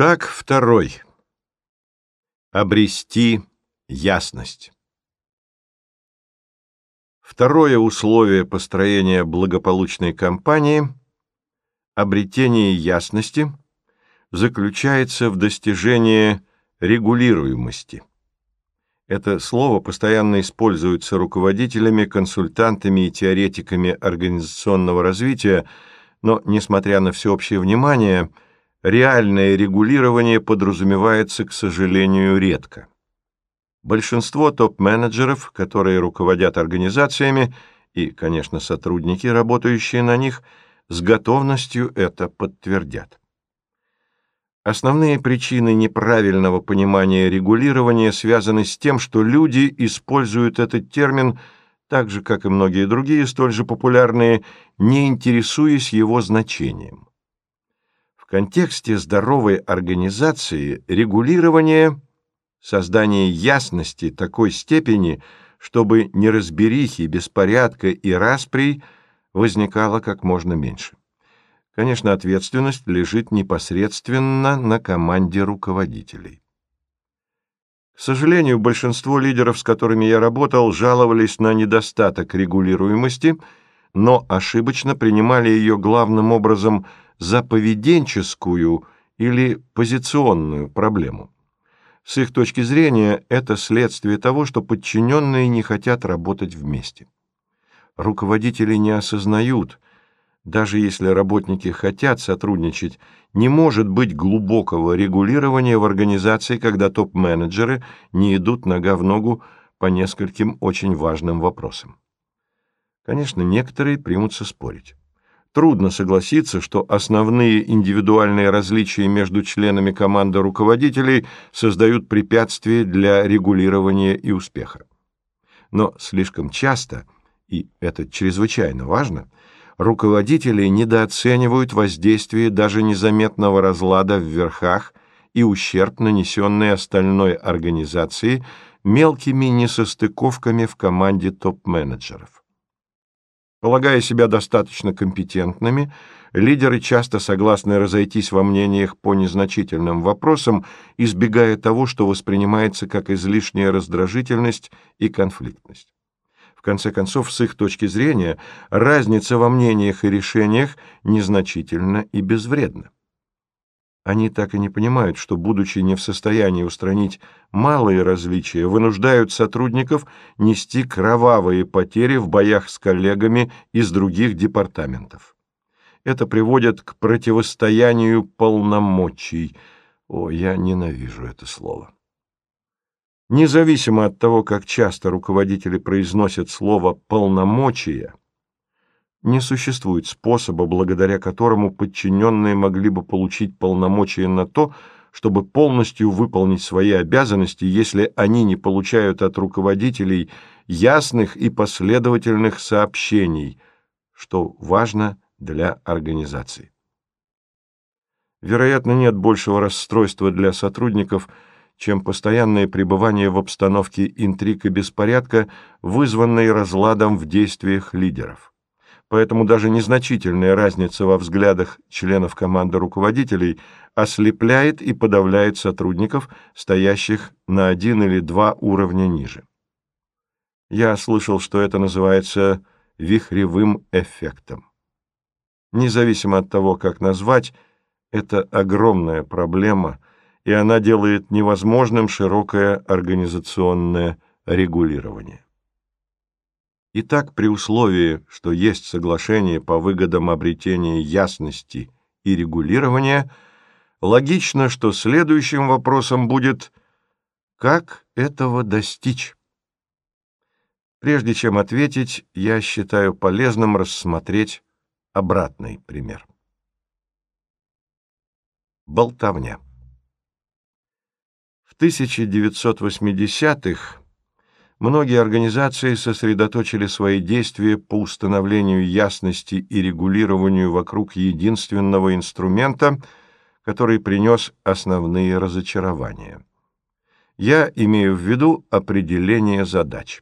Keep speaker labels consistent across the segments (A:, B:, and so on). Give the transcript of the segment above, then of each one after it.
A: Шаг второй. Обрести ясность. Второе условие построения благополучной компании – обретение ясности – заключается в достижении регулируемости. Это слово постоянно используется руководителями, консультантами и теоретиками организационного развития, но, несмотря на всеобщее внимание – реальное регулирование подразумевается, к сожалению, редко. Большинство топ-менеджеров, которые руководят организациями, и, конечно, сотрудники, работающие на них, с готовностью это подтвердят. Основные причины неправильного понимания регулирования связаны с тем, что люди используют этот термин так же, как и многие другие, столь же популярные, не интересуясь его значением контексте здоровой организации регулирование — создание ясности такой степени, чтобы неразберихи, беспорядка и расприй возникало как можно меньше. Конечно, ответственность лежит непосредственно на команде руководителей. К сожалению, большинство лидеров, с которыми я работал, жаловались на недостаток регулируемости, но ошибочно принимали ее главным образом – за поведенческую или позиционную проблему. С их точки зрения, это следствие того, что подчиненные не хотят работать вместе. Руководители не осознают, даже если работники хотят сотрудничать, не может быть глубокого регулирования в организации, когда топ-менеджеры не идут нога в ногу по нескольким очень важным вопросам. Конечно, некоторые примутся спорить трудно согласиться, что основные индивидуальные различия между членами команды руководителей создают препятствия для регулирования и успеха. Но слишком часто, и это чрезвычайно важно, руководители недооценивают воздействие даже незаметного разлада в верхах и ущерб, нанесенный остальной организации, мелкими несостыковками в команде топ-менеджеров. Полагая себя достаточно компетентными, лидеры часто согласны разойтись во мнениях по незначительным вопросам, избегая того, что воспринимается как излишняя раздражительность и конфликтность. В конце концов, с их точки зрения, разница во мнениях и решениях незначительна и безвредна. Они так и не понимают, что, будучи не в состоянии устранить малые различия, вынуждают сотрудников нести кровавые потери в боях с коллегами из других департаментов. Это приводит к противостоянию полномочий. О, я ненавижу это слово. Независимо от того, как часто руководители произносят слово «полномочия», не существует способа, благодаря которому подчиненные могли бы получить полномочия на то, чтобы полностью выполнить свои обязанности, если они не получают от руководителей ясных и последовательных сообщений, что важно для организации. Вероятно, нет большего расстройства для сотрудников, чем постоянное пребывание в обстановке интриг и беспорядка, вызванной разладом в действиях лидеров поэтому даже незначительная разница во взглядах членов команды руководителей ослепляет и подавляет сотрудников, стоящих на один или два уровня ниже. Я слышал, что это называется вихревым эффектом. Независимо от того, как назвать, это огромная проблема, и она делает невозможным широкое организационное регулирование. Итак, при условии, что есть соглашение по выгодам обретения ясности и регулирования, логично, что следующим вопросом будет «как этого достичь?». Прежде чем ответить, я считаю полезным рассмотреть обратный пример. Болтовня. В 1980-х Многие организации сосредоточили свои действия по установлению ясности и регулированию вокруг единственного инструмента, который принес основные разочарования. Я имею в виду определение задач.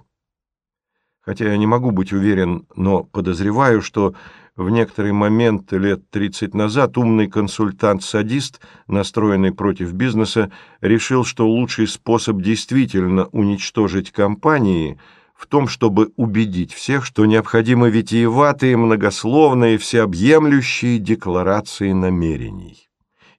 A: Хотя я не могу быть уверен, но подозреваю, что в некоторые моменты лет 30 назад умный консультант-садист, настроенный против бизнеса, решил, что лучший способ действительно уничтожить компании в том, чтобы убедить всех, что необходимы витиеватые, многословные, всеобъемлющие декларации намерений.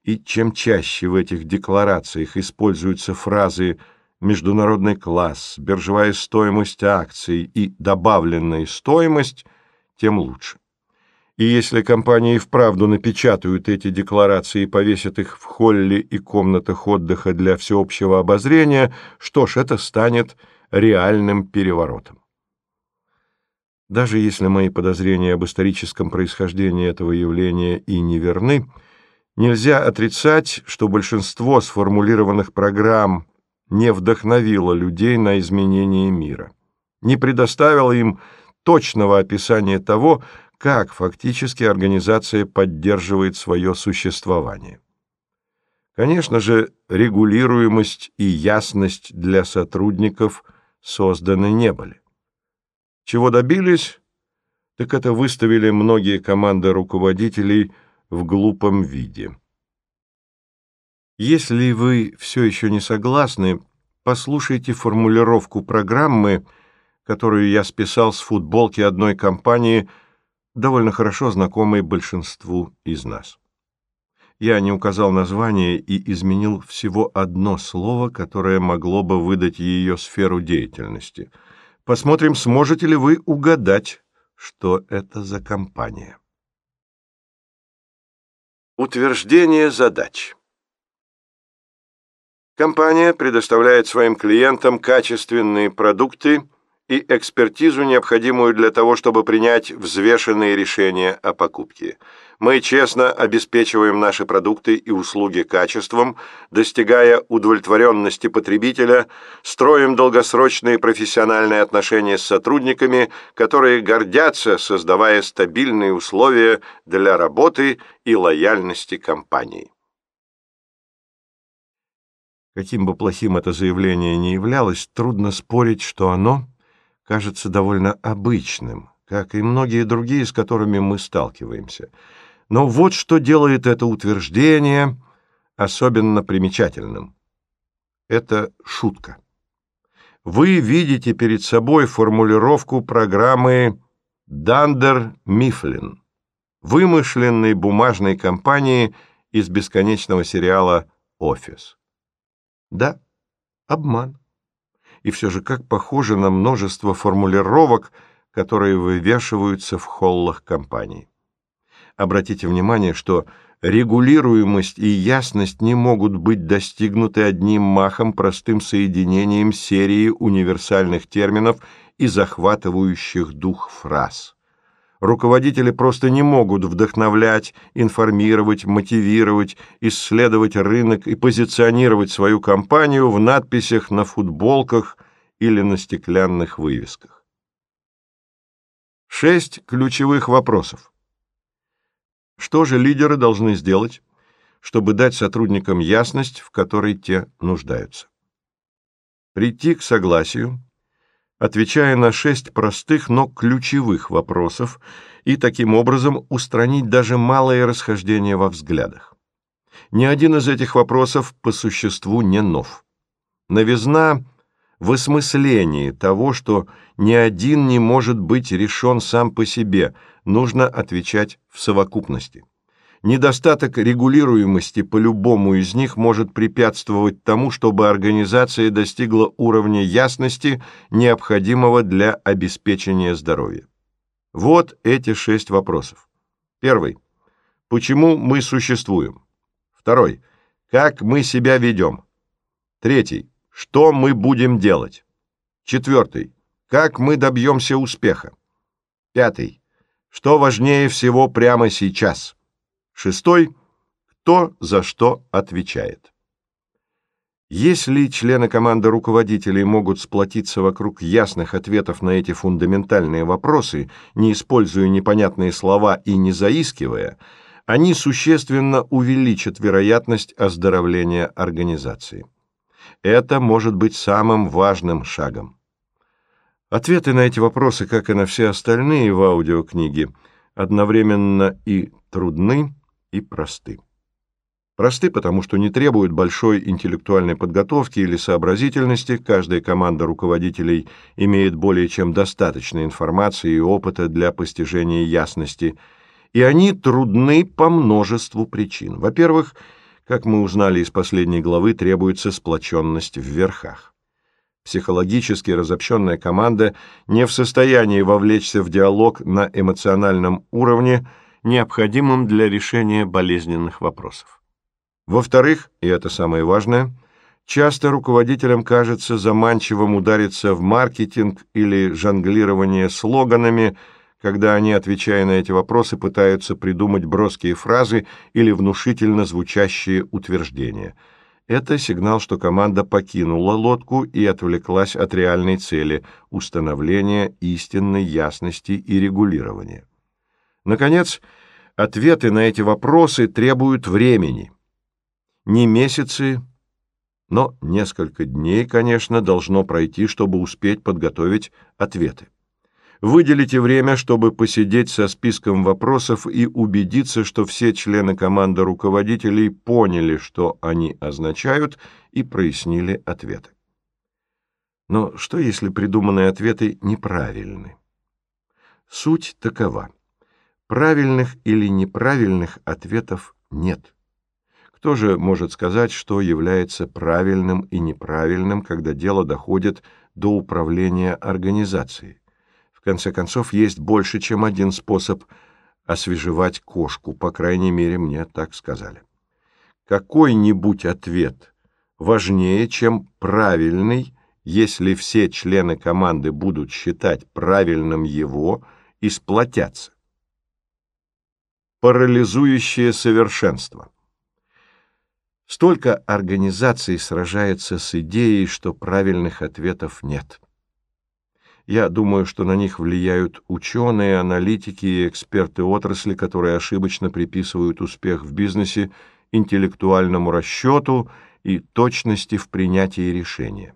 A: И чем чаще в этих декларациях используются фразы международный класс, биржевая стоимость акций и добавленная стоимость, тем лучше. И если компании и вправду напечатают эти декларации и повесят их в холле и комнатах отдыха для всеобщего обозрения, что ж, это станет реальным переворотом. Даже если мои подозрения об историческом происхождении этого явления и не верны, нельзя отрицать, что большинство сформулированных программ не вдохновило людей на изменение мира, не предоставило им точного описания того, как фактически организация поддерживает свое существование. Конечно же, регулируемость и ясность для сотрудников созданы не были. Чего добились, так это выставили многие команды руководителей в глупом виде. Если вы все еще не согласны, послушайте формулировку программы, которую я списал с футболки одной компании – довольно хорошо знакомой большинству из нас. Я не указал название и изменил всего одно слово, которое могло бы выдать ее сферу деятельности. Посмотрим, сможете ли вы угадать, что это за компания. Утверждение задач. Компания предоставляет своим клиентам качественные продукты – и экспертизу, необходимую для того, чтобы принять взвешенные решения о покупке. Мы честно обеспечиваем наши продукты и услуги качеством, достигая удовлетворенности потребителя, строим долгосрочные профессиональные отношения с сотрудниками, которые гордятся, создавая стабильные условия для работы и лояльности компании. Каким бы плохим это заявление ни являлось, трудно спорить, что оно – кажется довольно обычным, как и многие другие, с которыми мы сталкиваемся. Но вот что делает это утверждение особенно примечательным. Это шутка. Вы видите перед собой формулировку программы «Дандер Мифлин» вымышленной бумажной компании из бесконечного сериала «Офис». Да, обман и все же как похоже на множество формулировок, которые вывешиваются в холлах компаний. Обратите внимание, что регулируемость и ясность не могут быть достигнуты одним махом простым соединением серии универсальных терминов и захватывающих дух фраз руководители просто не могут вдохновлять, информировать, мотивировать, исследовать рынок и позиционировать свою компанию в надписях на футболках или на стеклянных вывесках. Шесть ключевых вопросов. Что же лидеры должны сделать, чтобы дать сотрудникам ясность, в которой те нуждаются? Прийти к согласию – отвечая на шесть простых, но ключевых вопросов и таким образом устранить даже малые расхождения во взглядах. Ни один из этих вопросов по существу не нов. Новизна в осмыслении того, что ни один не может быть решен сам по себе, нужно отвечать в совокупности. Недостаток регулируемости по любому из них может препятствовать тому, чтобы организация достигла уровня ясности, необходимого для обеспечения здоровья. Вот эти шесть вопросов. Первый. Почему мы существуем? Второй. Как мы себя ведем? Третий. Что мы будем делать? Четвертый. Как мы добьемся успеха? Пятый. Что важнее всего прямо сейчас? Шестой – кто за что отвечает. Если члены команды руководителей могут сплотиться вокруг ясных ответов на эти фундаментальные вопросы, не используя непонятные слова и не заискивая, они существенно увеличат вероятность оздоровления организации. Это может быть самым важным шагом. Ответы на эти вопросы, как и на все остальные в аудиокниге, одновременно и трудны, и просты. Просты, потому что не требуют большой интеллектуальной подготовки или сообразительности, каждая команда руководителей имеет более чем достаточно информации и опыта для постижения ясности, и они трудны по множеству причин. Во-первых, как мы узнали из последней главы, требуется сплоченность в верхах. Психологически разобщенная команда не в состоянии вовлечься в диалог на эмоциональном уровне – необходимым для решения болезненных вопросов. Во-вторых, и это самое важное, часто руководителям кажется заманчивым удариться в маркетинг или жонглирование слоганами, когда они, отвечая на эти вопросы, пытаются придумать броские фразы или внушительно звучащие утверждения. Это сигнал, что команда покинула лодку и отвлеклась от реальной цели – установления истинной ясности и регулирования. Наконец, ответы на эти вопросы требуют времени. Не месяцы, но несколько дней, конечно, должно пройти, чтобы успеть подготовить ответы. Выделите время, чтобы посидеть со списком вопросов и убедиться, что все члены команды руководителей поняли, что они означают, и прояснили ответы. Но что, если придуманные ответы неправильны? Суть такова. Правильных или неправильных ответов нет. Кто же может сказать, что является правильным и неправильным, когда дело доходит до управления организацией? В конце концов, есть больше, чем один способ освежевать кошку, по крайней мере, мне так сказали. Какой-нибудь ответ важнее, чем правильный, если все члены команды будут считать правильным его и сплотятся парализующее совершенство. Столько организаций сражается с идеей, что правильных ответов нет. Я думаю, что на них влияют ученые, аналитики и эксперты отрасли, которые ошибочно приписывают успех в бизнесе интеллектуальному расчету и точности в принятии решения.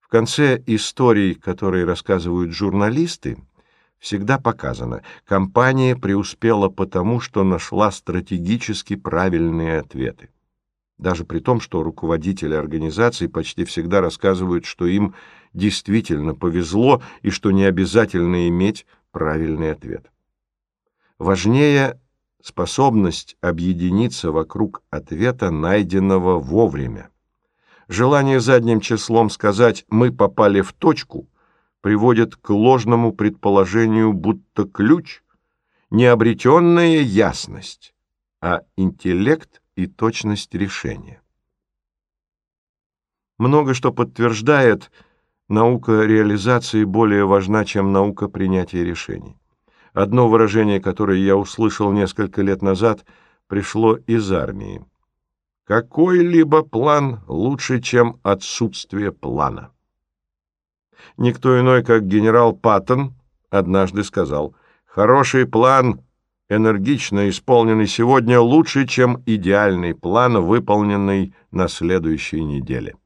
A: В конце историй, которые рассказывают журналисты, всегда показано, компания преуспела потому, что нашла стратегически правильные ответы. Даже при том, что руководители организаций почти всегда рассказывают, что им действительно повезло и что не обязательно иметь правильный ответ. Важнее способность объединиться вокруг ответа, найденного вовремя. Желание задним числом сказать «мы попали в точку» приводят к ложному предположению, будто ключ — необретенная ясность, а интеллект и точность решения. Много что подтверждает, наука реализации более важна, чем наука принятия решений. Одно выражение, которое я услышал несколько лет назад, пришло из армии. Какой-либо план лучше, чем отсутствие плана. Никто иной, как генерал Паттон, однажды сказал, «Хороший план, энергично исполненный сегодня, лучше, чем идеальный план, выполненный на следующей неделе».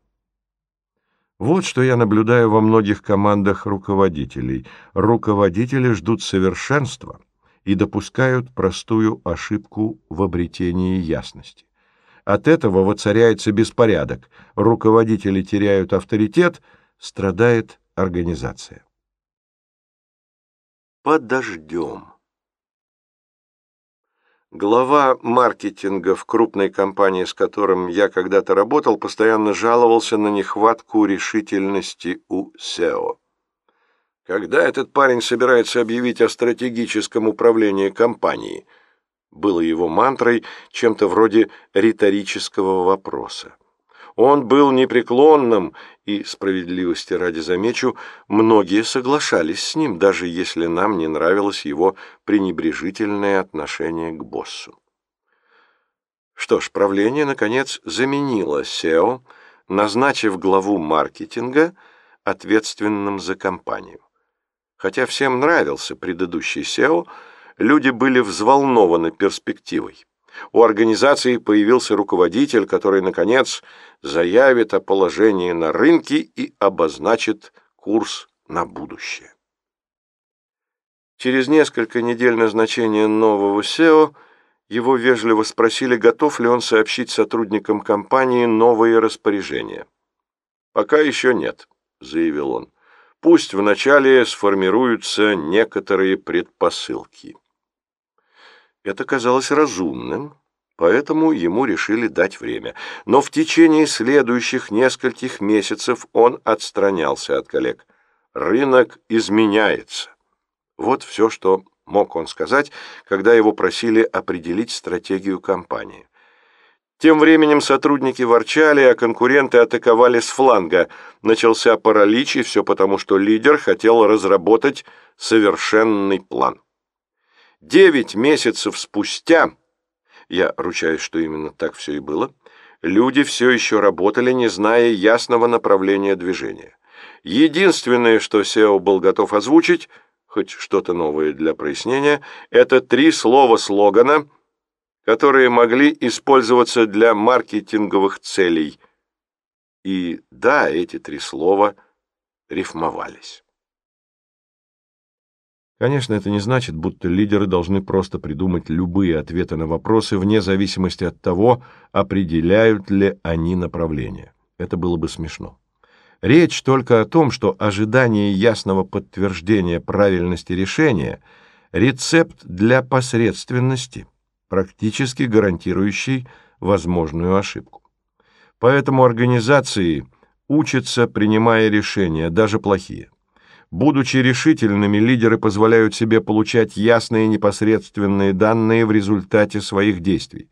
A: Вот что я наблюдаю во многих командах руководителей. Руководители ждут совершенства и допускают простую ошибку в обретении ясности. От этого воцаряется беспорядок. Руководители теряют авторитет – страдает организация. Подождем. Глава маркетинга в крупной компании, с которым я когда-то работал, постоянно жаловался на нехватку решительности у SEO. Когда этот парень собирается объявить о стратегическом управлении компанией? Было его мантрой чем-то вроде риторического вопроса. Он был непреклонным, и, справедливости ради замечу, многие соглашались с ним, даже если нам не нравилось его пренебрежительное отношение к боссу. Что ж, правление, наконец, заменило SEO, назначив главу маркетинга ответственным за компанию. Хотя всем нравился предыдущий SEO, люди были взволнованы перспективой. У организации появился руководитель, который, наконец, заявит о положении на рынке и обозначит курс на будущее. Через несколько недель назначения нового SEO его вежливо спросили, готов ли он сообщить сотрудникам компании новые распоряжения. «Пока еще нет», — заявил он. «Пусть вначале сформируются некоторые предпосылки». Это казалось разумным, поэтому ему решили дать время. Но в течение следующих нескольких месяцев он отстранялся от коллег. Рынок изменяется. Вот все, что мог он сказать, когда его просили определить стратегию компании. Тем временем сотрудники ворчали, а конкуренты атаковали с фланга. Начался паралич, и все потому, что лидер хотел разработать совершенный план. Девять месяцев спустя, я ручаюсь, что именно так все и было, люди все еще работали, не зная ясного направления движения. Единственное, что Сео был готов озвучить, хоть что-то новое для прояснения, это три слова слогана, которые могли использоваться для маркетинговых целей. И да, эти три слова рифмовались. Конечно, это не значит, будто лидеры должны просто придумать любые ответы на вопросы, вне зависимости от того, определяют ли они направление. Это было бы смешно. Речь только о том, что ожидание ясного подтверждения правильности решения – рецепт для посредственности, практически гарантирующий возможную ошибку. Поэтому организации учатся, принимая решения, даже плохие – Будучи решительными, лидеры позволяют себе получать ясные непосредственные данные в результате своих действий.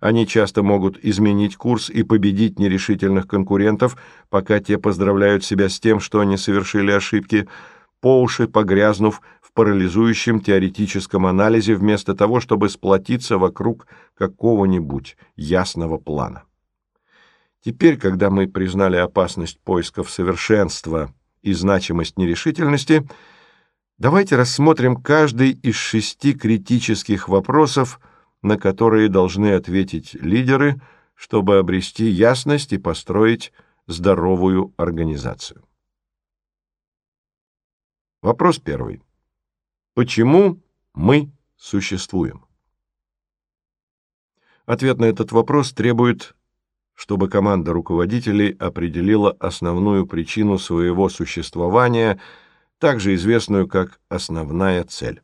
A: Они часто могут изменить курс и победить нерешительных конкурентов, пока те поздравляют себя с тем, что они совершили ошибки, по уши погрязнув в парализующем теоретическом анализе вместо того, чтобы сплотиться вокруг какого-нибудь ясного плана. Теперь, когда мы признали опасность поисков совершенства – и значимость нерешительности, давайте рассмотрим каждый из шести критических вопросов, на которые должны ответить лидеры, чтобы обрести ясность и построить здоровую организацию. Вопрос первый. Почему мы существуем? Ответ на этот вопрос требует чтобы команда руководителей определила основную причину своего существования, также известную как «основная цель».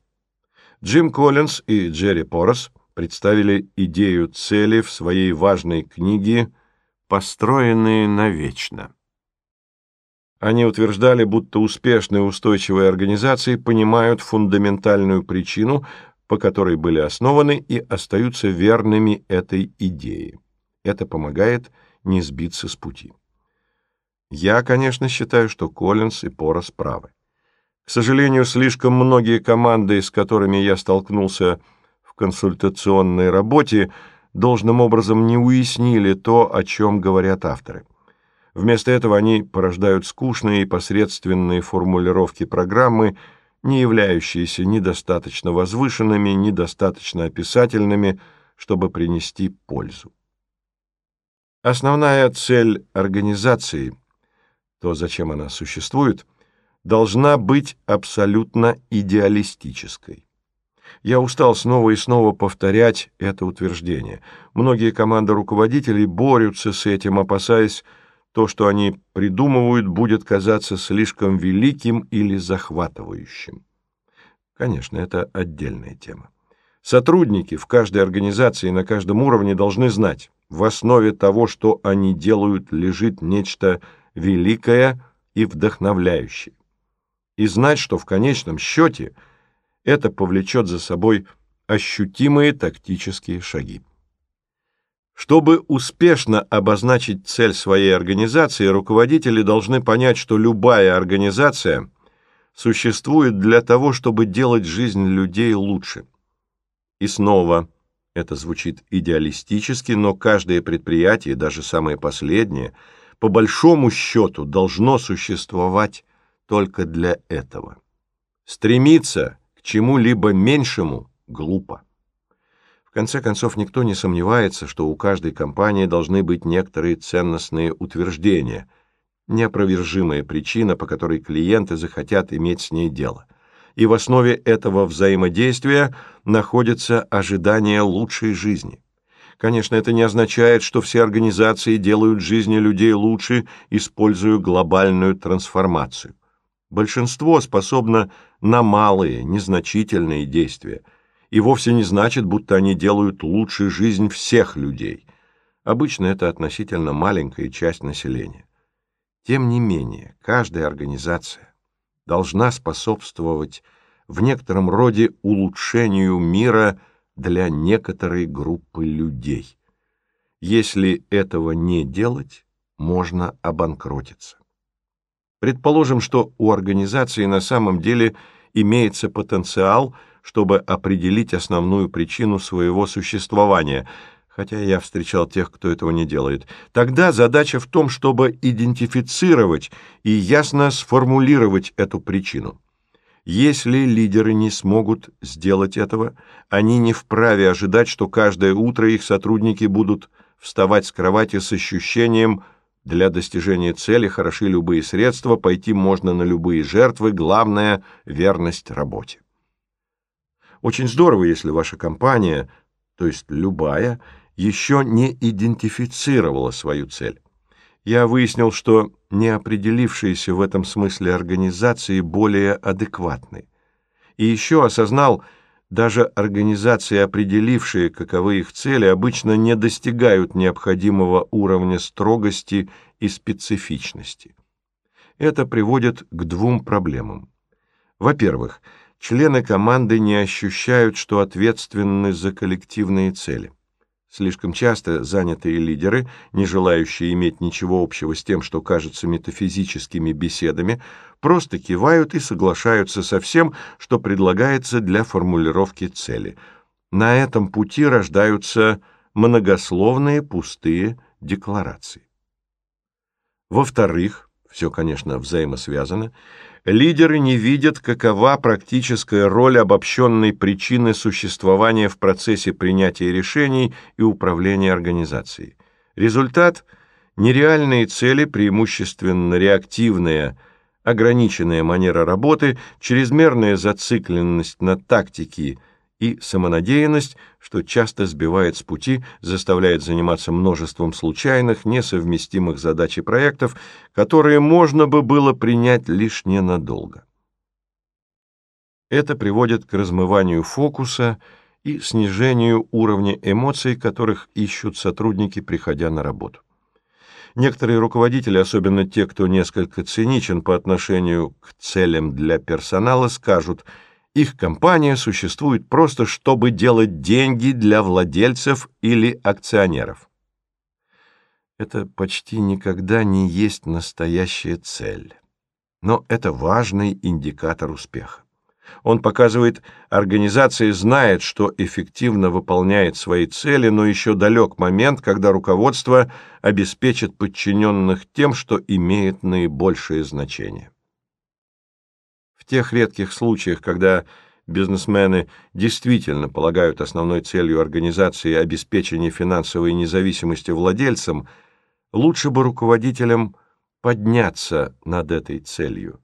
A: Джим Коллинз и Джерри Порос представили идею цели в своей важной книге «Построенные навечно». Они утверждали, будто успешные устойчивые организации понимают фундаментальную причину, по которой были основаны и остаются верными этой идее. Это помогает не сбиться с пути. Я, конечно, считаю, что Коллинс и Порос правы. К сожалению, слишком многие команды, с которыми я столкнулся в консультационной работе, должным образом не уяснили то, о чем говорят авторы. Вместо этого они порождают скучные и посредственные формулировки программы, не являющиеся недостаточно возвышенными, недостаточно описательными, чтобы принести пользу. Основная цель организации, то, зачем она существует, должна быть абсолютно идеалистической. Я устал снова и снова повторять это утверждение. Многие команды руководителей борются с этим, опасаясь, то, что они придумывают, будет казаться слишком великим или захватывающим. Конечно, это отдельная тема. Сотрудники в каждой организации на каждом уровне должны знать, в основе того, что они делают, лежит нечто великое и вдохновляющее. И знать, что в конечном счете это повлечет за собой ощутимые тактические шаги. Чтобы успешно обозначить цель своей организации, руководители должны понять, что любая организация существует для того, чтобы делать жизнь людей лучше – и снова, это звучит идеалистически, но каждое предприятие, даже самое последнее, по большому счету должно существовать только для этого. Стремиться к чему-либо меньшему глупо. В конце концов, никто не сомневается, что у каждой компании должны быть некоторые ценностные утверждения, неопровержимая причина, по которой клиенты захотят иметь с ней дело и в основе этого взаимодействия находится ожидание лучшей жизни. Конечно, это не означает, что все организации делают жизни людей лучше, используя глобальную трансформацию. Большинство способно на малые, незначительные действия, и вовсе не значит, будто они делают лучшую жизнь всех людей. Обычно это относительно маленькая часть населения. Тем не менее, каждая организация, должна способствовать в некотором роде улучшению мира для некоторой группы людей. Если этого не делать, можно обанкротиться. Предположим, что у организации на самом деле имеется потенциал, чтобы определить основную причину своего существования – хотя я встречал тех, кто этого не делает. Тогда задача в том, чтобы идентифицировать и ясно сформулировать эту причину. Если лидеры не смогут сделать этого, они не вправе ожидать, что каждое утро их сотрудники будут вставать с кровати с ощущением «для достижения цели хороши любые средства, пойти можно на любые жертвы, главное – верность работе». Очень здорово, если ваша компания, то есть любая – еще не идентифицировала свою цель. Я выяснил, что неопределившиеся в этом смысле организации более адекватны. И еще осознал, даже организации, определившие, каковы их цели, обычно не достигают необходимого уровня строгости и специфичности. Это приводит к двум проблемам. Во-первых, члены команды не ощущают, что ответственны за коллективные цели – Слишком часто занятые лидеры, не желающие иметь ничего общего с тем, что кажется метафизическими беседами, просто кивают и соглашаются со всем, что предлагается для формулировки цели. На этом пути рождаются многословные пустые декларации. Во-вторых, все, конечно, взаимосвязано, лидеры не видят, какова практическая роль обобщенной причины существования в процессе принятия решений и управления организацией. Результат – нереальные цели, преимущественно реактивные, ограниченная манера работы, чрезмерная зацикленность на тактике – и самонадеянность, что часто сбивает с пути, заставляет заниматься множеством случайных, несовместимых задач и проектов, которые можно бы было принять лишь ненадолго. Это приводит к размыванию фокуса и снижению уровня эмоций, которых ищут сотрудники, приходя на работу. Некоторые руководители, особенно те, кто несколько циничен по отношению к целям для персонала, скажут – их компания существует просто, чтобы делать деньги для владельцев или акционеров. Это почти никогда не есть настоящая цель. Но это важный индикатор успеха. Он показывает, организация знает, что эффективно выполняет свои цели, но еще далек момент, когда руководство обеспечит подчиненных тем, что имеет наибольшее значение. В тех редких случаях, когда бизнесмены действительно полагают основной целью организации обеспечение финансовой независимости владельцам, лучше бы руководителям подняться над этой целью.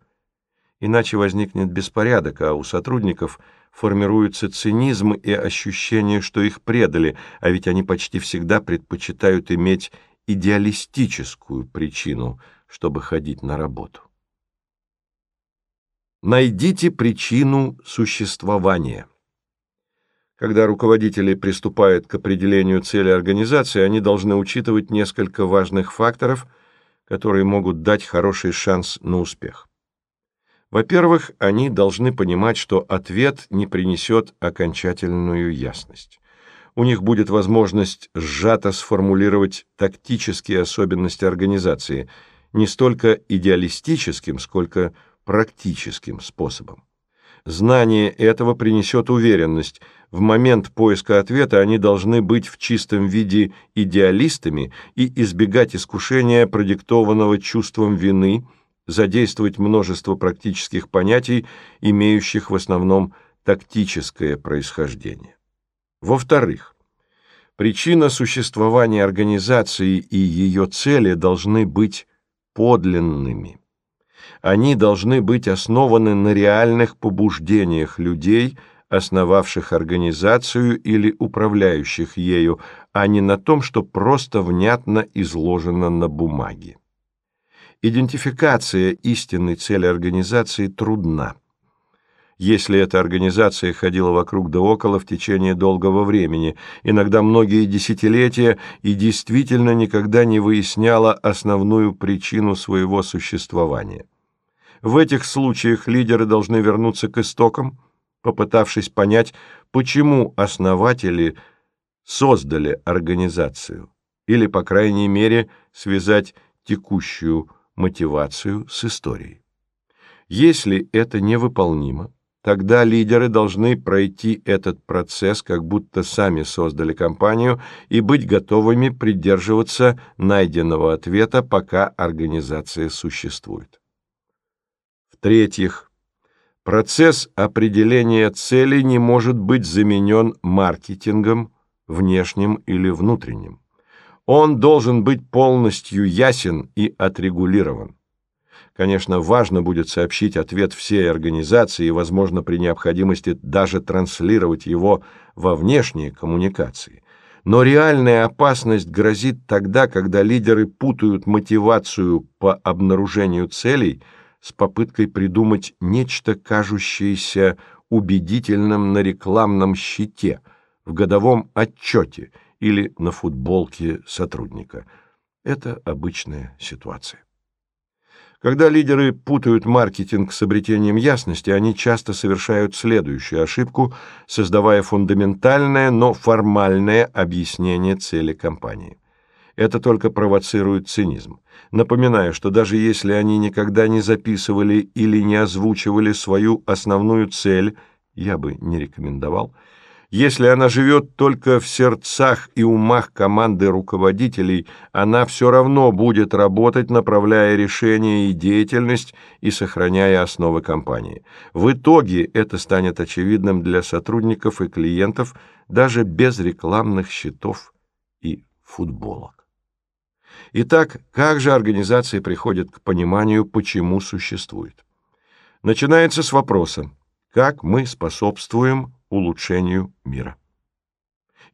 A: Иначе возникнет беспорядок, а у сотрудников формируется цинизм и ощущение, что их предали, а ведь они почти всегда предпочитают иметь идеалистическую причину, чтобы ходить на работу. Найдите причину существования. Когда руководители приступают к определению цели организации, они должны учитывать несколько важных факторов, которые могут дать хороший шанс на успех. Во-первых, они должны понимать, что ответ не принесет окончательную ясность. У них будет возможность сжато сформулировать тактические особенности организации, не столько идеалистическим, сколько – практическим способом. Знание этого принесет уверенность. В момент поиска ответа они должны быть в чистом виде идеалистами и избегать искушения, продиктованного чувством вины, задействовать множество практических понятий, имеющих в основном тактическое происхождение. Во-вторых, причина существования организации и ее цели должны быть подлинными они должны быть основаны на реальных побуждениях людей, основавших организацию или управляющих ею, а не на том, что просто внятно изложено на бумаге. Идентификация истинной цели организации трудна. Если эта организация ходила вокруг да около в течение долгого времени, иногда многие десятилетия, и действительно никогда не выясняла основную причину своего существования – в этих случаях лидеры должны вернуться к истокам, попытавшись понять, почему основатели создали организацию, или, по крайней мере, связать текущую мотивацию с историей. Если это невыполнимо, тогда лидеры должны пройти этот процесс, как будто сами создали компанию, и быть готовыми придерживаться найденного ответа, пока организация существует. В-третьих, процесс определения цели не может быть заменен маркетингом, внешним или внутренним. Он должен быть полностью ясен и отрегулирован. Конечно, важно будет сообщить ответ всей организации и, возможно, при необходимости даже транслировать его во внешние коммуникации. Но реальная опасность грозит тогда, когда лидеры путают мотивацию по обнаружению целей – с попыткой придумать нечто, кажущееся убедительным на рекламном щите, в годовом отчете или на футболке сотрудника. Это обычная ситуация. Когда лидеры путают маркетинг с обретением ясности, они часто совершают следующую ошибку, создавая фундаментальное, но формальное объяснение цели компании – это только провоцирует цинизм. Напоминаю, что даже если они никогда не записывали или не озвучивали свою основную цель, я бы не рекомендовал, если она живет только в сердцах и умах команды руководителей, она все равно будет работать, направляя решения и деятельность и сохраняя основы компании. В итоге это станет очевидным для сотрудников и клиентов даже без рекламных счетов и футбола. Итак, как же организации приходят к пониманию, почему существует? Начинается с вопроса, как мы способствуем улучшению мира.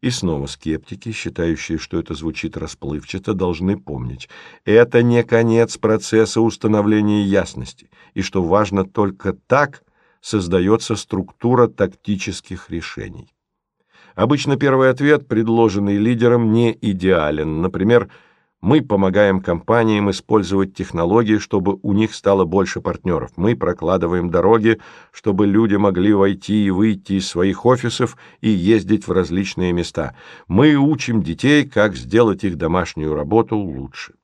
A: И снова скептики, считающие, что это звучит расплывчато, должны помнить, это не конец процесса установления ясности, и что важно только так создается структура тактических решений. Обычно первый ответ, предложенный лидером, не идеален. Например, «Связь» Мы помогаем компаниям использовать технологии, чтобы у них стало больше партнеров. Мы прокладываем дороги, чтобы люди могли войти и выйти из своих офисов и ездить в различные места. Мы учим детей, как сделать их домашнюю работу лучше.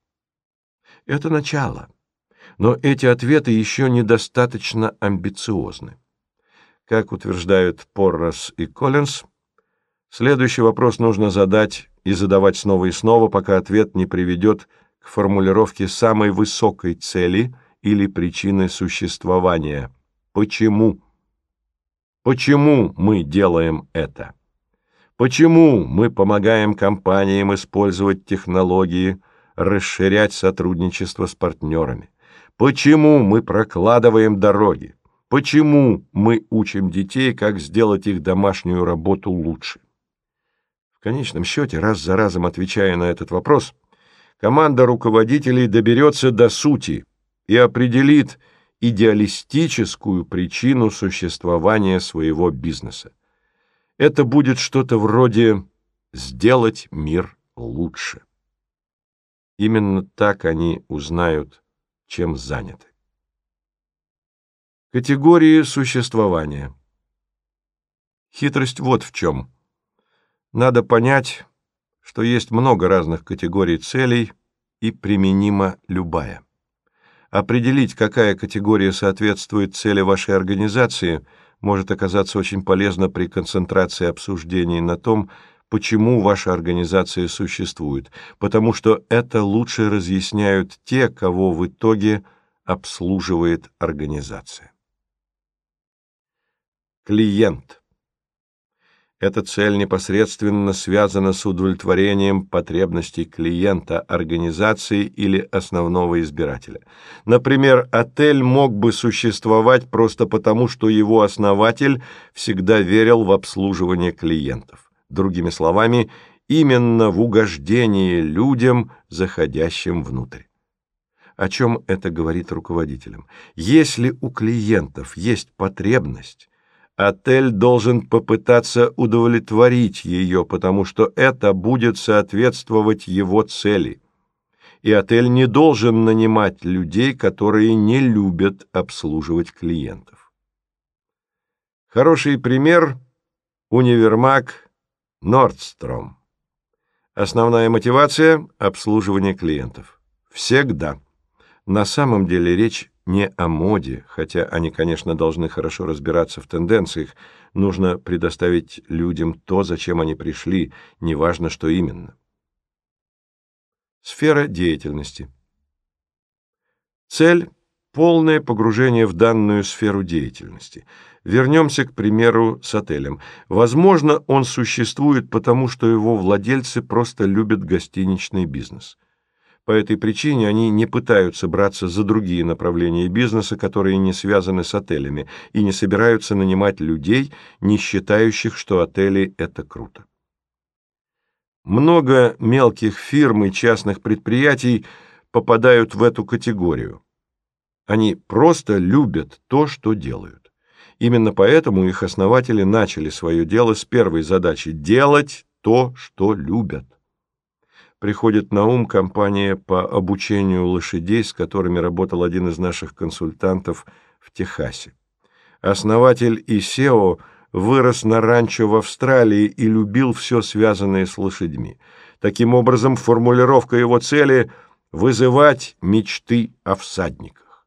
A: Это начало. Но эти ответы еще недостаточно амбициозны. Как утверждают Поррос и Коллинз, следующий вопрос нужно задать и задавать снова и снова, пока ответ не приведет к формулировке самой высокой цели или причины существования. Почему? Почему мы делаем это? Почему мы помогаем компаниям использовать технологии, расширять сотрудничество с партнерами? Почему мы прокладываем дороги? Почему мы учим детей, как сделать их домашнюю работу лучше? В конечном счете, раз за разом отвечая на этот вопрос, команда руководителей доберется до сути и определит идеалистическую причину существования своего бизнеса. Это будет что-то вроде «сделать мир лучше». Именно так они узнают, чем заняты. Категории существования. Хитрость вот в чем – надо понять, что есть много разных категорий целей и применима любая. Определить, какая категория соответствует цели вашей организации, может оказаться очень полезно при концентрации обсуждений на том, почему ваша организация существует, потому что это лучше разъясняют те, кого в итоге обслуживает организация. Клиент. Эта цель непосредственно связана с удовлетворением потребностей клиента, организации или основного избирателя. Например, отель мог бы существовать просто потому, что его основатель всегда верил в обслуживание клиентов. Другими словами, именно в угождении людям, заходящим внутрь. О чем это говорит руководителям? Если у клиентов есть потребность, Отель должен попытаться удовлетворить ее, потому что это будет соответствовать его цели. И отель не должен нанимать людей, которые не любят обслуживать клиентов. Хороший пример – универмаг Nordstrom. Основная мотивация – обслуживание клиентов. Всегда. На самом деле речь не о моде, хотя они, конечно, должны хорошо разбираться в тенденциях, нужно предоставить людям то, зачем они пришли, неважно, что именно. Сфера деятельности. Цель – полное погружение в данную сферу деятельности. Вернемся, к примеру, с отелем. Возможно, он существует потому, что его владельцы просто любят гостиничный бизнес – по этой причине они не пытаются браться за другие направления бизнеса, которые не связаны с отелями, и не собираются нанимать людей, не считающих, что отели – это круто. Много мелких фирм и частных предприятий попадают в эту категорию. Они просто любят то, что делают. Именно поэтому их основатели начали свое дело с первой задачи – делать то, что любят приходит на ум компания по обучению лошадей, с которыми работал один из наших консультантов в Техасе. Основатель ИСЕО вырос на ранчо в Австралии и любил все связанное с лошадьми. Таким образом, формулировка его цели – вызывать мечты о всадниках.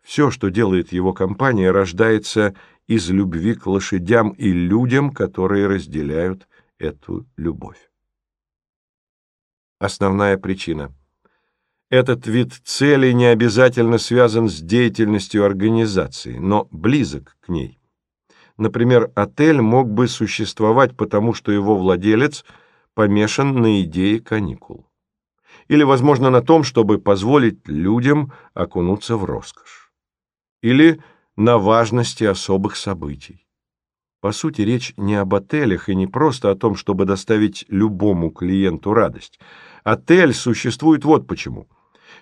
A: Все, что делает его компания, рождается из любви к лошадям и людям, которые разделяют эту любовь. Основная причина. Этот вид цели не обязательно связан с деятельностью организации, но близок к ней. Например, отель мог бы существовать потому, что его владелец помешан на идее каникул. Или, возможно, на том, чтобы позволить людям окунуться в роскошь. Или на важности особых событий. По сути, речь не об отелях и не просто о том, чтобы доставить любому клиенту радость – Отель существует вот почему.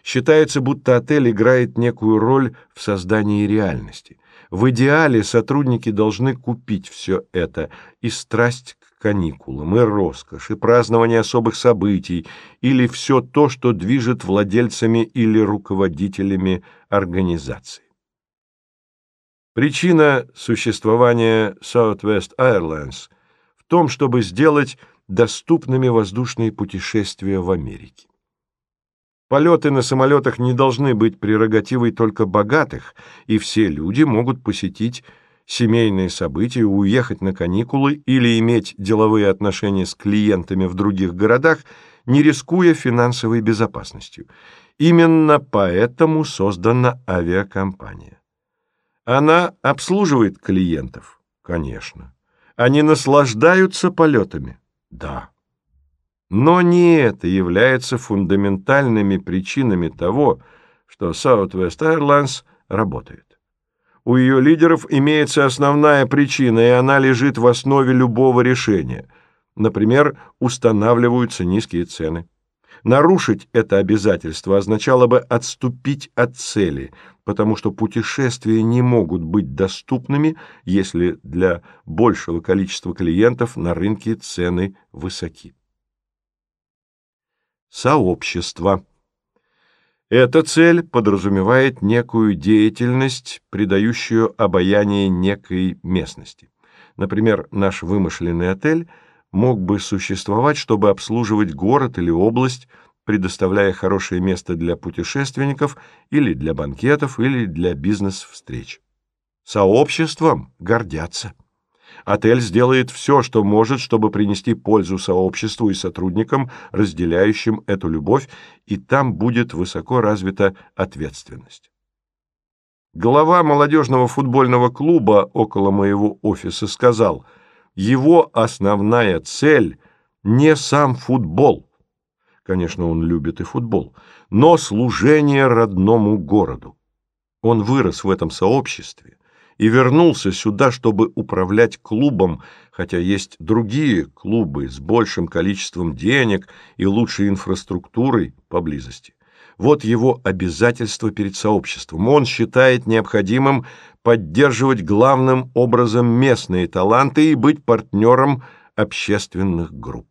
A: Считается, будто отель играет некую роль в создании реальности. В идеале сотрудники должны купить все это, и страсть к каникулам, и роскошь, и празднование особых событий, или все то, что движет владельцами или руководителями организации. Причина существования Southwest Airlines в том, чтобы сделать доступными воздушные путешествия в Америке. Полеты на самолетах не должны быть прерогативой только богатых, и все люди могут посетить семейные события, уехать на каникулы или иметь деловые отношения с клиентами в других городах, не рискуя финансовой безопасностью. Именно поэтому создана авиакомпания. Она обслуживает клиентов, конечно. Они наслаждаются полетами. Да. Но не это является фундаментальными причинами того, что Southwest Airlines работает. У ее лидеров имеется основная причина, и она лежит в основе любого решения. Например, устанавливаются низкие цены. Нарушить это обязательство означало бы отступить от цели, потому что путешествия не могут быть доступными, если для большего количества клиентов на рынке цены высоки. Сообщество. Эта цель подразумевает некую деятельность, придающую обаяние некой местности. Например, наш вымышленный отель мог бы существовать, чтобы обслуживать город или область, предоставляя хорошее место для путешественников или для банкетов, или для бизнес-встреч. Сообществом гордятся. Отель сделает все, что может, чтобы принести пользу сообществу и сотрудникам, разделяющим эту любовь, и там будет высоко развита ответственность. Глава молодежного футбольного клуба около моего офиса сказал, его основная цель не сам футбол, Конечно, он любит и футбол, но служение родному городу. Он вырос в этом сообществе и вернулся сюда, чтобы управлять клубом, хотя есть другие клубы с большим количеством денег и лучшей инфраструктурой поблизости. Вот его обязательство перед сообществом. Он считает необходимым поддерживать главным образом местные таланты и быть партнером общественных групп.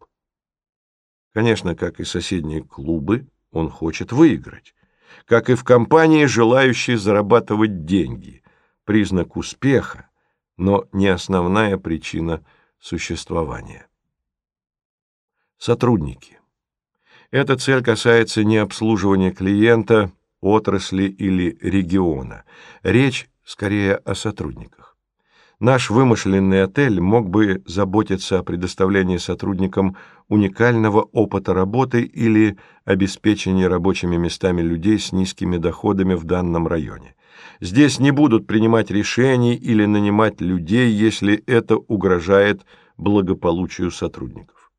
A: Конечно, как и соседние клубы, он хочет выиграть. Как и в компании, желающие зарабатывать деньги. Признак успеха, но не основная причина существования. Сотрудники. Эта цель касается не обслуживания клиента, отрасли или региона. Речь скорее о сотрудниках. Наш вымышленный отель мог бы заботиться о предоставлении сотрудникам уникального опыта работы или обеспечении рабочими местами людей с низкими доходами в данном районе. Здесь не будут принимать решений или нанимать людей, если это угрожает благополучию сотрудников.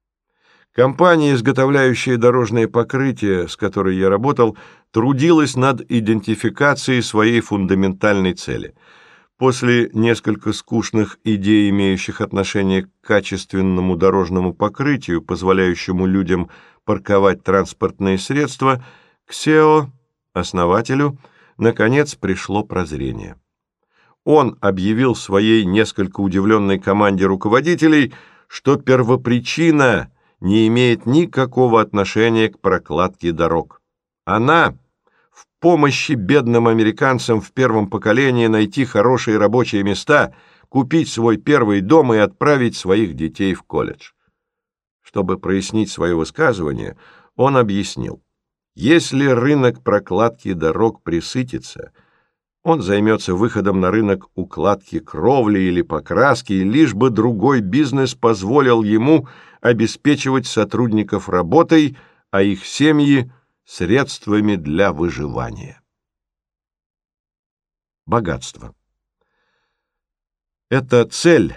A: Компания, изготовляющая дорожное покрытие, с которой я работал, трудилась над идентификацией своей фундаментальной цели – После несколько скучных идей, имеющих отношение к качественному дорожному покрытию, позволяющему людям парковать транспортные средства, к СЕО, основателю, наконец пришло прозрение. Он объявил своей несколько удивленной команде руководителей, что первопричина не имеет никакого отношения к прокладке дорог. Она помощи бедным американцам в первом поколении найти хорошие рабочие места, купить свой первый дом и отправить своих детей в колледж. Чтобы прояснить свое высказывание, он объяснил. Если рынок прокладки дорог присытится, он займется выходом на рынок укладки кровли или покраски, лишь бы другой бизнес позволил ему обеспечивать сотрудников работой, а их семьи средствами для выживания. Богатство. Это цель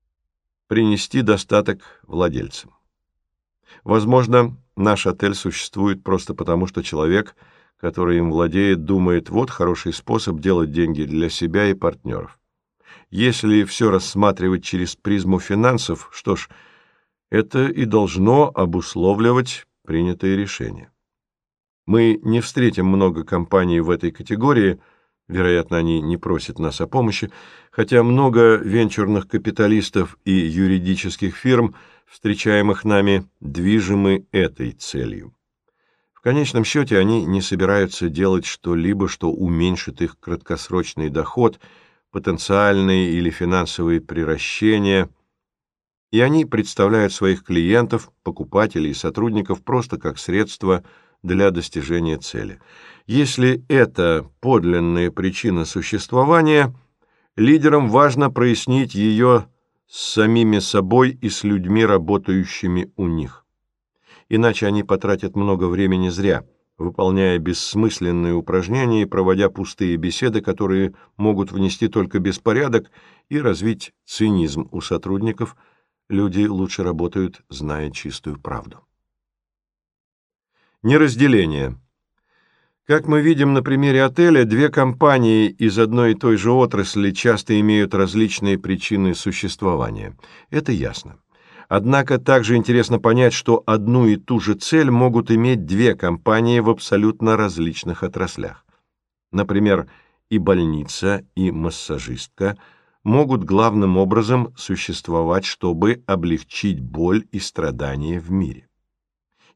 A: — принести достаток владельцам. Возможно, наш отель существует просто потому, что человек, который им владеет, думает, вот хороший способ делать деньги для себя и партнеров. Если все рассматривать через призму финансов, что ж, это и должно обусловливать принятые решения. Мы не встретим много компаний в этой категории, вероятно, они не просят нас о помощи, хотя много венчурных капиталистов и юридических фирм, встречаемых нами, движимы этой целью. В конечном счете они не собираются делать что-либо, что уменьшит их краткосрочный доход, потенциальные или финансовые приращения, и они представляют своих клиентов, покупателей и сотрудников просто как средство – для достижения цели. Если это подлинная причина существования, лидерам важно прояснить ее с самими собой и с людьми, работающими у них. Иначе они потратят много времени зря, выполняя бессмысленные упражнения и проводя пустые беседы, которые могут внести только беспорядок и развить цинизм у сотрудников. Люди лучше работают, зная чистую правду. Неразделение. Как мы видим на примере отеля, две компании из одной и той же отрасли часто имеют различные причины существования. Это ясно. Однако также интересно понять, что одну и ту же цель могут иметь две компании в абсолютно различных отраслях. Например, и больница, и массажистка могут главным образом существовать, чтобы облегчить боль и страдания в мире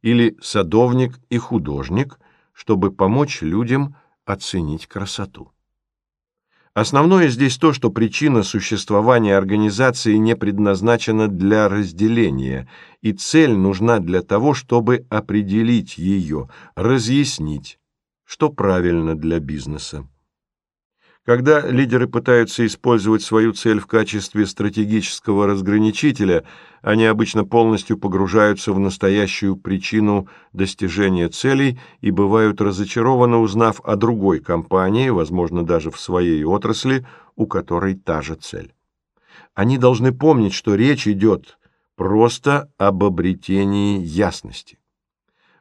A: или садовник и художник, чтобы помочь людям оценить красоту. Основное здесь то, что причина существования организации не предназначена для разделения, и цель нужна для того, чтобы определить ее, разъяснить, что правильно для бизнеса. Когда лидеры пытаются использовать свою цель в качестве стратегического разграничителя, они обычно полностью погружаются в настоящую причину достижения целей и бывают разочарованы, узнав о другой компании, возможно, даже в своей отрасли, у которой та же цель. Они должны помнить, что речь идет просто об обретении ясности.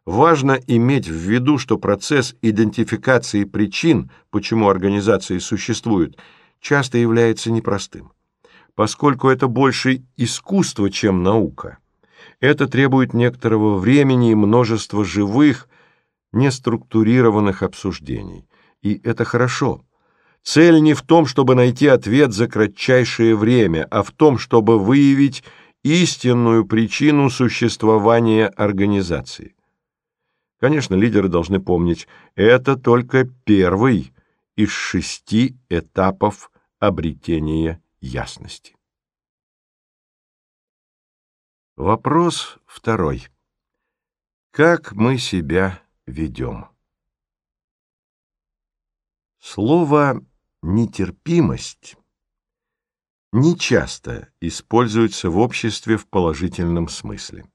A: Важно иметь в виду, что процесс идентификации причин, почему организации существуют, часто является непростым, поскольку это больше искусство, чем наука. Это требует некоторого времени и множества живых, неструктурированных обсуждений. И это хорошо. Цель не в том, чтобы найти ответ за кратчайшее время, а в том, чтобы выявить истинную причину существования организации. Конечно, лидеры должны помнить, это только первый из шести этапов обретения ясности. Вопрос второй. Как мы себя ведем? Слово «нетерпимость» нечасто используется в обществе в положительном смысле.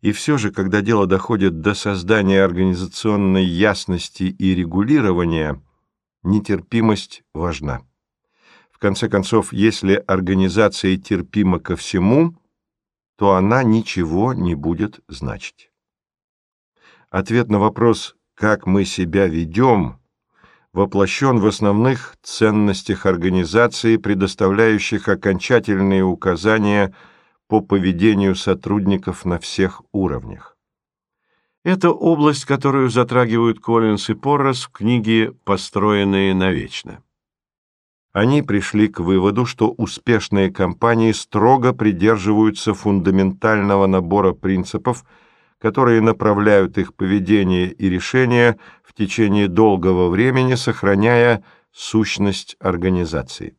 A: И все же, когда дело доходит до создания организационной ясности и регулирования, нетерпимость важна. В конце концов, если организация терпима ко всему, то она ничего не будет значить. Ответ на вопрос «как мы себя ведем» воплощен в основных ценностях организации, предоставляющих окончательные указания – по поведению сотрудников на всех уровнях. Это область, которую затрагивают Коллинс и Поррес в книге «Построенные навечно». Они пришли к выводу, что успешные компании строго придерживаются фундаментального набора принципов, которые направляют их поведение и решения в течение долгого времени, сохраняя сущность организации.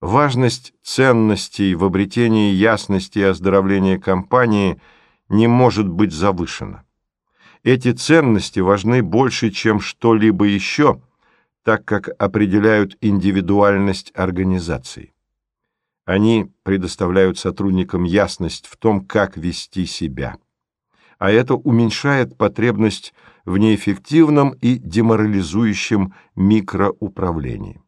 A: Важность ценностей в обретении ясности и оздоровлении компании не может быть завышена. Эти ценности важны больше, чем что-либо еще, так как определяют индивидуальность организации. Они предоставляют сотрудникам ясность в том, как вести себя. А это уменьшает потребность в неэффективном и деморализующем микроуправлении.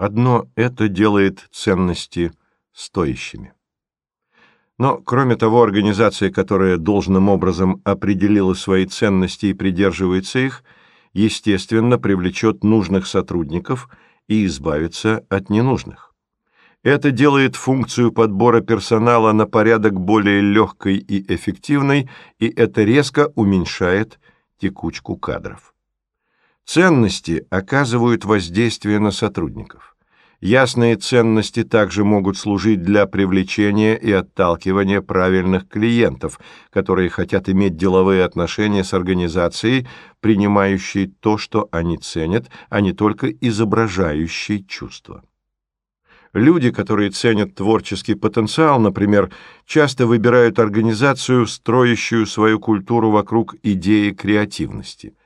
A: Одно это делает ценности стоящими. Но, кроме того, организация, которая должным образом определила свои ценности и придерживается их, естественно, привлечет нужных сотрудников и избавится от ненужных. Это делает функцию подбора персонала на порядок более легкой и эффективной, и это резко уменьшает текучку кадров. Ценности оказывают воздействие на сотрудников. Ясные ценности также могут служить для привлечения и отталкивания правильных клиентов, которые хотят иметь деловые отношения с организацией, принимающей то, что они ценят, а не только изображающей чувства. Люди, которые ценят творческий потенциал, например, часто выбирают организацию, строящую свою культуру вокруг идеи креативности.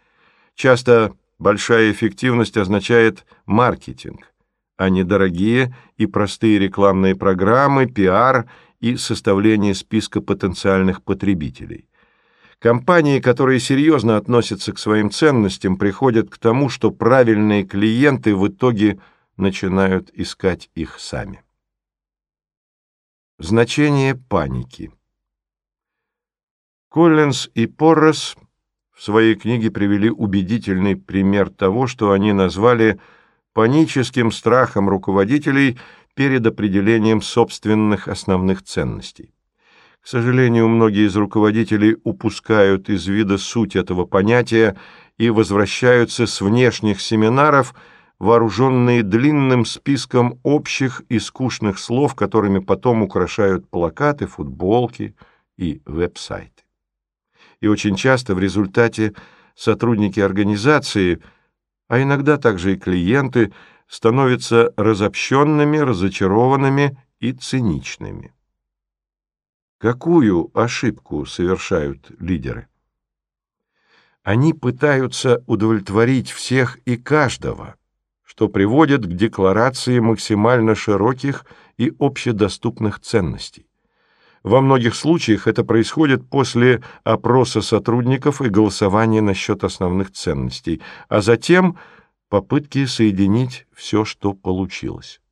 A: Часто Большая эффективность означает маркетинг, а не дорогие и простые рекламные программы, пиар и составление списка потенциальных потребителей. Компании, которые серьезно относятся к своим ценностям, приходят к тому, что правильные клиенты в итоге начинают искать их сами. Значение паники Коллинз и Поррес в своей книге привели убедительный пример того, что они назвали паническим страхом руководителей перед определением собственных основных ценностей. К сожалению, многие из руководителей упускают из вида суть этого понятия и возвращаются с внешних семинаров, вооруженные длинным списком общих и скучных слов, которыми потом украшают плакаты, футболки и веб-сайты и очень часто в результате сотрудники организации, а иногда также и клиенты, становятся разобщенными, разочарованными и циничными. Какую ошибку совершают лидеры? Они пытаются удовлетворить всех и каждого, что приводит к декларации максимально широких и общедоступных ценностей. Во многих случаях это происходит после опроса сотрудников и голосования насчет основных ценностей, а затем попытки соединить все, что получилось.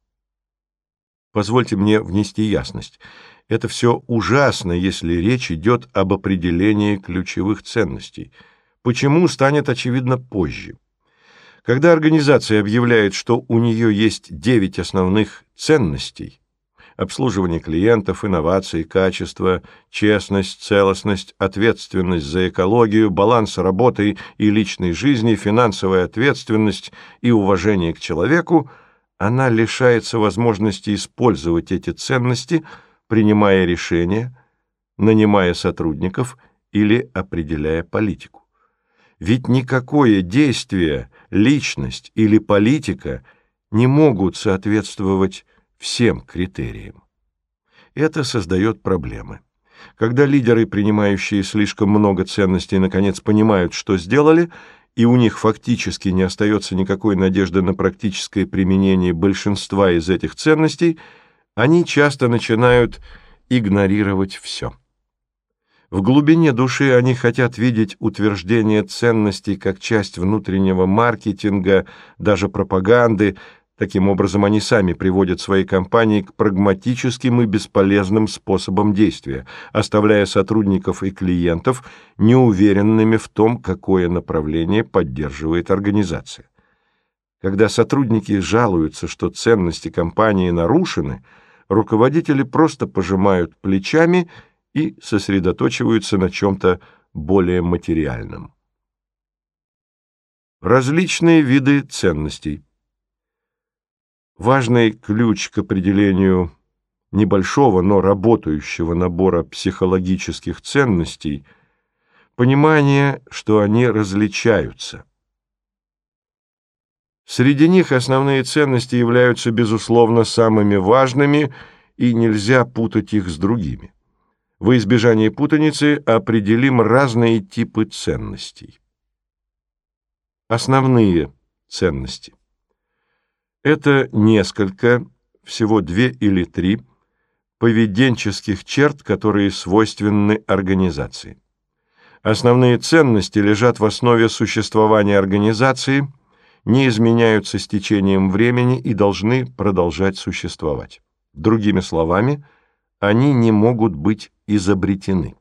A: Позвольте мне внести ясность. Это все ужасно, если речь идет об определении ключевых ценностей. Почему, станет очевидно позже. Когда организация объявляет, что у нее есть 9 основных ценностей, обслуживание клиентов, инновации, качество, честность, целостность, ответственность за экологию, баланс работы и личной жизни, финансовая ответственность и уважение к человеку, она лишается возможности использовать эти ценности, принимая решения, нанимая сотрудников или определяя политику. Ведь никакое действие, личность или политика не могут соответствовать всем критериям. Это создает проблемы. Когда лидеры, принимающие слишком много ценностей, наконец понимают, что сделали, и у них фактически не остается никакой надежды на практическое применение большинства из этих ценностей, они часто начинают игнорировать все. В глубине души они хотят видеть утверждение ценностей как часть внутреннего маркетинга, даже пропаганды, Таким образом, они сами приводят свои компании к прагматическим и бесполезным способам действия, оставляя сотрудников и клиентов неуверенными в том, какое направление поддерживает организация. Когда сотрудники жалуются, что ценности компании нарушены, руководители просто пожимают плечами и сосредоточиваются на чем-то более материальном. Различные виды ценностей – Важный ключ к определению небольшого, но работающего набора психологических ценностей – понимание, что они различаются. Среди них основные ценности являются, безусловно, самыми важными, и нельзя путать их с другими. Во избежание путаницы определим разные типы ценностей. Основные ценности. Это несколько, всего две или три, поведенческих черт, которые свойственны организации. Основные ценности лежат в основе существования организации, не изменяются с течением времени и должны продолжать существовать. Другими словами, они не могут быть изобретены.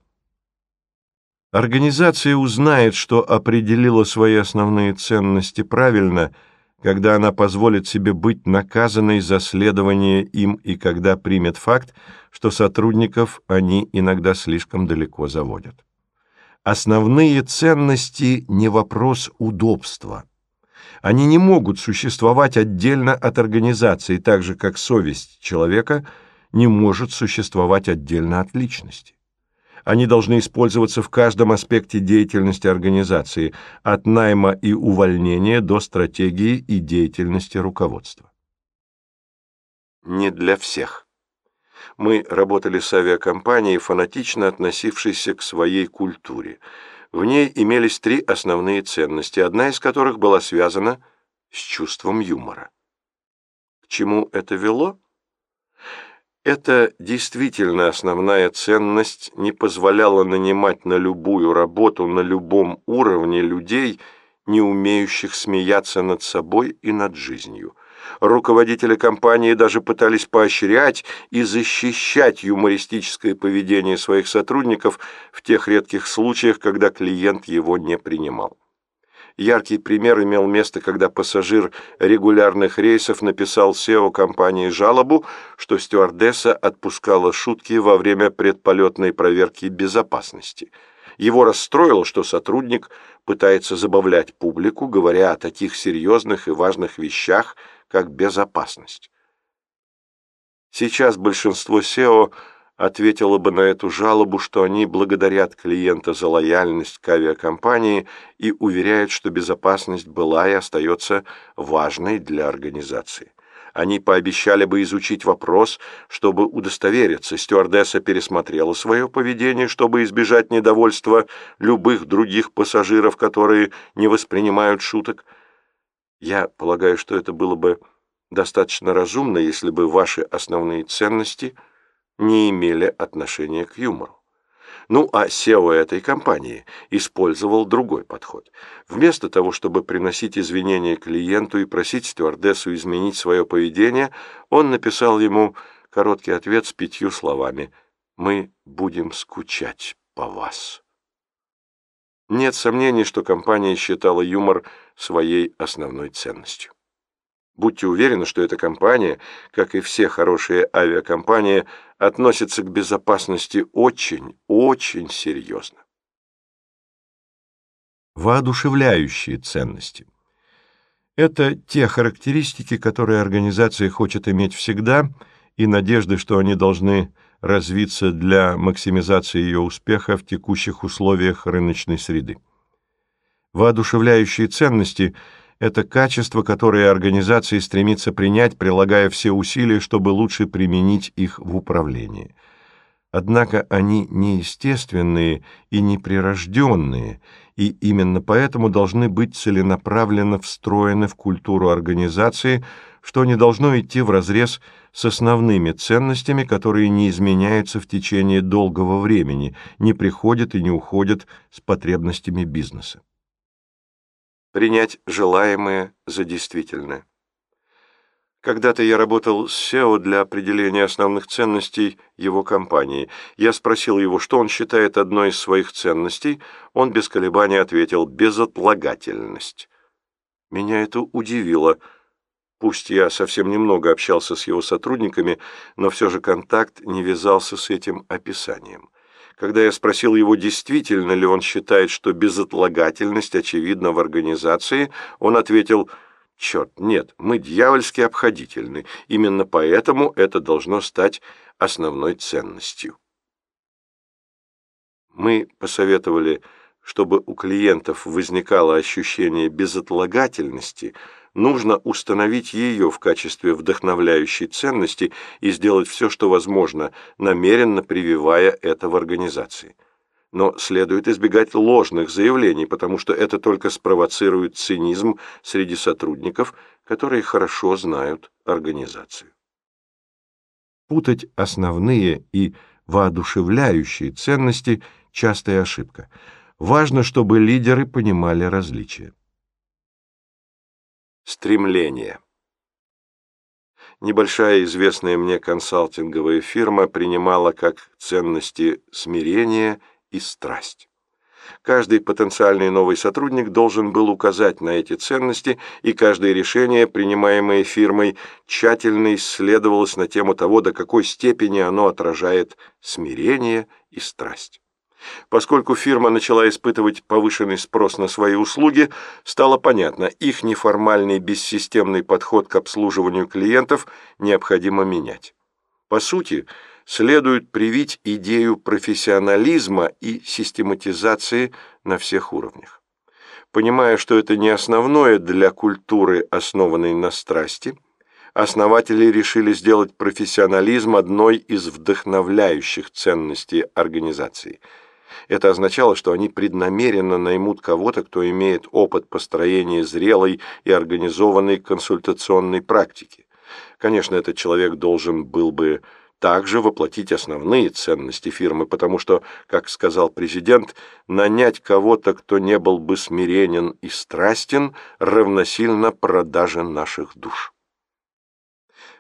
A: Организация узнает, что определила свои основные ценности правильно – когда она позволит себе быть наказанной за следование им и когда примет факт, что сотрудников они иногда слишком далеко заводят. Основные ценности не вопрос удобства. Они не могут существовать отдельно от организации, так же как совесть человека не может существовать отдельно от личности. Они должны использоваться в каждом аспекте деятельности организации, от найма и увольнения до стратегии и деятельности руководства. Не для всех. Мы работали с авиакомпанией, фанатично относившейся к своей культуре. В ней имелись три основные ценности, одна из которых была связана с чувством юмора. К чему это вело? Эта действительно основная ценность не позволяла нанимать на любую работу на любом уровне людей, не умеющих смеяться над собой и над жизнью. Руководители компании даже пытались поощрять и защищать юмористическое поведение своих сотрудников в тех редких случаях, когда клиент его не принимал. Яркий пример имел место, когда пассажир регулярных рейсов написал SEO компании жалобу, что стюардесса отпускала шутки во время предполетной проверки безопасности. Его расстроило, что сотрудник пытается забавлять публику, говоря о таких серьезных и важных вещах, как безопасность. Сейчас большинство SEO – ответила бы на эту жалобу, что они благодарят клиента за лояльность к авиакомпании и уверяют, что безопасность была и остается важной для организации. Они пообещали бы изучить вопрос, чтобы удостовериться. Стюардесса пересмотрела свое поведение, чтобы избежать недовольства любых других пассажиров, которые не воспринимают шуток. Я полагаю, что это было бы достаточно разумно, если бы ваши основные ценности – не имели отношения к юмору. Ну а SEO этой компании использовал другой подход. Вместо того, чтобы приносить извинения клиенту и просить стюардессу изменить свое поведение, он написал ему короткий ответ с пятью словами «Мы будем скучать по вас». Нет сомнений, что компания считала юмор своей основной ценностью. Будьте уверены, что эта компания, как и все хорошие авиакомпании, относится к безопасности очень, очень серьезно. Воодушевляющие ценности. Это те характеристики, которые организация хочет иметь всегда, и надежды, что они должны развиться для максимизации ее успеха в текущих условиях рыночной среды. Воодушевляющие ценности – это качество, которое организации стремится принять, прилагая все усилия, чтобы лучше применить их в управлении. Однако они неестественные и неприрожденные, и именно поэтому должны быть целенаправленно встроены в культуру организации, что не должно идти вразрез с основными ценностями, которые не изменяются в течение долгого времени, не приходят и не уходят с потребностями бизнеса принять желаемое за действительное. Когда-то я работал с SEO для определения основных ценностей его компании. Я спросил его, что он считает одной из своих ценностей. Он без колебаний ответил «безотлагательность». Меня это удивило. Пусть я совсем немного общался с его сотрудниками, но все же контакт не вязался с этим описанием. Когда я спросил его, действительно ли он считает, что безотлагательность очевидна в организации, он ответил «Черт, нет, мы дьявольски обходительны, именно поэтому это должно стать основной ценностью». Мы посоветовали, чтобы у клиентов возникало ощущение безотлагательности – нужно установить ее в качестве вдохновляющей ценности и сделать все, что возможно, намеренно прививая это в организации. Но следует избегать ложных заявлений, потому что это только спровоцирует цинизм среди сотрудников, которые хорошо знают организацию. Путать основные и воодушевляющие ценности – частая ошибка. Важно, чтобы лидеры понимали различия. Стремление. Небольшая известная мне консалтинговая фирма принимала как ценности смирение и страсть. Каждый потенциальный новый сотрудник должен был указать на эти ценности, и каждое решение, принимаемое фирмой, тщательно исследовалось на тему того, до какой степени оно отражает смирение и страсть. Поскольку фирма начала испытывать повышенный спрос на свои услуги, стало понятно, их неформальный бессистемный подход к обслуживанию клиентов необходимо менять. По сути, следует привить идею профессионализма и систематизации на всех уровнях. Понимая, что это не основное для культуры, основанной на страсти, основатели решили сделать профессионализм одной из вдохновляющих ценностей организации – это означало, что они преднамеренно наймут кого-то, кто имеет опыт построения зрелой и организованной консультационной практики. Конечно, этот человек должен был бы также воплотить основные ценности фирмы, потому что, как сказал президент, нанять кого-то, кто не был бы смиренен и страстен, равносильно продаже наших душ.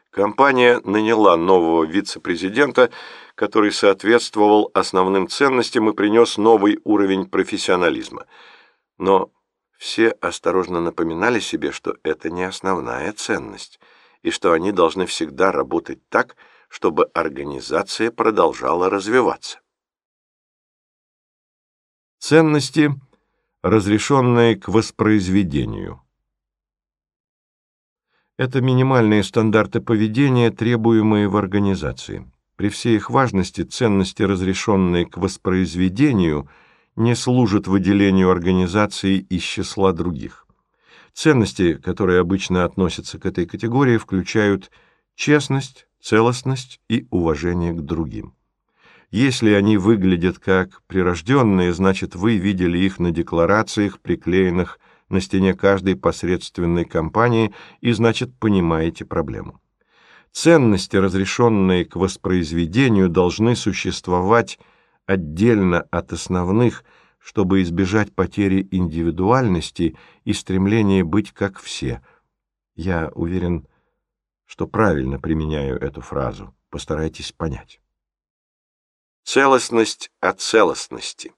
A: Компания наняла нового вице-президента который соответствовал основным ценностям и принес новый уровень профессионализма. Но все осторожно напоминали себе, что это не основная ценность, и что они должны всегда работать так, чтобы организация продолжала развиваться. Ценности, разрешенные к воспроизведению. Это минимальные стандарты поведения, требуемые в организации при всей их важности ценности, разрешенные к воспроизведению, не служат выделению организации из числа других. Ценности, которые обычно относятся к этой категории, включают честность, целостность и уважение к другим. Если они выглядят как прирожденные, значит, вы видели их на декларациях, приклеенных на стене каждой посредственной компании, и, значит, понимаете проблему. Ценности, разрешенные к воспроизведению, должны существовать отдельно от основных, чтобы избежать потери индивидуальности и стремления быть как все. Я уверен, что правильно применяю эту фразу. Постарайтесь понять.
B: Целостность от целостности.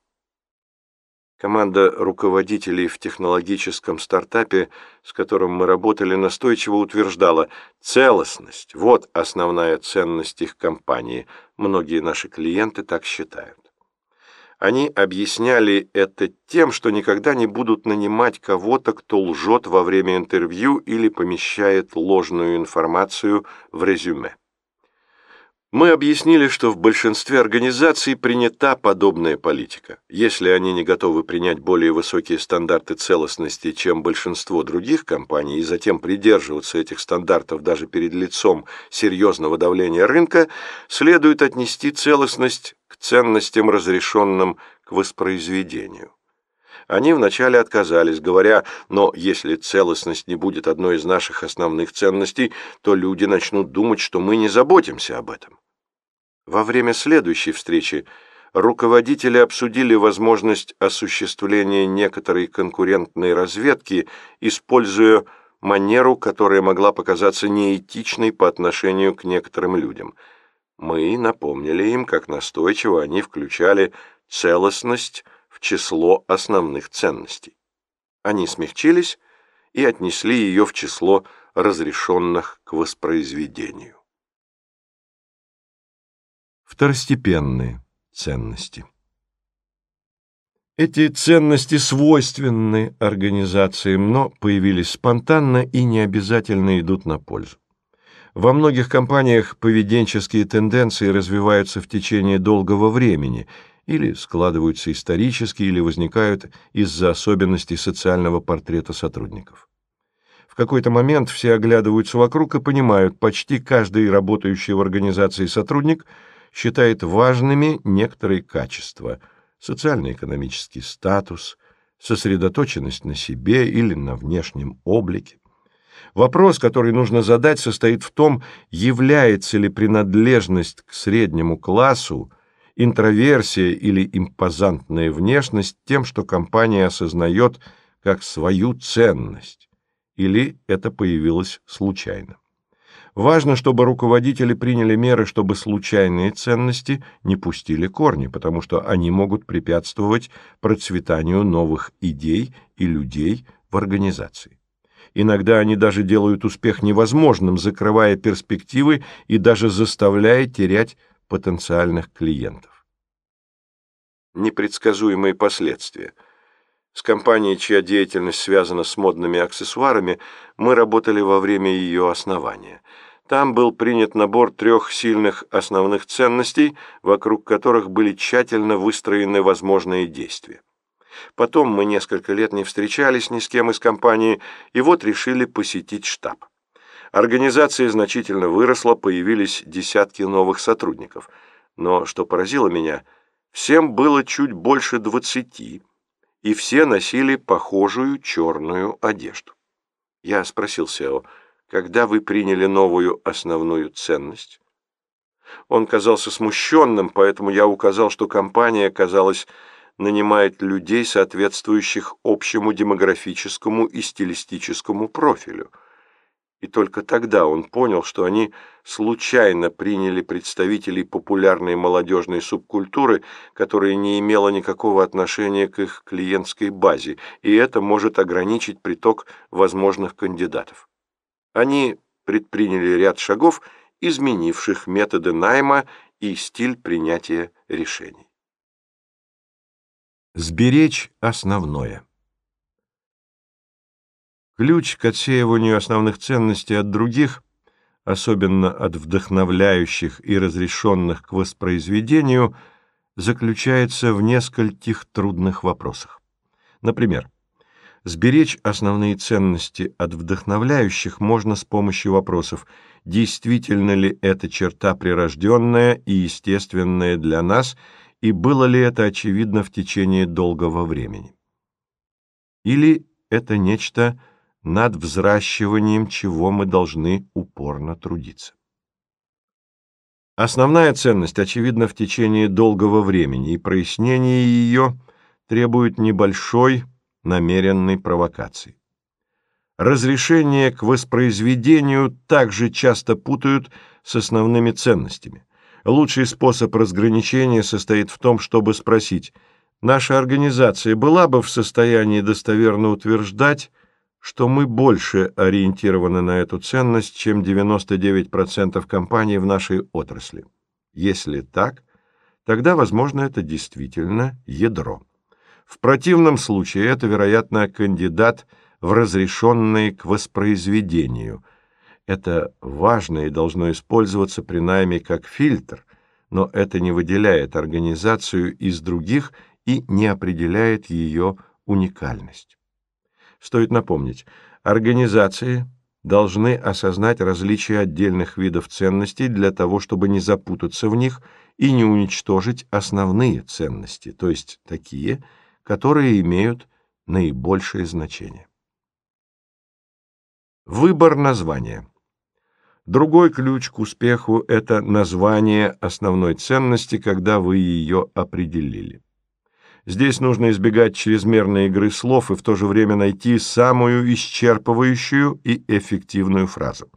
B: Команда руководителей в технологическом стартапе, с которым мы работали, настойчиво утверждала «целостность – вот основная ценность их компании». Многие наши клиенты так считают. Они объясняли это тем, что никогда не будут нанимать кого-то, кто лжет во время интервью или помещает ложную информацию в резюме. Мы объяснили, что в большинстве организаций принята подобная политика. Если они не готовы принять более высокие стандарты целостности, чем большинство других компаний, и затем придерживаться этих стандартов даже перед лицом серьезного давления рынка, следует отнести целостность к ценностям, разрешенным к воспроизведению. Они вначале отказались, говоря, но если целостность не будет одной из наших основных ценностей, то люди начнут думать, что мы не заботимся об этом. Во время следующей встречи руководители обсудили возможность осуществления некоторой конкурентной разведки, используя манеру, которая могла показаться неэтичной по отношению к некоторым людям. Мы напомнили им, как настойчиво они включали целостность в число основных ценностей. Они смягчились и отнесли ее в число разрешенных к воспроизведению.
A: Второстепенные ценности. Эти ценности свойственны организациям, но появились спонтанно и не обязательно идут на пользу. Во многих компаниях поведенческие тенденции развиваются в течение долгого времени или складываются исторически, или возникают из-за особенностей социального портрета сотрудников. В какой-то момент все оглядываются вокруг и понимают, почти каждый работающий в организации сотрудник – считает важными некоторые качества – социально-экономический статус, сосредоточенность на себе или на внешнем облике. Вопрос, который нужно задать, состоит в том, является ли принадлежность к среднему классу, интроверсия или импозантная внешность тем, что компания осознает как свою ценность, или это появилось случайно. Важно, чтобы руководители приняли меры, чтобы случайные ценности не пустили корни, потому что они могут препятствовать процветанию новых идей и людей в организации. Иногда они даже делают успех невозможным, закрывая перспективы и даже заставляя терять потенциальных клиентов.
B: Непредсказуемые последствия – с компанией, чья деятельность связана с модными аксессуарами, мы работали во время ее основания. Там был принят набор трех сильных основных ценностей, вокруг которых были тщательно выстроены возможные действия. Потом мы несколько лет не встречались ни с кем из компании, и вот решили посетить штаб. Организация значительно выросла, появились десятки новых сотрудников. Но, что поразило меня, всем было чуть больше двадцати, и все носили похожую черную одежду. Я спросил Сео, когда вы приняли новую основную ценность? Он казался смущенным, поэтому я указал, что компания, казалось, нанимает людей, соответствующих общему демографическому и стилистическому профилю. И только тогда он понял, что они случайно приняли представителей популярной молодежной субкультуры, которая не имела никакого отношения к их клиентской базе, и это может ограничить приток возможных кандидатов. Они предприняли ряд шагов, изменивших методы найма и стиль принятия решений.
A: Сберечь основное. Ключ к отсеиванию основных ценностей от других, особенно от вдохновляющих и разрешенных к воспроизведению, заключается в нескольких трудных вопросах. Например, Сберечь основные ценности от вдохновляющих можно с помощью вопросов, действительно ли эта черта прирожденная и естественная для нас, и было ли это очевидно в течение долгого времени. Или это нечто над взращиванием, чего мы должны упорно трудиться. Основная ценность очевидна в течение долгого времени, и прояснение ее требует небольшой, намеренной провокации. Разрешение к воспроизведению также часто путают с основными ценностями. Лучший способ разграничения состоит в том, чтобы спросить, наша организация была бы в состоянии достоверно утверждать, что мы больше ориентированы на эту ценность, чем 99% компаний в нашей отрасли. Если так, тогда, возможно, это действительно ядро. В противном случае это, вероятно, кандидат в разрешенные к воспроизведению. Это важно и должно использоваться при найме как фильтр, но это не выделяет организацию из других и не определяет ее уникальность. Стоит напомнить, организации должны осознать различия отдельных видов ценностей для того, чтобы не запутаться в них и не уничтожить основные ценности, то есть такие – которые имеют наибольшее значение. Выбор названия. Другой ключ к успеху – это название основной ценности, когда вы ее определили. Здесь нужно избегать чрезмерной игры слов и в то же время найти самую исчерпывающую и эффективную фразу.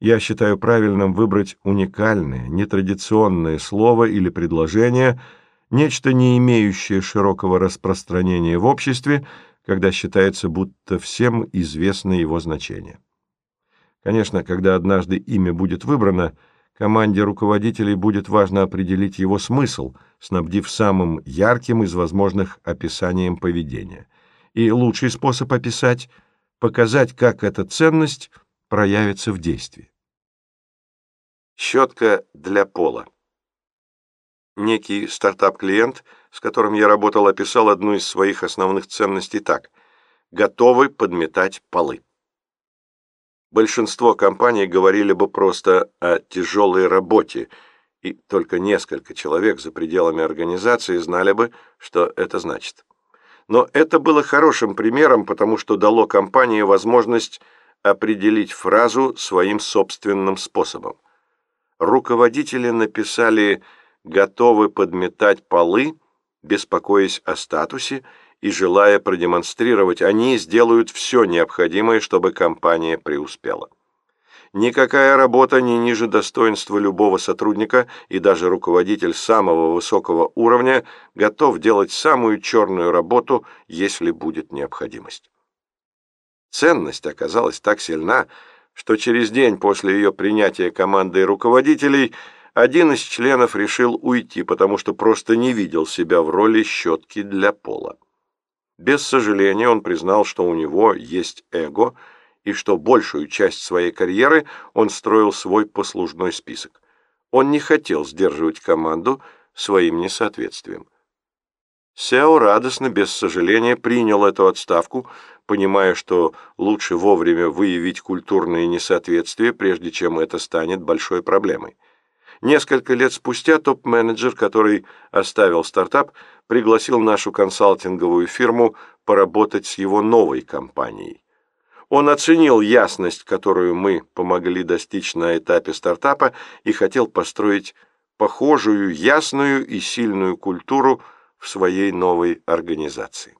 A: Я считаю правильным выбрать уникальное, нетрадиционное слово или предложение – нечто, не имеющее широкого распространения в обществе, когда считается, будто всем известно его значение. Конечно, когда однажды имя будет выбрано, команде руководителей будет важно определить его смысл, снабдив самым ярким из возможных описанием поведения. И лучший способ описать – показать, как эта ценность проявится в действии.
B: Щетка для пола. Некий стартап-клиент, с которым я работал, описал одну из своих основных ценностей так. «Готовы подметать полы». Большинство компаний говорили бы просто о тяжелой работе, и только несколько человек за пределами организации знали бы, что это значит. Но это было хорошим примером, потому что дало компании возможность определить фразу своим собственным способом. Руководители написали «Связь» готовы подметать полы, беспокоясь о статусе и желая продемонстрировать, они сделают все необходимое, чтобы компания преуспела. Никакая работа не ниже достоинства любого сотрудника, и даже руководитель самого высокого уровня готов делать самую черную работу, если будет необходимость. Ценность оказалась так сильна, что через день после ее принятия командой руководителей – один из членов решил уйти, потому что просто не видел себя в роли щетки для пола. Без сожаления он признал, что у него есть эго, и что большую часть своей карьеры он строил свой послужной список. Он не хотел сдерживать команду своим несоответствием. Сяо радостно, без сожаления, принял эту отставку, понимая, что лучше вовремя выявить культурные несоответствия, прежде чем это станет большой проблемой. Несколько лет спустя топ-менеджер, который оставил стартап, пригласил нашу консалтинговую фирму поработать с его новой компанией. Он оценил ясность, которую мы помогли достичь на этапе стартапа и хотел построить похожую, ясную и сильную культуру в своей новой организации.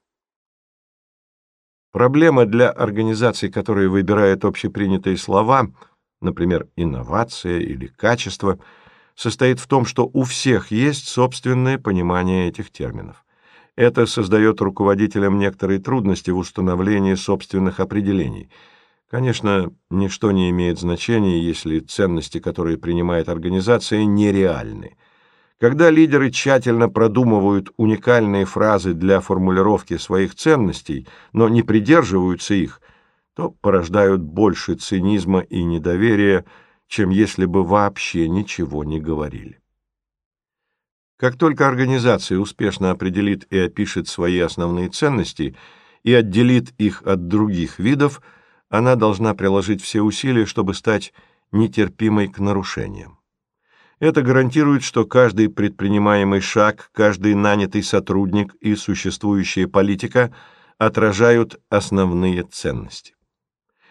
A: Проблема для организаций, которые выбирают общепринятые слова, например, инновация или качество – состоит в том, что у всех есть собственное понимание этих терминов. Это создает руководителям некоторые трудности в установлении собственных определений. Конечно, ничто не имеет значения, если ценности, которые принимает организация, нереальны. Когда лидеры тщательно продумывают уникальные фразы для формулировки своих ценностей, но не придерживаются их, то порождают больше цинизма и недоверия, чем если бы вообще ничего не говорили. Как только организация успешно определит и опишет свои основные ценности и отделит их от других видов, она должна приложить все усилия, чтобы стать нетерпимой к нарушениям. Это гарантирует, что каждый предпринимаемый шаг, каждый нанятый сотрудник и существующая политика отражают основные ценности.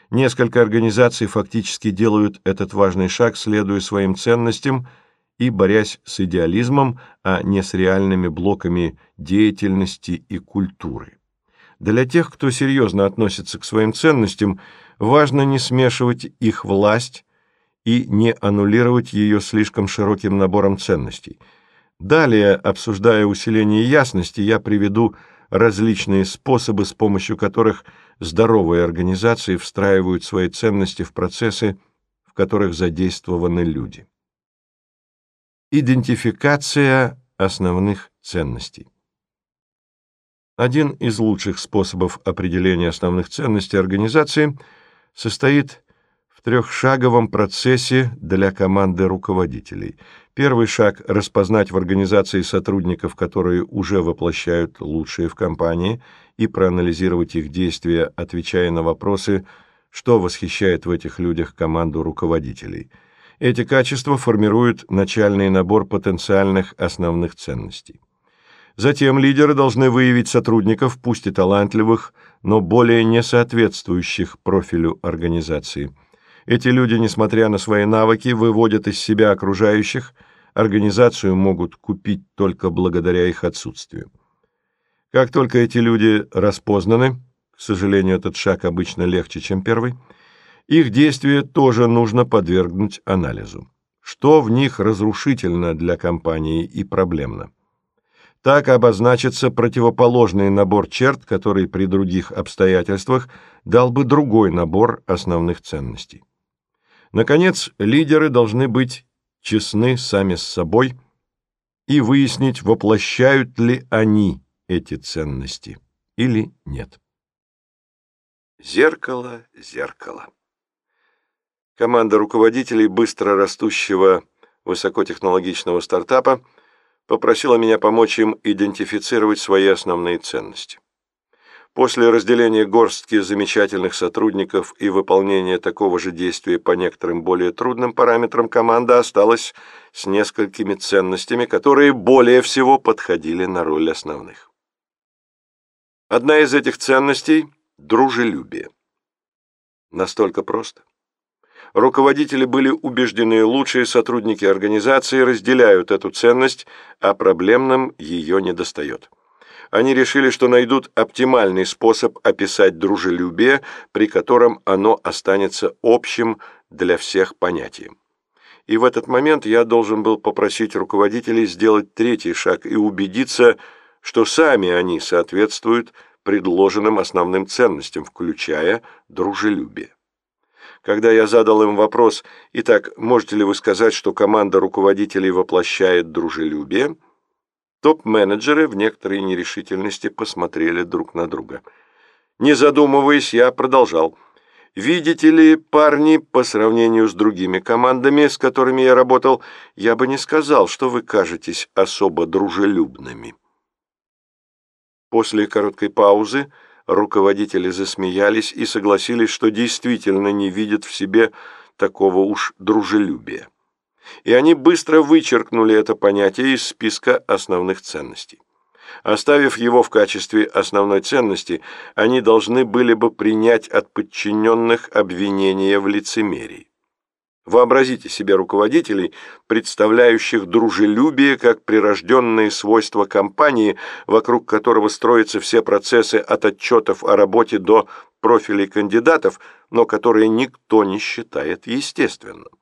A: Несколько организаций фактически делают этот важный шаг, следуя своим ценностям и борясь с идеализмом, а не с реальными блоками деятельности и культуры. Для тех, кто серьезно относится к своим ценностям, важно не смешивать их власть и не аннулировать ее слишком широким набором ценностей. Далее, обсуждая усиление ясности, я приведу различные способы, с помощью которых здоровые организации встраивают свои ценности в процессы, в которых задействованы люди. Идентификация основных ценностей. Один из лучших способов определения основных ценностей организации состоит трехшаговом процессе для команды руководителей. Первый шаг – распознать в организации сотрудников, которые уже воплощают лучшие в компании, и проанализировать их действия, отвечая на вопросы, что восхищает в этих людях команду руководителей. Эти качества формируют начальный набор потенциальных основных ценностей. Затем лидеры должны выявить сотрудников, пусть и талантливых, но более не соответствующих профилю организации – эти люди, несмотря на свои навыки, выводят из себя окружающих, организацию могут купить только благодаря их отсутствию. Как только эти люди распознаны, к сожалению, этот шаг обычно легче, чем первый, их действия тоже нужно подвергнуть анализу. Что в них разрушительно для компании и проблемно? Так обозначится противоположный набор черт, который при других обстоятельствах дал бы другой набор основных ценностей. Наконец, лидеры должны быть честны сами с собой и выяснить, воплощают ли они эти ценности или нет.
B: Зеркало, зеркало. Команда руководителей быстро растущего высокотехнологичного стартапа попросила меня помочь им идентифицировать свои основные ценности. После разделения горстки замечательных сотрудников и выполнения такого же действия по некоторым более трудным параметрам команда осталась с несколькими ценностями, которые более всего подходили на роль основных. Одна из этих ценностей – дружелюбие. Настолько просто. Руководители были убеждены, лучшие сотрудники организации разделяют эту ценность, а проблемным ее не достает они решили, что найдут оптимальный способ описать дружелюбие, при котором оно останется общим для всех понятием. И в этот момент я должен был попросить руководителей сделать третий шаг и убедиться, что сами они соответствуют предложенным основным ценностям, включая дружелюбие. Когда я задал им вопрос «Итак, можете ли вы сказать, что команда руководителей воплощает дружелюбие?», Топ-менеджеры в некоторой нерешительности посмотрели друг на друга. Не задумываясь, я продолжал. Видите ли, парни, по сравнению с другими командами, с которыми я работал, я бы не сказал, что вы кажетесь особо дружелюбными. После короткой паузы руководители засмеялись и согласились, что действительно не видят в себе такого уж дружелюбия и они быстро вычеркнули это понятие из списка основных ценностей. Оставив его в качестве основной ценности, они должны были бы принять от подчиненных обвинения в лицемерии. Вообразите себе руководителей, представляющих дружелюбие как прирожденные свойства компании, вокруг которого строятся все процессы от отчетов о работе до профилей кандидатов, но которые никто не считает естественным.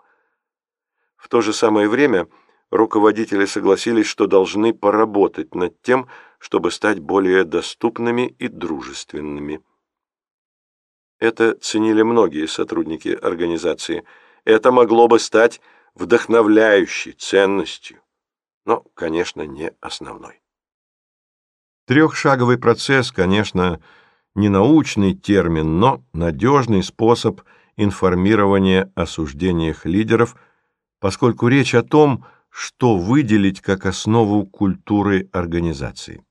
B: В то же самое время руководители согласились, что должны поработать над тем, чтобы стать более доступными и дружественными. Это ценили многие сотрудники организации. Это могло бы стать вдохновляющей ценностью, но, конечно, не основной.
A: Трехшаговый процесс, конечно, не научный термин, но надежный способ информирования о суждениях лидеров – поскольку речь о том, что выделить как основу культуры организации.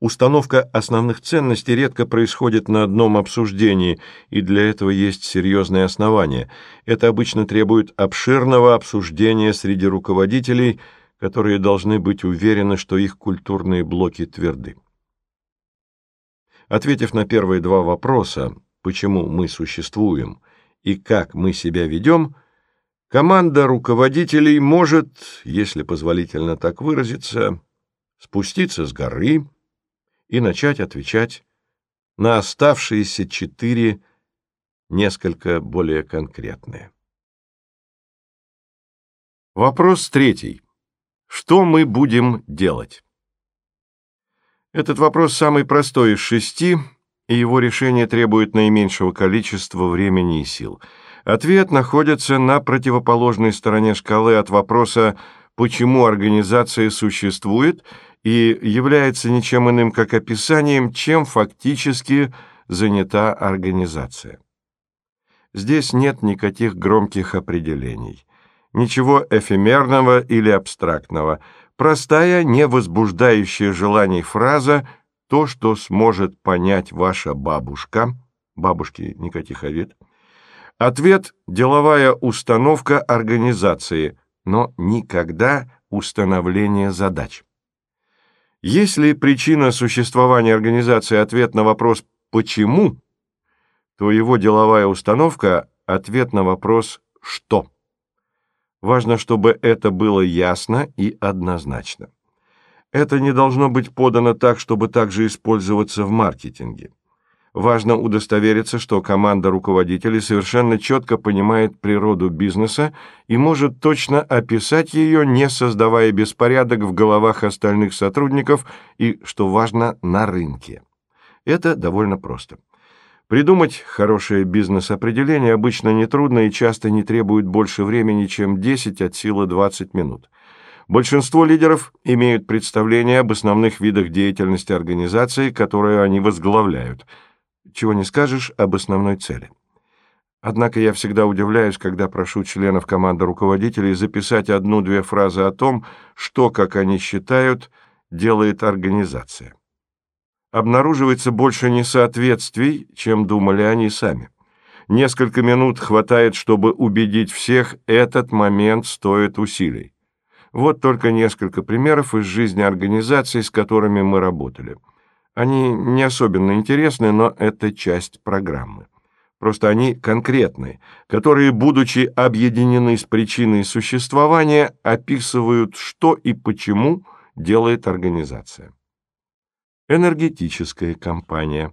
A: Установка основных ценностей редко происходит на одном обсуждении, и для этого есть серьезные основания. Это обычно требует обширного обсуждения среди руководителей, которые должны быть уверены, что их культурные блоки тверды. Ответив на первые два вопроса, почему мы существуем и как мы себя ведем, Команда руководителей может, если позволительно так выразиться, спуститься с горы и начать отвечать на оставшиеся четыре несколько более конкретные. Вопрос третий. Что мы будем делать? Этот вопрос самый простой из шести, и его решение требует наименьшего количества времени и сил – Ответ находится на противоположной стороне шкалы от вопроса «почему организация существует?» и является ничем иным, как описанием, чем фактически занята организация. Здесь нет никаких громких определений, ничего эфемерного или абстрактного, простая, не возбуждающая желаний фраза «то, что сможет понять ваша бабушка», бабушки никаких овид, Ответ – деловая установка организации, но никогда установление задач. Если причина существования организации – ответ на вопрос «почему?», то его деловая установка – ответ на вопрос «что?». Важно, чтобы это было ясно и однозначно. Это не должно быть подано так, чтобы также использоваться в маркетинге. Важно удостовериться, что команда руководителей совершенно четко понимает природу бизнеса и может точно описать ее, не создавая беспорядок в головах остальных сотрудников и, что важно, на рынке. Это довольно просто. Придумать хорошее бизнес-определение обычно нетрудно и часто не требует больше времени, чем 10 от силы 20 минут. Большинство лидеров имеют представление об основных видах деятельности организации, которую они возглавляют – чего не скажешь об основной цели. Однако я всегда удивляюсь, когда прошу членов команды руководителей записать одну-две фразы о том, что, как они считают, делает организация. Обнаруживается больше несоответствий, чем думали они сами. Несколько минут хватает, чтобы убедить всех, этот момент стоит усилий. Вот только несколько примеров из жизни организаций, с которыми мы работали – они не особенно интересны, но это часть программы. Просто они конкретны, которые, будучи объединены с причиной существования, описывают, что и почему делает организация. Энергетическая компания.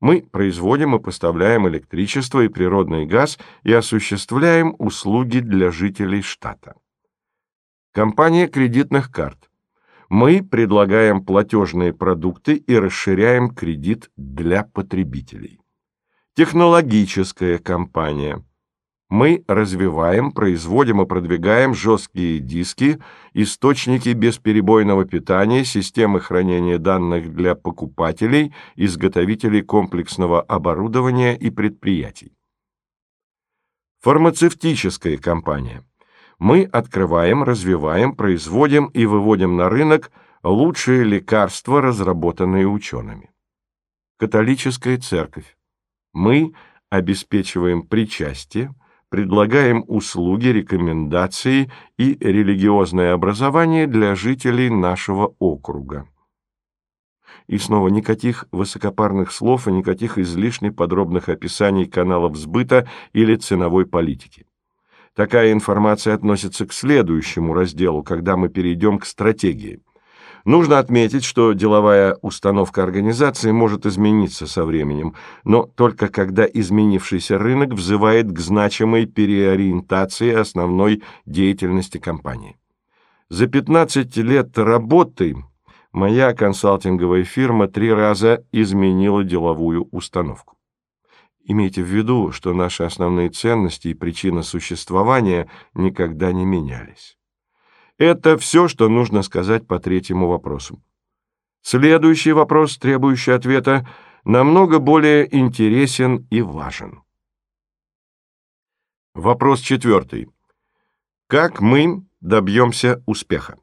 A: Мы производим и поставляем электричество и природный газ и осуществляем услуги для жителей штата. Компания кредитных карт мы предлагаем платежные продукты и расширяем кредит для потребителей. Технологическая компания. Мы развиваем, производим и продвигаем жесткие диски, источники бесперебойного питания, системы хранения данных для покупателей, изготовителей комплексного оборудования и предприятий. Фармацевтическая компания мы открываем, развиваем, производим и выводим на рынок лучшие лекарства, разработанные учеными. Католическая церковь. Мы обеспечиваем причастие, предлагаем услуги, рекомендации и религиозное образование для жителей нашего округа. И снова никаких высокопарных слов и никаких излишне подробных описаний каналов сбыта или ценовой политики. Такая информация относится к следующему разделу, когда мы перейдем к стратегии. Нужно отметить, что деловая установка организации может измениться со временем, но только когда изменившийся рынок взывает к значимой переориентации основной деятельности компании. За 15 лет работы моя консалтинговая фирма три раза изменила деловую установку. Имейте в виду, что наши основные ценности и причина существования никогда не менялись. Это все, что нужно сказать по третьему вопросу. Следующий вопрос, требующий ответа, намного более интересен и важен. Вопрос четвертый. Как мы добьемся успеха?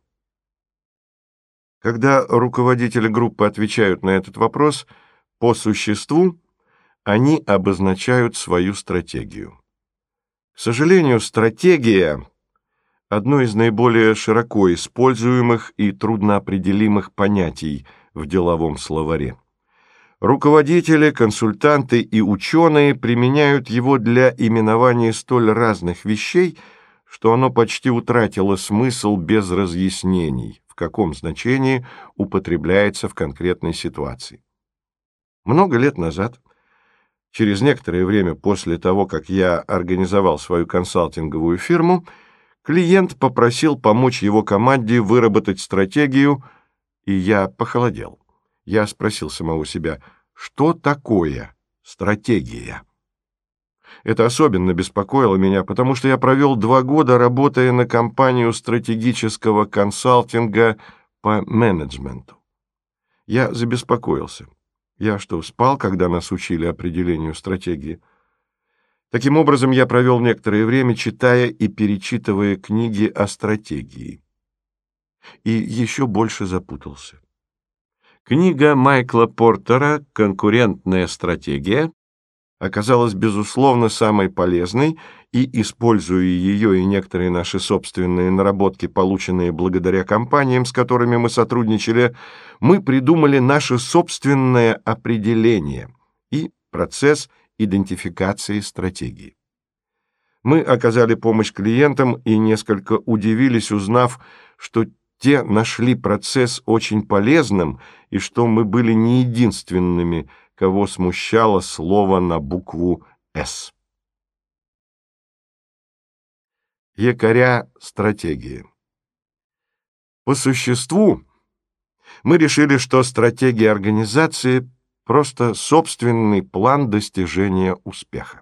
A: Когда руководители группы отвечают на этот вопрос, по существу они обозначают свою стратегию. К сожалению, стратегия – одно из наиболее широко используемых и трудноопределимых понятий в деловом словаре. Руководители, консультанты и ученые применяют его для именования столь разных вещей, что оно почти утратило смысл без разъяснений, в каком значении употребляется в конкретной ситуации. Много лет назад Через некоторое время после того, как я организовал свою консалтинговую фирму, клиент попросил помочь его команде выработать стратегию, и я похолодел. Я спросил самого себя, что такое стратегия? Это особенно беспокоило меня, потому что я провел два года, работая на компанию стратегического консалтинга по менеджменту. Я забеспокоился. Я что, спал, когда нас учили определению стратегии? Таким образом, я провел некоторое время, читая и перечитывая книги о стратегии. И еще больше запутался. Книга Майкла Портера «Конкурентная стратегия» оказалась, безусловно, самой полезной, и, используя ее и некоторые наши собственные наработки, полученные благодаря компаниям, с которыми мы сотрудничали, мы придумали наше собственное определение и процесс идентификации стратегии. Мы оказали помощь клиентам и несколько удивились, узнав, что те нашли процесс очень полезным и что мы были не единственными – кого смущало слово на букву «С». Якоря стратегии По существу, мы решили, что стратегия организации – просто собственный план достижения успеха.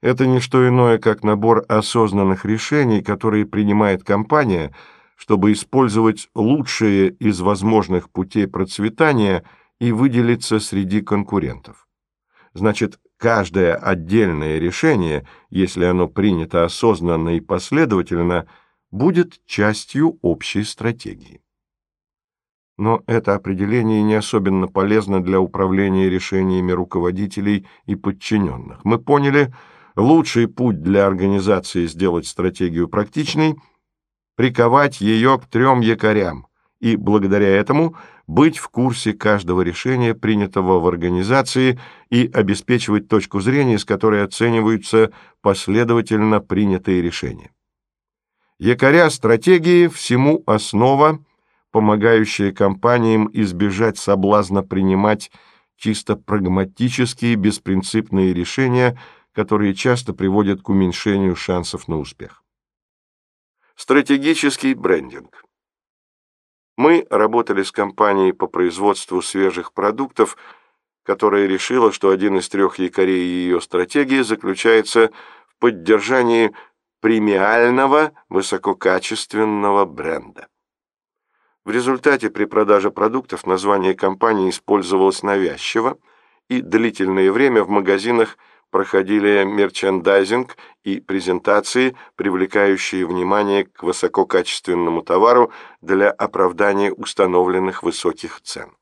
A: Это не что иное, как набор осознанных решений, которые принимает компания, чтобы использовать лучшие из возможных путей процветания – и выделиться среди конкурентов. Значит, каждое отдельное решение, если оно принято осознанно и последовательно, будет частью общей стратегии. Но это определение не особенно полезно для управления решениями руководителей и подчиненных. Мы поняли, лучший путь для организации сделать стратегию практичной – приковать ее к трем якорям и, благодаря этому, быть в курсе каждого решения, принятого в организации, и обеспечивать точку зрения, с которой оцениваются последовательно принятые решения. Якоря стратегии всему основа, помогающая компаниям избежать соблазна принимать чисто прагматические, беспринципные решения, которые часто приводят к уменьшению шансов на успех. Стратегический брендинг – мы работали с компанией по производству свежих продуктов, которая решила, что один из трех якорей ее стратегии заключается в поддержании премиального высококачественного бренда. В результате при продаже продуктов название компании использовалось навязчиво, и длительное время в магазинах – проходили мерчендайзинг и презентации, привлекающие внимание к высококачественному товару для оправдания установленных высоких цен.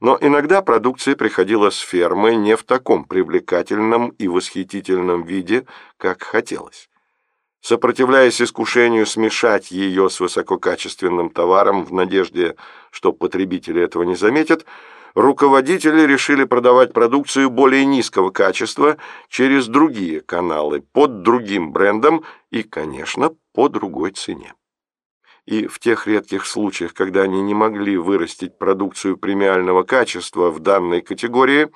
A: Но иногда продукция приходила с фермы не в таком привлекательном и восхитительном виде, как хотелось. Сопротивляясь искушению смешать ее с высококачественным товаром в надежде, что потребители этого не заметят, руководители решили продавать продукцию более низкого качества через другие каналы, под другим брендом и, конечно, по другой цене. И в тех редких случаях, когда они не могли вырастить продукцию премиального качества в данной категории,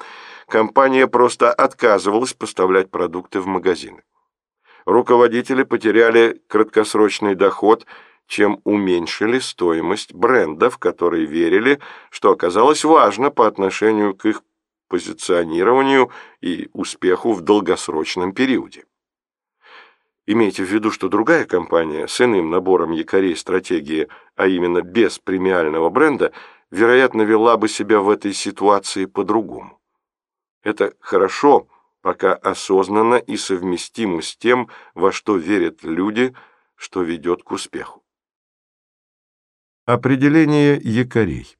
A: компания просто отказывалась поставлять продукты в магазины. Руководители потеряли краткосрочный доход – чем уменьшили стоимость брендов, которые верили, что оказалось важно по отношению к их позиционированию и успеху в долгосрочном периоде. Имейте в виду, что другая компания с иным набором якорей стратегии, а именно без премиального бренда, вероятно, вела бы себя в этой ситуации по-другому. Это хорошо, пока осознанно и совместимо с тем, во что верят люди, что ведет к успеху. Определение якорей.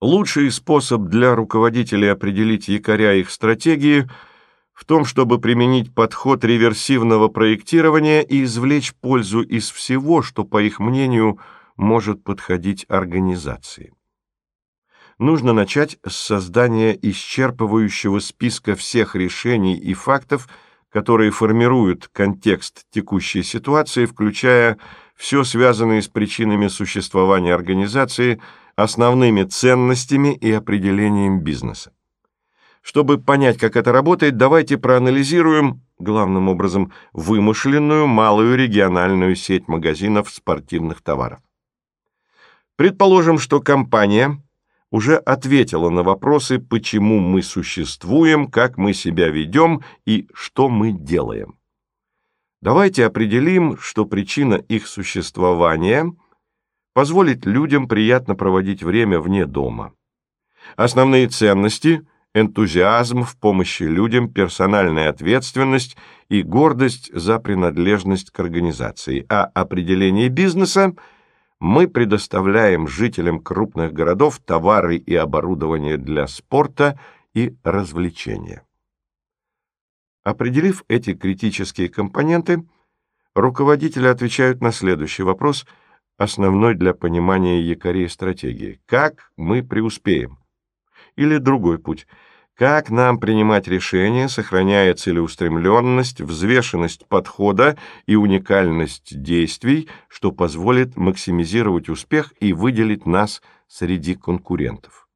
A: Лучший способ для руководителей определить якоря их стратегии в том, чтобы применить подход реверсивного проектирования и извлечь пользу из всего, что, по их мнению, может подходить организации. Нужно начать с создания исчерпывающего списка всех решений и фактов – которые формируют контекст текущей ситуации, включая все связанное с причинами существования организации, основными ценностями и определением бизнеса. Чтобы понять, как это работает, давайте проанализируем, главным образом, вымышленную малую региональную сеть магазинов спортивных товаров. Предположим, что компания – уже ответила на вопросы, почему мы существуем, как мы себя ведем и что мы делаем. Давайте определим, что причина их существования – позволить людям приятно проводить время вне дома. Основные ценности – энтузиазм в помощи людям, персональная ответственность и гордость за принадлежность к организации, а определение бизнеса – мы предоставляем жителям крупных городов товары и оборудование для спорта и развлечения. Определив эти критические компоненты, руководители отвечают на следующий вопрос, основной для понимания якорей стратегии. Как мы преуспеем? Или другой путь – как нам принимать решения, сохраняя целеустремленность, взвешенность подхода и уникальность действий, что позволит максимизировать успех и выделить нас среди конкурентов?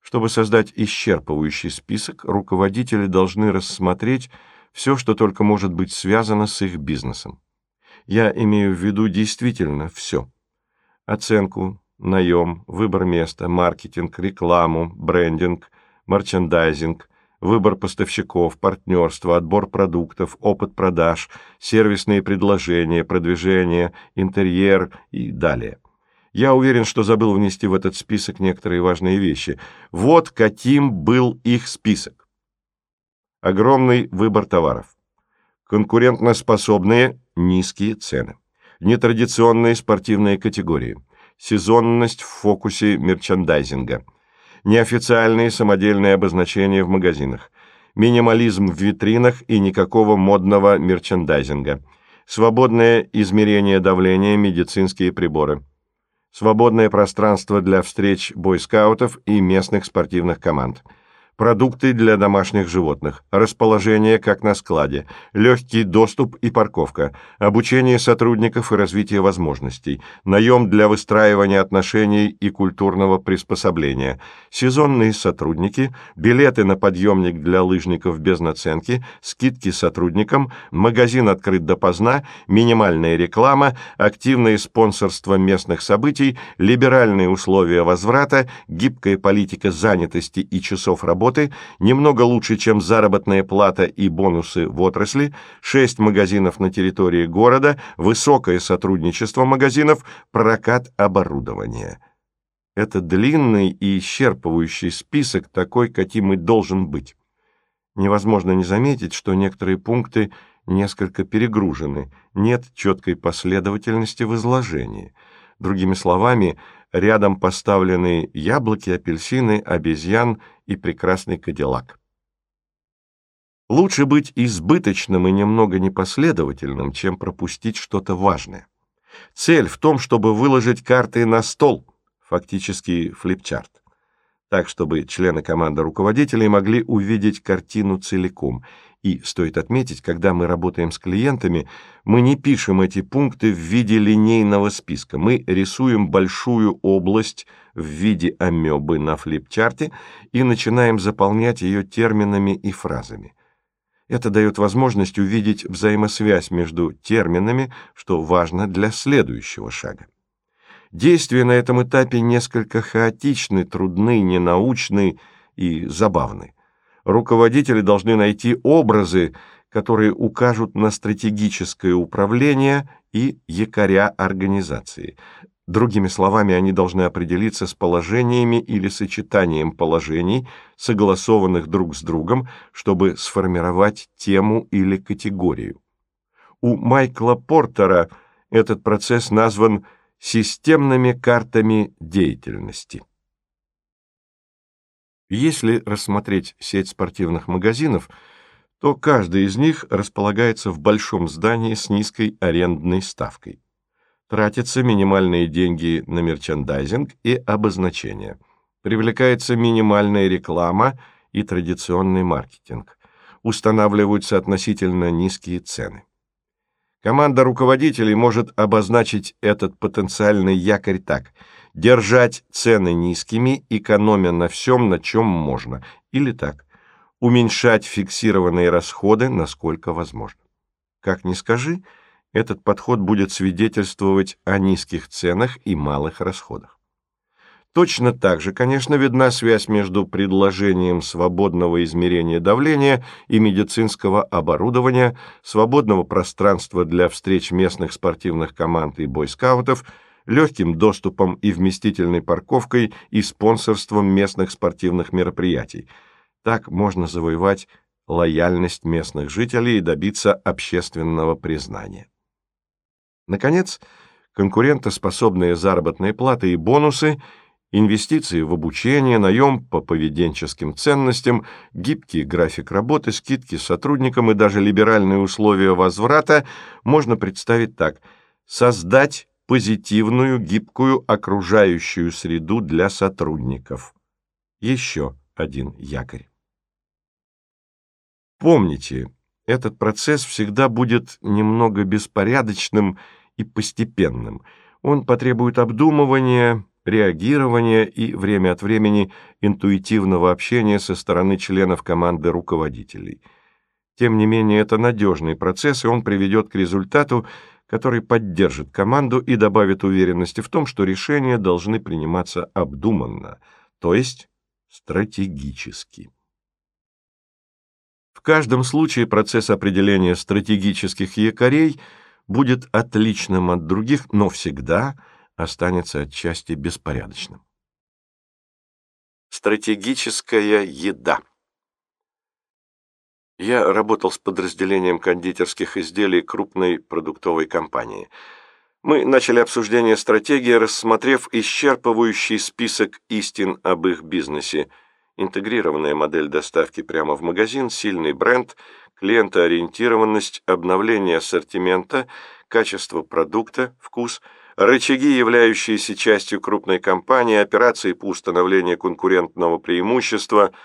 A: Чтобы создать исчерпывающий список, руководители должны рассмотреть все, что только может быть связано с их бизнесом. Я имею в виду действительно все. Оценку, наем, выбор места, маркетинг, рекламу, брендинг, мерчендайзинг, выбор поставщиков, партнерство, отбор продуктов, опыт продаж, сервисные предложения, продвижение, интерьер и далее. Я уверен, что забыл внести в этот список некоторые важные вещи. Вот каким был их список. Огромный выбор товаров. Конкурентноспособные низкие цены. Нетрадиционные спортивные категории. Сезонность в фокусе мерчендайзинга – неофициальные самодельные обозначения в магазинах, минимализм в витринах и никакого модного мерчендайзинга, свободное измерение давления, медицинские приборы, свободное пространство для встреч бойскаутов и местных спортивных команд – продукты для домашних животных, расположение как на складе, легкий доступ и парковка, обучение сотрудников и развитие возможностей, наем для выстраивания отношений и культурного приспособления, сезонные сотрудники, билеты на подъемник для лыжников без наценки, скидки сотрудникам, магазин открыт допоздна, минимальная реклама, активное спонсорство местных событий, либеральные условия возврата, гибкая политика занятости и часов работы, работы, немного лучше, чем заработная плата и бонусы в отрасли, шесть магазинов на территории города, высокое сотрудничество магазинов, прокат оборудования. Это длинный и исчерпывающий список такой, каким и должен быть. Невозможно не заметить, что некоторые пункты несколько перегружены, нет четкой последовательности в изложении. Другими словами, рядом поставлены яблоки, апельсины, обезьян и прекрасный кадиллак. Лучше быть избыточным и немного непоследовательным, чем пропустить что-то важное. Цель в том, чтобы выложить карты на стол, фактически флипчарт, так, чтобы члены команды руководителей могли увидеть картину целиком – и стоит отметить, когда мы работаем с клиентами, мы не пишем эти пункты в виде линейного списка. Мы рисуем большую область в виде амебы на флипчарте и начинаем заполнять ее терминами и фразами. Это дает возможность увидеть взаимосвязь между терминами, что важно для следующего шага. Действия на этом этапе несколько хаотичны, трудны, ненаучны и забавны руководители должны найти образы, которые укажут на стратегическое управление и якоря организации. Другими словами, они должны определиться с положениями или сочетанием положений, согласованных друг с другом, чтобы сформировать тему или категорию. У Майкла Портера этот процесс назван «системными картами деятельности». Если рассмотреть сеть спортивных магазинов, то каждый из них располагается в большом здании с низкой арендной ставкой. Тратятся минимальные деньги на мерчендайзинг и обозначение. Привлекается минимальная реклама и традиционный маркетинг. Устанавливаются относительно низкие цены. Команда руководителей может обозначить этот потенциальный якорь так – держать цены низкими, экономя на всем, на чем можно, или так, уменьшать фиксированные расходы, насколько возможно. Как ни скажи, этот подход будет свидетельствовать о низких ценах и малых расходах. Точно так же, конечно, видна связь между предложением свободного измерения давления и медицинского оборудования, свободного пространства для встреч местных спортивных команд и бойскаутов – легким доступом и вместительной парковкой и спонсорством местных спортивных мероприятий. Так можно завоевать лояльность местных жителей и добиться общественного признания. Наконец, конкурентоспособные заработные платы и бонусы, инвестиции в обучение, наем по поведенческим ценностям, гибкий график работы, скидки сотрудникам и даже либеральные условия возврата можно представить так. Создать позитивную, гибкую окружающую среду для сотрудников. Еще один якорь. Помните, этот процесс всегда будет немного беспорядочным и постепенным. Он потребует обдумывания, реагирования и время от времени интуитивного общения со стороны членов команды руководителей. Тем не менее, это надежный процесс, и он приведет к результату, который поддержит команду и добавит уверенности в том, что решения должны приниматься обдуманно, то есть стратегически. В каждом случае процесс определения стратегических якорей будет отличным от других, но всегда останется отчасти беспорядочным.
B: Стратегическая еда. Я работал с подразделением кондитерских изделий крупной продуктовой компании. Мы начали обсуждение стратегии, рассмотрев исчерпывающий список истин об их бизнесе. Интегрированная модель доставки прямо в магазин, сильный бренд, клиентоориентированность, обновление ассортимента, качество продукта, вкус – рычаги, являющиеся частью крупной компании, операции по установлению конкурентного преимущества –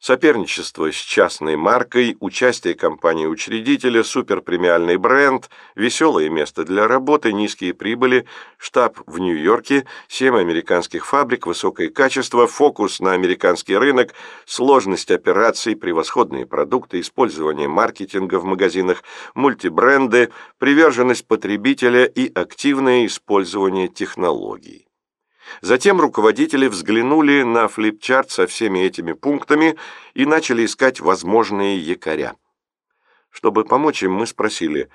B: соперничество с частной маркой, участие компании-учредителя, суперпремиальный бренд, веселое место для работы, низкие прибыли, штаб в Нью-Йорке, семь американских фабрик, высокое качество, фокус на американский рынок, сложность операций, превосходные продукты, использование маркетинга в магазинах, мультибренды, приверженность потребителя и активное использование технологий. Затем руководители взглянули на флипчарт со всеми этими пунктами и начали искать возможные якоря. Чтобы помочь им, мы спросили,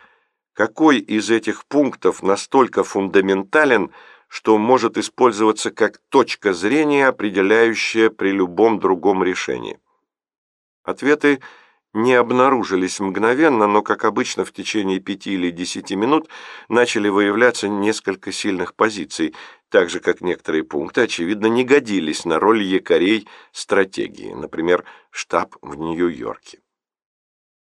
B: какой из этих пунктов настолько фундаментален, что может использоваться как точка зрения, определяющая при любом другом решении. Ответы – не обнаружились мгновенно, но, как обычно, в течение пяти или десяти минут начали выявляться несколько сильных позиций, так же, как некоторые пункты, очевидно, не годились на роль якорей стратегии, например, штаб в Нью-Йорке.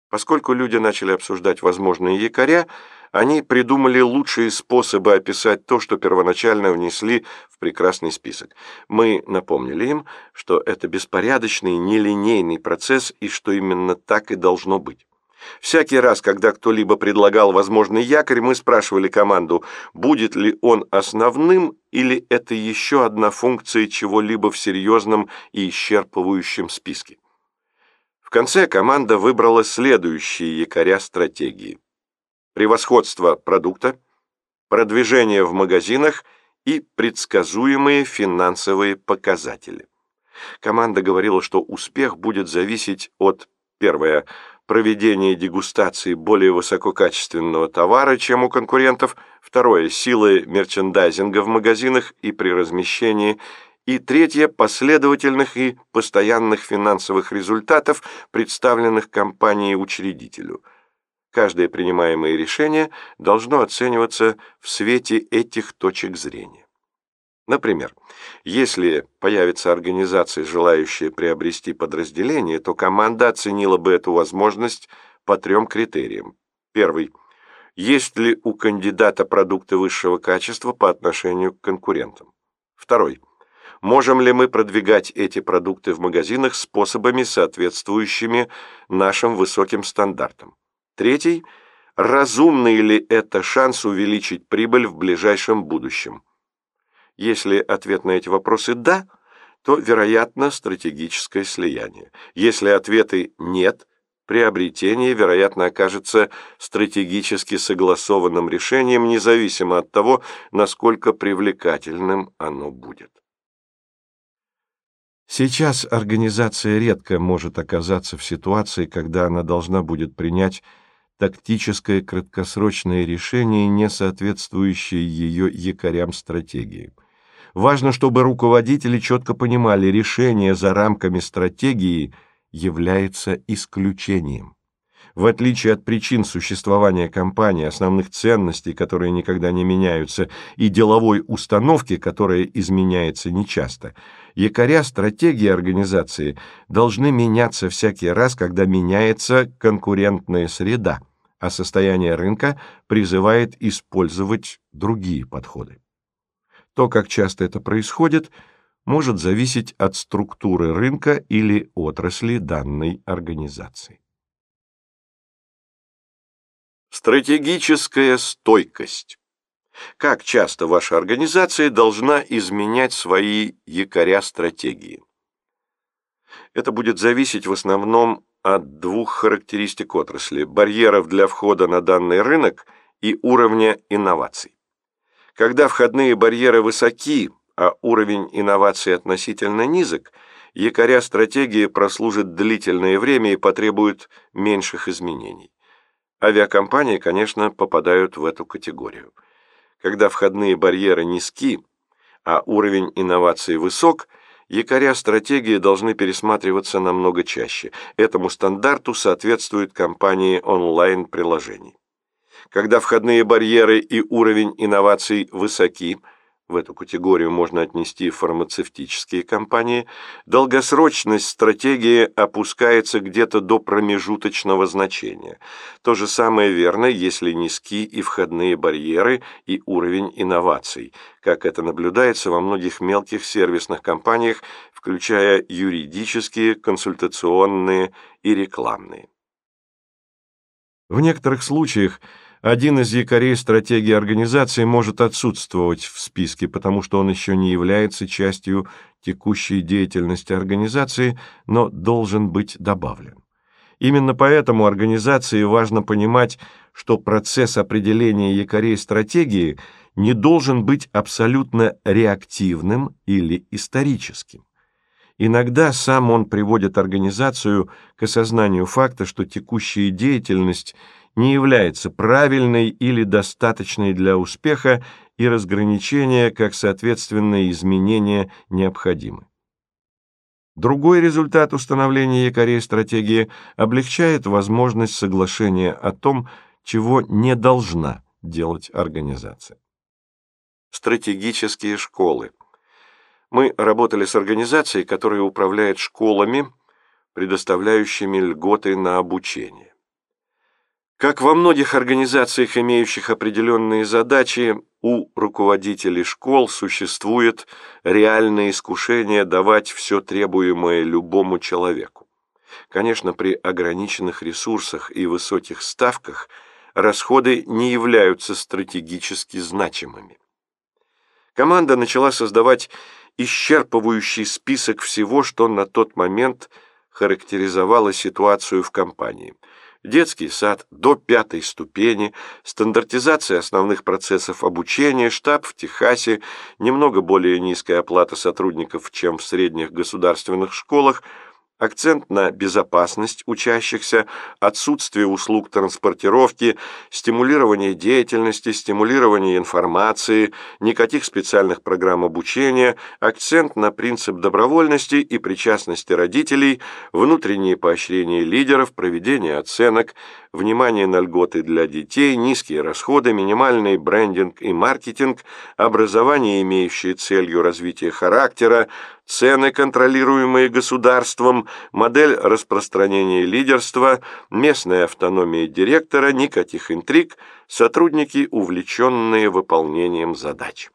B: Поскольку люди начали обсуждать возможные якоря, они придумали лучшие способы описать то, что первоначально внесли в прекрасный список. Мы напомнили им, что это беспорядочный, нелинейный процесс и что именно так и должно быть. Всякий раз, когда кто-либо предлагал возможный якорь, мы спрашивали команду, будет ли он основным или это еще одна функция чего-либо в серьезном и исчерпывающем списке. В конце команда выбрала следующие якоря стратегии превосходство продукта, продвижение в магазинах и предсказуемые финансовые показатели. Команда говорила, что успех будет зависеть от, первое, проведения дегустации более высококачественного товара, чем у конкурентов, второе, силы мерчендайзинга в магазинах и при размещении, и третье, последовательных и постоянных финансовых результатов, представленных компанией-учредителю. Каждое принимаемое решение должно оцениваться в свете этих точек зрения. Например, если появится организация, желающая приобрести подразделение, то команда оценила бы эту возможность по трем критериям. Первый. Есть ли у кандидата продукты высшего качества по отношению к конкурентам? Второй. Можем ли мы продвигать эти продукты в магазинах способами, соответствующими нашим высоким стандартам? Третий – разумный ли это шанс увеличить прибыль в ближайшем будущем? Если ответ на эти вопросы «да», то, вероятно, стратегическое слияние. Если ответы «нет», приобретение, вероятно, окажется стратегически согласованным решением, независимо от того, насколько привлекательным оно будет.
A: Сейчас организация редко может оказаться в ситуации, когда она должна будет принять тактическое краткосрочное решение, не соответствующее ее якорям стратегии. Важно, чтобы руководители четко понимали, решение за рамками стратегии является исключением. В отличие от причин существования компании, основных ценностей, которые никогда не меняются, и деловой установки, которая изменяется нечасто – якоря стратегии организации должны меняться всякий раз, когда меняется конкурентная среда, а состояние рынка призывает использовать другие подходы. То, как часто это происходит, может зависеть от структуры рынка или отрасли данной организации.
B: Стратегическая стойкость как часто ваша организация должна изменять свои якоря-стратегии? Это будет зависеть в основном от двух характеристик отрасли – барьеров для входа на данный рынок и уровня инноваций. Когда входные барьеры высоки, а уровень инноваций относительно низок, якоря стратегии прослужит длительное время и потребует меньших изменений. Авиакомпании, конечно, попадают в эту категорию – когда входные барьеры низки, а уровень инноваций высок, якоря стратегии должны пересматриваться намного чаще. Этому стандарту соответствуют компании онлайн-приложений. Когда входные барьеры и уровень инноваций высоки – в эту категорию можно отнести фармацевтические компании, долгосрочность стратегии опускается где-то до промежуточного значения. То же самое верно, если низки и входные барьеры и уровень инноваций, как это наблюдается во многих мелких сервисных компаниях, включая юридические, консультационные и рекламные.
A: В некоторых случаях – один из якорей стратегии организации может отсутствовать в списке, потому что он еще не является частью текущей деятельности организации, но должен быть добавлен. Именно поэтому организации важно понимать, что процесс определения якорей стратегии не должен быть абсолютно реактивным или историческим. Иногда сам он приводит организацию к осознанию факта, что текущая деятельность – не является правильной или достаточной для успеха, и разграничения, как соответственные изменения, необходимы. Другой результат установления якорей стратегии облегчает возможность соглашения о том, чего не должна делать организация.
B: Стратегические школы. Мы работали с организацией, которая управляет школами, предоставляющими льготы на обучение. Как во многих организациях, имеющих определенные задачи, у руководителей школ существует реальное искушение давать все требуемое любому человеку. Конечно, при ограниченных ресурсах и высоких ставках расходы не являются стратегически значимыми. Команда начала создавать исчерпывающий список всего, что на тот момент характеризовало ситуацию в компании – детский сад до пятой ступени, стандартизация основных процессов обучения, штаб в Техасе, немного более низкая оплата сотрудников, чем в средних государственных школах – Акцент на безопасность учащихся, отсутствие услуг транспортировки, стимулирование деятельности, стимулирование информации, никаких специальных программ обучения, акцент на принцип добровольности и причастности родителей, внутренние поощрения лидеров, проведение оценок, внимание на льготы для детей, низкие расходы, минимальный брендинг и маркетинг, образование, имеющее целью развитие характера, цены, контролируемые государством, модель распространения лидерства, местная автономия директора, никаких интриг, сотрудники, увлеченные выполнением задач.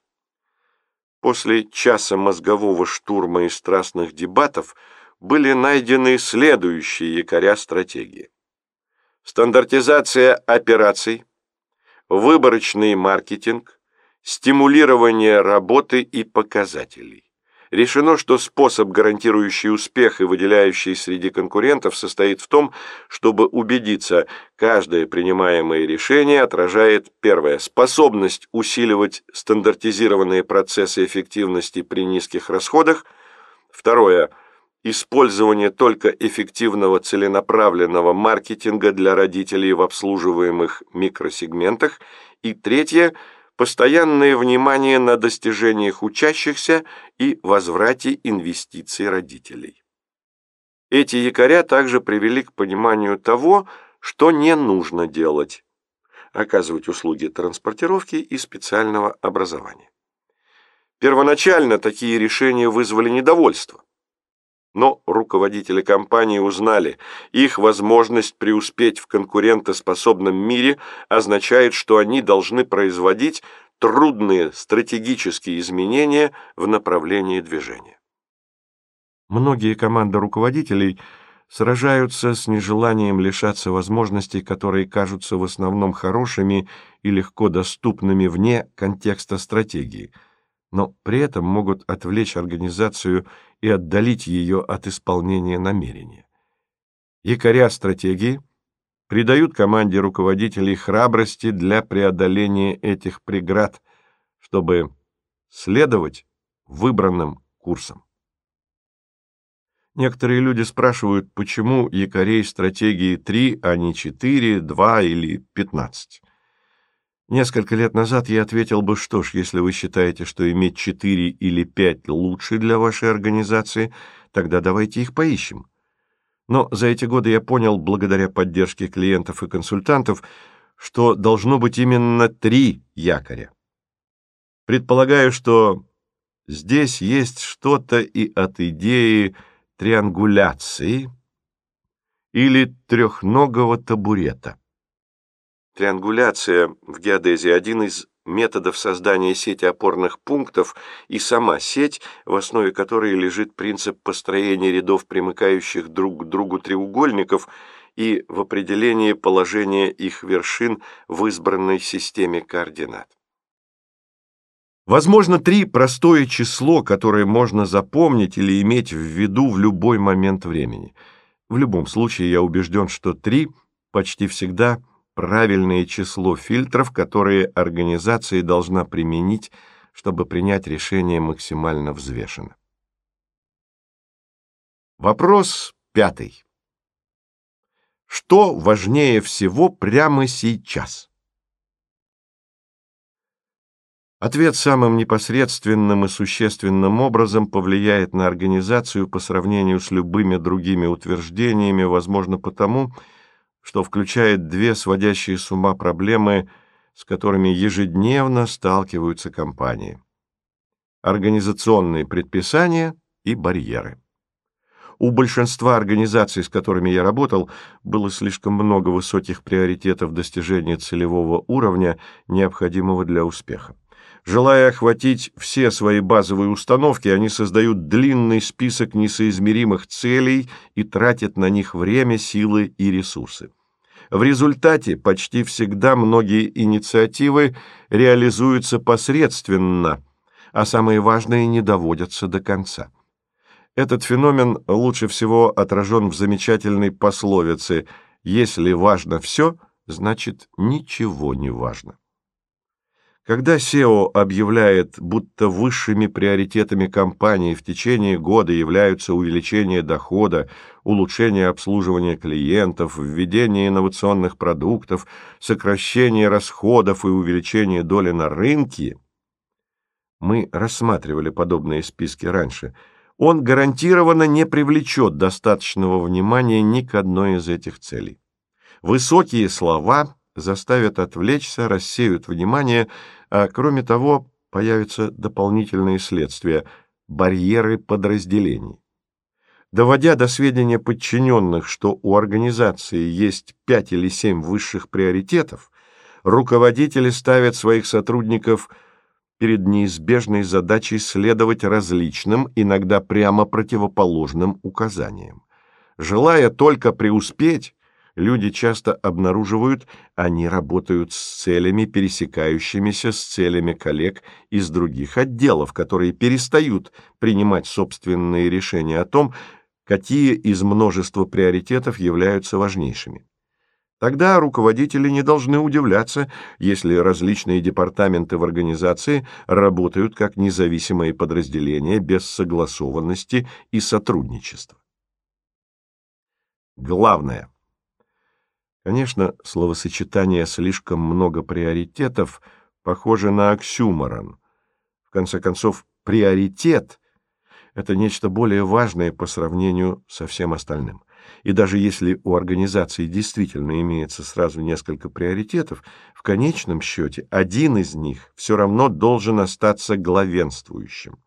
B: После часа мозгового штурма и страстных дебатов были найдены следующие якоря стратегии. Стандартизация операций, выборочный маркетинг, стимулирование работы и показателей. Решено, что способ, гарантирующий успех и выделяющий среди конкурентов, состоит в том, чтобы убедиться, каждое принимаемое решение отражает первое – способность усиливать стандартизированные процессы эффективности при низких расходах, второе – использование только эффективного целенаправленного маркетинга для родителей в обслуживаемых микросегментах и третье – постоянное внимание на достижениях учащихся и возврате инвестиций родителей. Эти якоря также привели к пониманию того, что не нужно делать – оказывать услуги транспортировки и специального образования. Первоначально такие решения вызвали недовольство – но руководители компании узнали, их возможность преуспеть в конкурентоспособном мире означает, что они должны производить трудные стратегические изменения в направлении движения.
A: Многие команды руководителей сражаются с нежеланием лишаться возможностей, которые кажутся в основном хорошими и легко доступными вне контекста стратегии, но при этом могут отвлечь организацию и отдалить ее от исполнения намерения. Якоря стратегии придают команде руководителей храбрости для преодоления этих преград, чтобы следовать выбранным курсам. Некоторые люди спрашивают, почему якорей стратегии 3, а не 4, 2 или 15. Несколько лет назад я ответил бы, что ж, если вы считаете, что иметь четыре или пять лучше для вашей организации, тогда давайте их поищем. Но за эти годы я понял, благодаря поддержке клиентов и консультантов, что должно быть именно три якоря. Предполагаю, что здесь есть что-то и от идеи триангуляции или трехногого табурета.
B: Триангуляция в геодезии – один из методов создания сети опорных пунктов и сама сеть, в основе которой лежит принцип построения рядов, примыкающих друг к другу треугольников, и в определении положения их вершин в избранной системе координат.
A: Возможно, три – простое число, которое можно запомнить или иметь в виду в любой момент времени. В любом случае, я убежден, что три почти всегда – правильное число фильтров, которые организация должна применить, чтобы принять решение максимально взвешенно. Вопрос пятый. Что важнее всего прямо сейчас? Ответ самым непосредственным и существенным образом повлияет на организацию по сравнению с любыми другими утверждениями, возможно, потому, что что включает две сводящие с ума проблемы, с которыми ежедневно сталкиваются компании. Организационные предписания и барьеры. У большинства организаций, с которыми я работал, было слишком много высоких приоритетов достижения целевого уровня, необходимого для успеха. Желая охватить все свои базовые установки, они создают длинный список несоизмеримых целей и тратят на них время, силы и ресурсы. В результате почти всегда многие инициативы реализуются посредственно, а самые важные не доводятся до конца. Этот феномен лучше всего отражен в замечательной пословице «Если важно все, значит ничего не важно». Когда SEO объявляет, будто высшими приоритетами компании в течение года являются увеличение дохода, улучшение обслуживания клиентов, введение инновационных продуктов, сокращение расходов и увеличение доли на рынке, мы рассматривали подобные списки раньше, он гарантированно не привлечет достаточного внимания ни к одной из этих целей. Высокие слова – заставят отвлечься, рассеют внимание, а кроме того появятся дополнительные следствия – барьеры подразделений. Доводя до сведения подчиненных, что у организации есть пять или семь высших приоритетов, руководители ставят своих сотрудников перед неизбежной задачей следовать различным, иногда прямо противоположным указаниям. Желая только преуспеть, люди часто обнаруживают, они работают с целями, пересекающимися с целями коллег из других отделов, которые перестают принимать собственные решения о том, какие из множества приоритетов являются важнейшими. Тогда руководители не должны удивляться, если различные департаменты в организации работают как независимые подразделения без согласованности и сотрудничества. Главное – Конечно, словосочетание «слишком много приоритетов» похоже на оксюморон. В конце концов, приоритет — это нечто более важное по сравнению со всем остальным. И даже если у организации действительно имеется сразу несколько приоритетов, в конечном счете один из них все равно должен остаться главенствующим.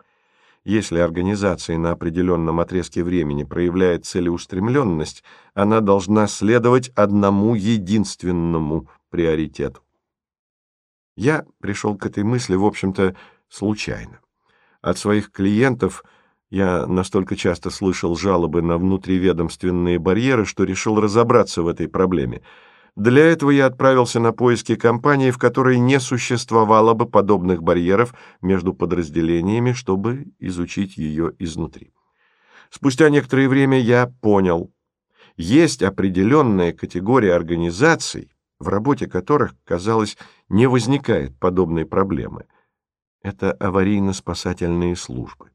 A: Если организация на определенном отрезке времени проявляет целеустремленность, она должна следовать одному единственному приоритету. Я пришел к этой мысли, в общем-то, случайно. От своих клиентов я настолько часто слышал жалобы на внутриведомственные барьеры, что решил разобраться в этой проблеме — для этого я отправился на поиски компании, в которой не существовало бы подобных барьеров между подразделениями, чтобы изучить ее изнутри. Спустя некоторое время я понял, есть определенная категория организаций, в работе которых, казалось, не возникает подобной проблемы. Это аварийно-спасательные службы.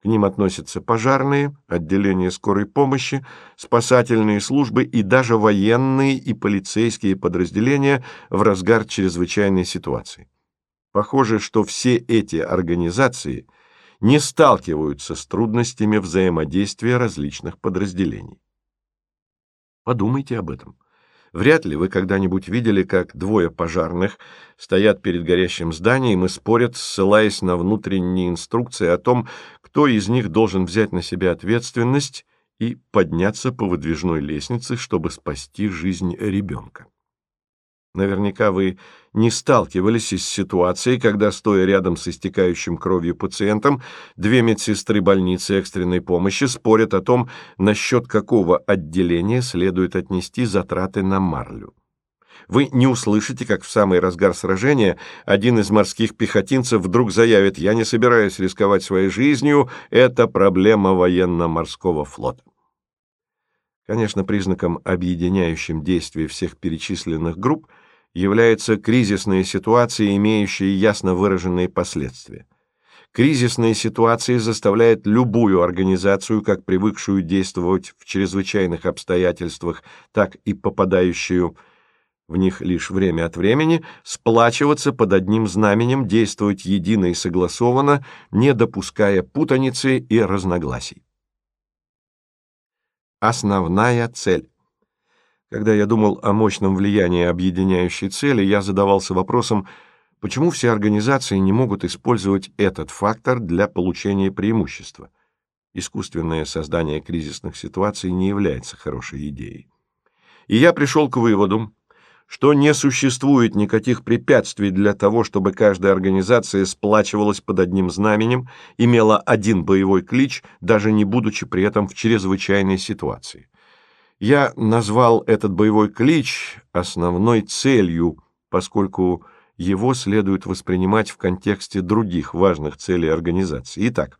A: К ним относятся пожарные, отделения скорой помощи, спасательные службы и даже военные и полицейские подразделения в разгар чрезвычайной ситуации. Похоже, что все эти организации не сталкиваются с трудностями взаимодействия различных подразделений. Подумайте об этом. Вряд ли вы когда-нибудь видели, как двое пожарных стоят перед горящим зданием и спорят, ссылаясь на внутренние инструкции о том, кто из них должен взять на себя ответственность и подняться по выдвижной лестнице, чтобы спасти жизнь ребенка. Наверняка вы не сталкивались с ситуацией, когда, стоя рядом с истекающим кровью пациентом, две медсестры больницы экстренной помощи спорят о том, насчет какого отделения следует отнести затраты на марлю. Вы не услышите, как в самый разгар сражения один из морских пехотинцев вдруг заявит «Я не собираюсь рисковать своей жизнью, это проблема военно-морского флота». Конечно, признаком, объединяющим действия всех перечисленных групп, является кризисная ситуация, имеющая ясно выраженные последствия. Кризисные ситуации заставляют любую организацию, как привыкшую действовать в чрезвычайных обстоятельствах, так и попадающую в них лишь время от времени, сплачиваться под одним знаменем, действовать едино и согласованно, не допуская путаницы и разногласий. Основная цель когда я думал о мощном влиянии объединяющей цели, я задавался вопросом, почему все организации не могут использовать этот фактор для получения преимущества. Искусственное создание кризисных ситуаций не является хорошей идеей. И я пришел к выводу, что не существует никаких препятствий для того, чтобы каждая организация сплачивалась под одним знаменем, имела один боевой клич, даже не будучи при этом в чрезвычайной ситуации. Я назвал этот боевой клич основной целью, поскольку его следует воспринимать в контексте других важных целей организации. Итак,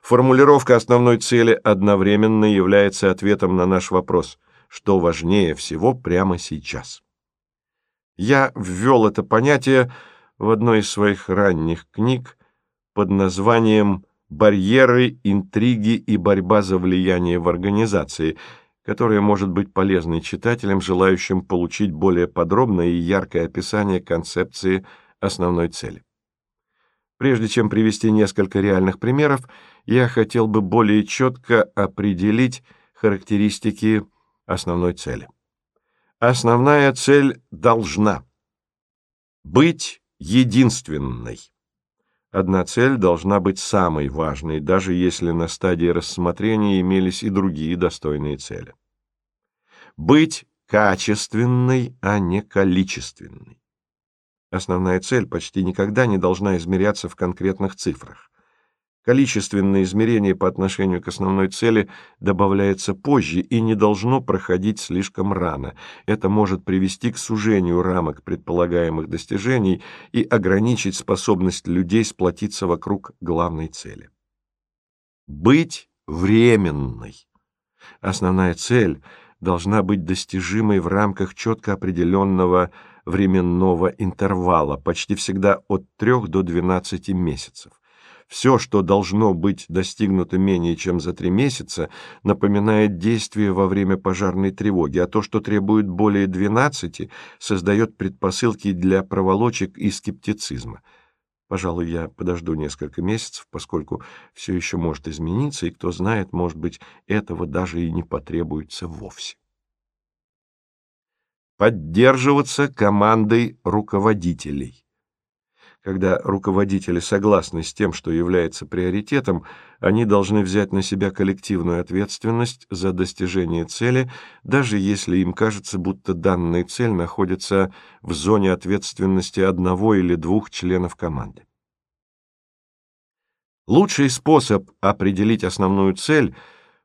A: формулировка основной цели одновременно является ответом на наш вопрос, что важнее всего прямо сейчас. Я ввел это понятие в одной из своих ранних книг под названием «Барьеры, интриги и борьба за влияние в организации», которая может быть полезной читателям, желающим получить более подробное и яркое описание концепции основной цели. Прежде чем привести несколько реальных примеров, я хотел бы более четко определить характеристики основной цели. Основная цель должна быть единственной одна цель должна быть самой важной, даже если на стадии рассмотрения имелись и другие достойные цели. Быть качественной, а не количественной. Основная цель почти никогда не должна измеряться в конкретных цифрах. Количественное измерение по отношению к основной цели добавляется позже и не должно проходить слишком рано. Это может привести к сужению рамок предполагаемых достижений и ограничить способность людей сплотиться вокруг главной цели. Быть временной. Основная цель должна быть достижимой в рамках четко определенного временного интервала, почти всегда от 3 до 12 месяцев. Все, что должно быть достигнуто менее чем за три месяца, напоминает действие во время пожарной тревоги, а то, что требует более 12, создает предпосылки для проволочек и скептицизма. Пожалуй, я подожду несколько месяцев, поскольку все еще может измениться, и, кто знает, может быть, этого даже и не потребуется вовсе. Поддерживаться командой руководителей. Когда руководители согласны с тем, что является приоритетом, они должны взять на себя коллективную ответственность за достижение цели, даже если им кажется, будто данная цель находится в зоне ответственности одного или двух членов команды. Лучший способ определить основную цель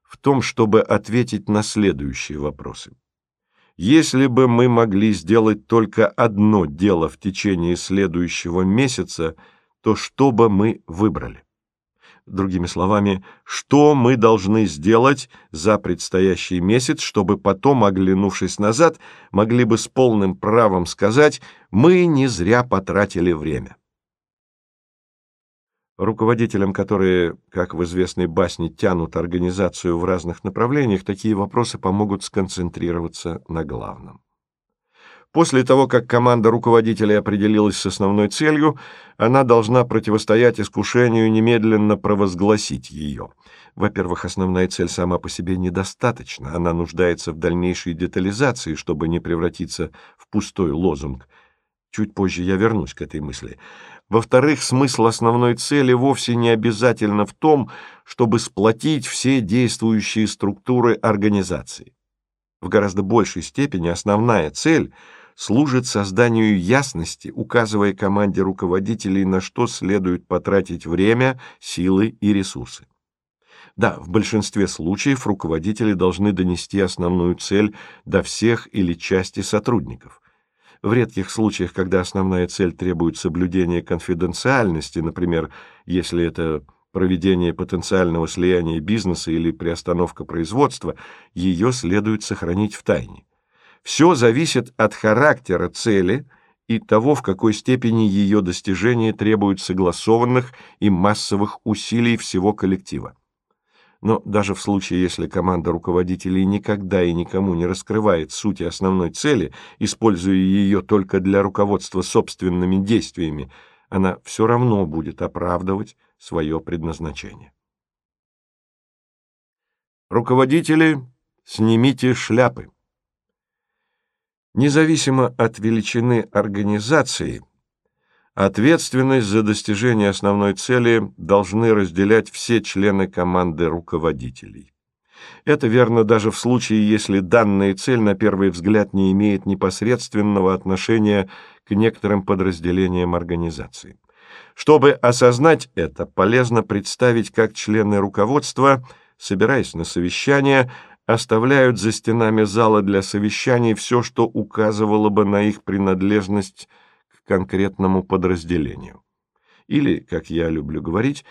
A: в том, чтобы ответить на следующие вопросы. Если бы мы могли сделать только одно дело в течение следующего месяца, то что бы мы выбрали? Другими словами, что мы должны сделать за предстоящий месяц, чтобы потом, оглянувшись назад, могли бы с полным правом сказать «мы не зря потратили время». Руководителям, которые, как в известной басне, тянут организацию в разных направлениях, такие вопросы помогут сконцентрироваться на главном. После того, как команда руководителей определилась с основной целью, она должна противостоять искушению немедленно провозгласить ее. Во-первых, основная цель сама по себе недостаточна, она нуждается в дальнейшей детализации, чтобы не превратиться в пустой лозунг – Чуть позже я вернусь к этой мысли. Во-вторых, смысл основной цели вовсе не обязательно в том, чтобы сплотить все действующие структуры организации. В гораздо большей степени основная цель служит созданию ясности, указывая команде руководителей, на что следует потратить время, силы и ресурсы. Да, в большинстве случаев руководители должны донести основную цель до всех или части сотрудников. В редких случаях, когда основная цель требует соблюдения конфиденциальности, например, если это проведение потенциального слияния бизнеса или приостановка производства, ее следует сохранить в тайне. Все зависит от характера цели и того, в какой степени ее достижение требует согласованных и массовых усилий всего коллектива но даже в случае, если команда руководителей никогда и никому не раскрывает сути основной цели, используя ее только для руководства собственными действиями, она все равно будет оправдывать свое предназначение. Руководители, снимите шляпы. Независимо от величины организации – Ответственность за достижение основной цели должны разделять все члены команды руководителей. Это верно даже в случае, если данная цель на первый взгляд не имеет непосредственного отношения к некоторым подразделениям организации. Чтобы осознать это, полезно представить, как члены руководства, собираясь на совещание, оставляют за стенами зала для совещаний все, что указывало бы на их принадлежность конкретному подразделению. Или, как я люблю говорить,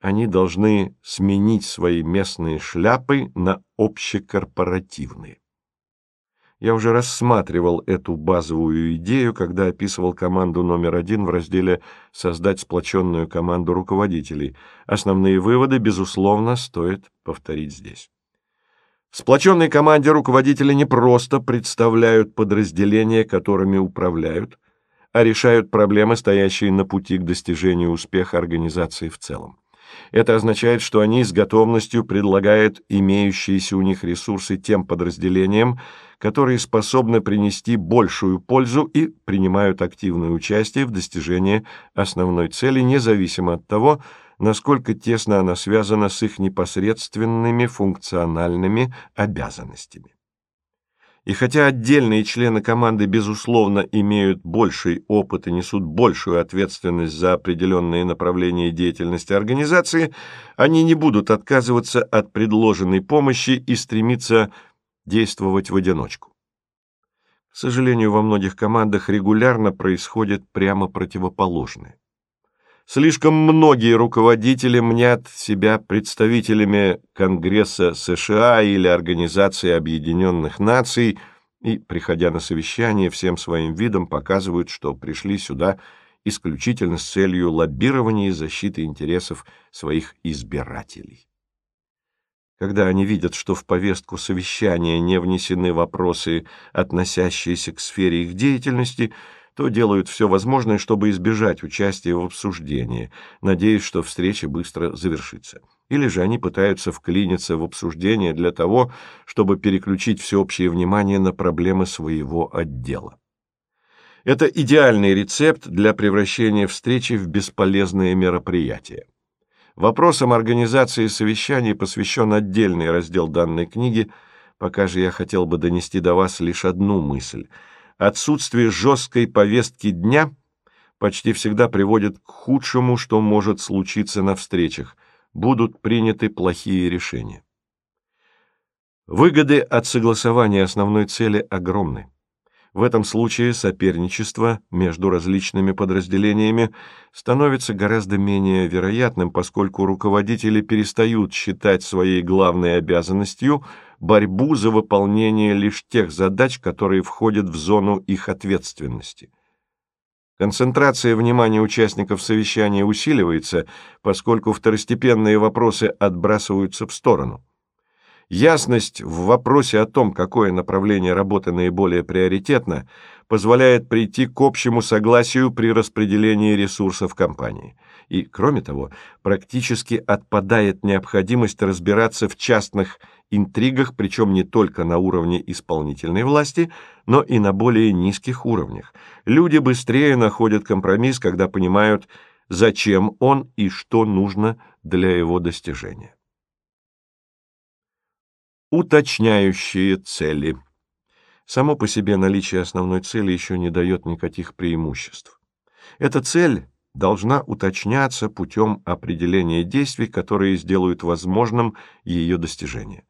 A: они должны сменить свои местные шляпы на общекорпоративные. Я уже рассматривал эту базовую идею, когда описывал команду номер один в разделе «Создать сплоченную команду руководителей». Основные выводы, безусловно, стоит повторить здесь. В сплоченной команде руководители не просто представляют подразделения, которыми управляют, а решают проблемы, стоящие на пути к достижению успеха организации в целом. Это означает, что они с готовностью предлагают имеющиеся у них ресурсы тем подразделениям, которые способны принести большую пользу и принимают активное участие в достижении основной цели, независимо от того, насколько тесно она связана с их непосредственными функциональными обязанностями. И хотя отдельные члены команды, безусловно, имеют больший опыт и несут большую ответственность за определенные направления деятельности организации, они не будут отказываться от предложенной помощи и стремиться действовать в одиночку. К сожалению, во многих командах регулярно происходит прямо противоположное. Слишком многие руководители мнят себя представителями Конгресса США или Организации Объединенных Наций и, приходя на совещание, всем своим видом показывают, что пришли сюда исключительно с целью лоббирования и защиты интересов своих избирателей. Когда они видят, что в повестку совещания не внесены вопросы, относящиеся к сфере их деятельности – то делают все возможное, чтобы избежать участия в обсуждении, надеясь, что встреча быстро завершится. Или же они пытаются вклиниться в обсуждение для того, чтобы переключить всеобщее внимание на проблемы своего отдела. Это идеальный рецепт для превращения встречи в бесполезное мероприятие. Вопросам организации совещаний посвящен отдельный раздел данной книги, пока же я хотел бы донести до вас лишь одну мысль – Отсутствие жесткой повестки дня почти всегда приводит к худшему, что может случиться на встречах. Будут приняты плохие решения. Выгоды от согласования основной цели огромны. В этом случае соперничество между различными подразделениями становится гораздо менее вероятным, поскольку руководители перестают считать своей главной обязанностью борьбу за выполнение лишь тех задач, которые входят в зону их ответственности. Концентрация внимания участников совещания усиливается, поскольку второстепенные вопросы отбрасываются в сторону. Ясность в вопросе о том, какое направление работы наиболее приоритетно, позволяет прийти к общему согласию при распределении ресурсов компании. И, кроме того, практически отпадает необходимость разбираться в частных интригах, причем не только на уровне исполнительной власти, но и на более низких уровнях. Люди быстрее находят компромисс, когда понимают, зачем он и что нужно для его достижения. Уточняющие цели. Само по себе наличие основной цели еще не дает никаких преимуществ. Эта цель должна уточняться путем определения действий, которые сделают возможным ее достижение.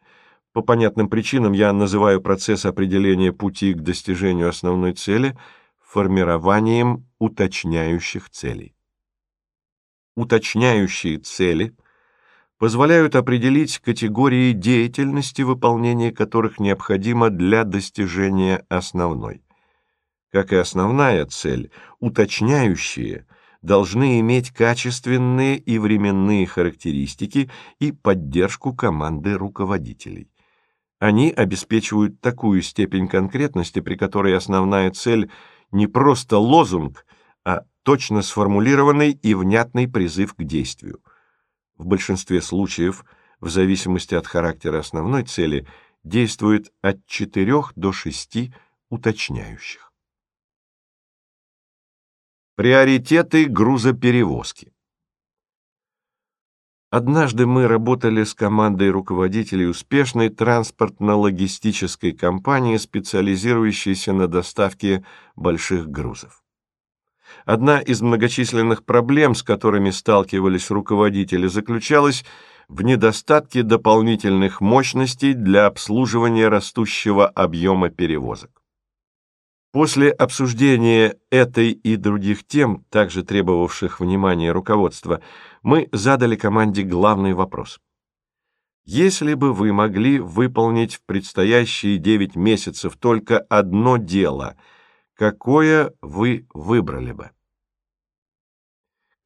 A: По понятным причинам я называю процесс определения пути к достижению основной цели формированием уточняющих целей. Уточняющие цели – позволяют определить категории деятельности, выполнение которых необходимо для достижения основной. Как и основная цель, уточняющие должны иметь качественные и временные характеристики и поддержку команды руководителей. Они обеспечивают такую степень конкретности, при которой основная цель не просто лозунг, а точно сформулированный и внятный призыв к действию – в большинстве случаев, в зависимости от характера основной цели, действует от 4 до 6 уточняющих. Приоритеты грузоперевозки. Однажды мы работали с командой руководителей успешной транспортно-логистической компании, специализирующейся на доставке больших грузов. Одна из многочисленных проблем, с которыми сталкивались руководители, заключалась в недостатке дополнительных мощностей для обслуживания растущего объема перевозок. После обсуждения этой и других тем, также требовавших внимания руководства, мы задали команде главный вопрос. Если бы вы могли выполнить в предстоящие 9 месяцев только одно дело, какое вы выбрали бы?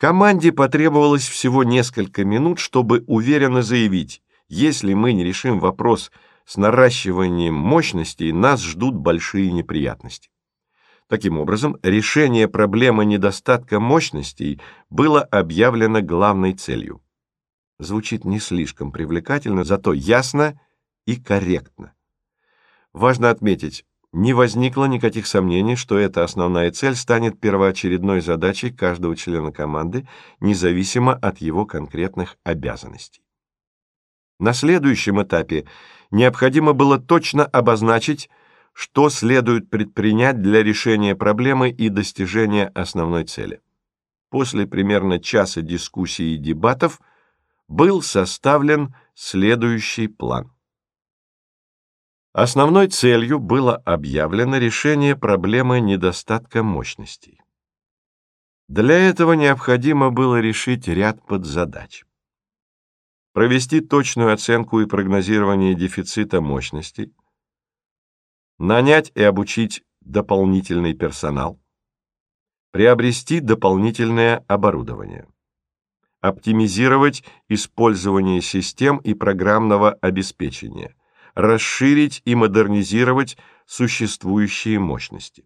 A: Команде потребовалось всего несколько минут, чтобы уверенно заявить, если мы не решим вопрос с наращиванием мощностей, нас ждут большие неприятности. Таким образом, решение проблемы недостатка мощностей было объявлено главной целью. Звучит не слишком привлекательно, зато ясно и корректно. Важно отметить, не возникло никаких сомнений, что эта основная цель станет первоочередной задачей каждого члена команды, независимо от его конкретных обязанностей. На следующем этапе необходимо было точно обозначить, что следует предпринять для решения проблемы и достижения основной цели. После примерно часа дискуссий и дебатов был составлен следующий план. Основной целью было объявлено решение проблемы недостатка мощностей. Для этого необходимо было решить ряд подзадач. Провести точную оценку и прогнозирование дефицита мощностей, нанять и обучить дополнительный персонал, приобрести дополнительное оборудование, оптимизировать использование систем и программного обеспечения – расширить и модернизировать существующие мощности.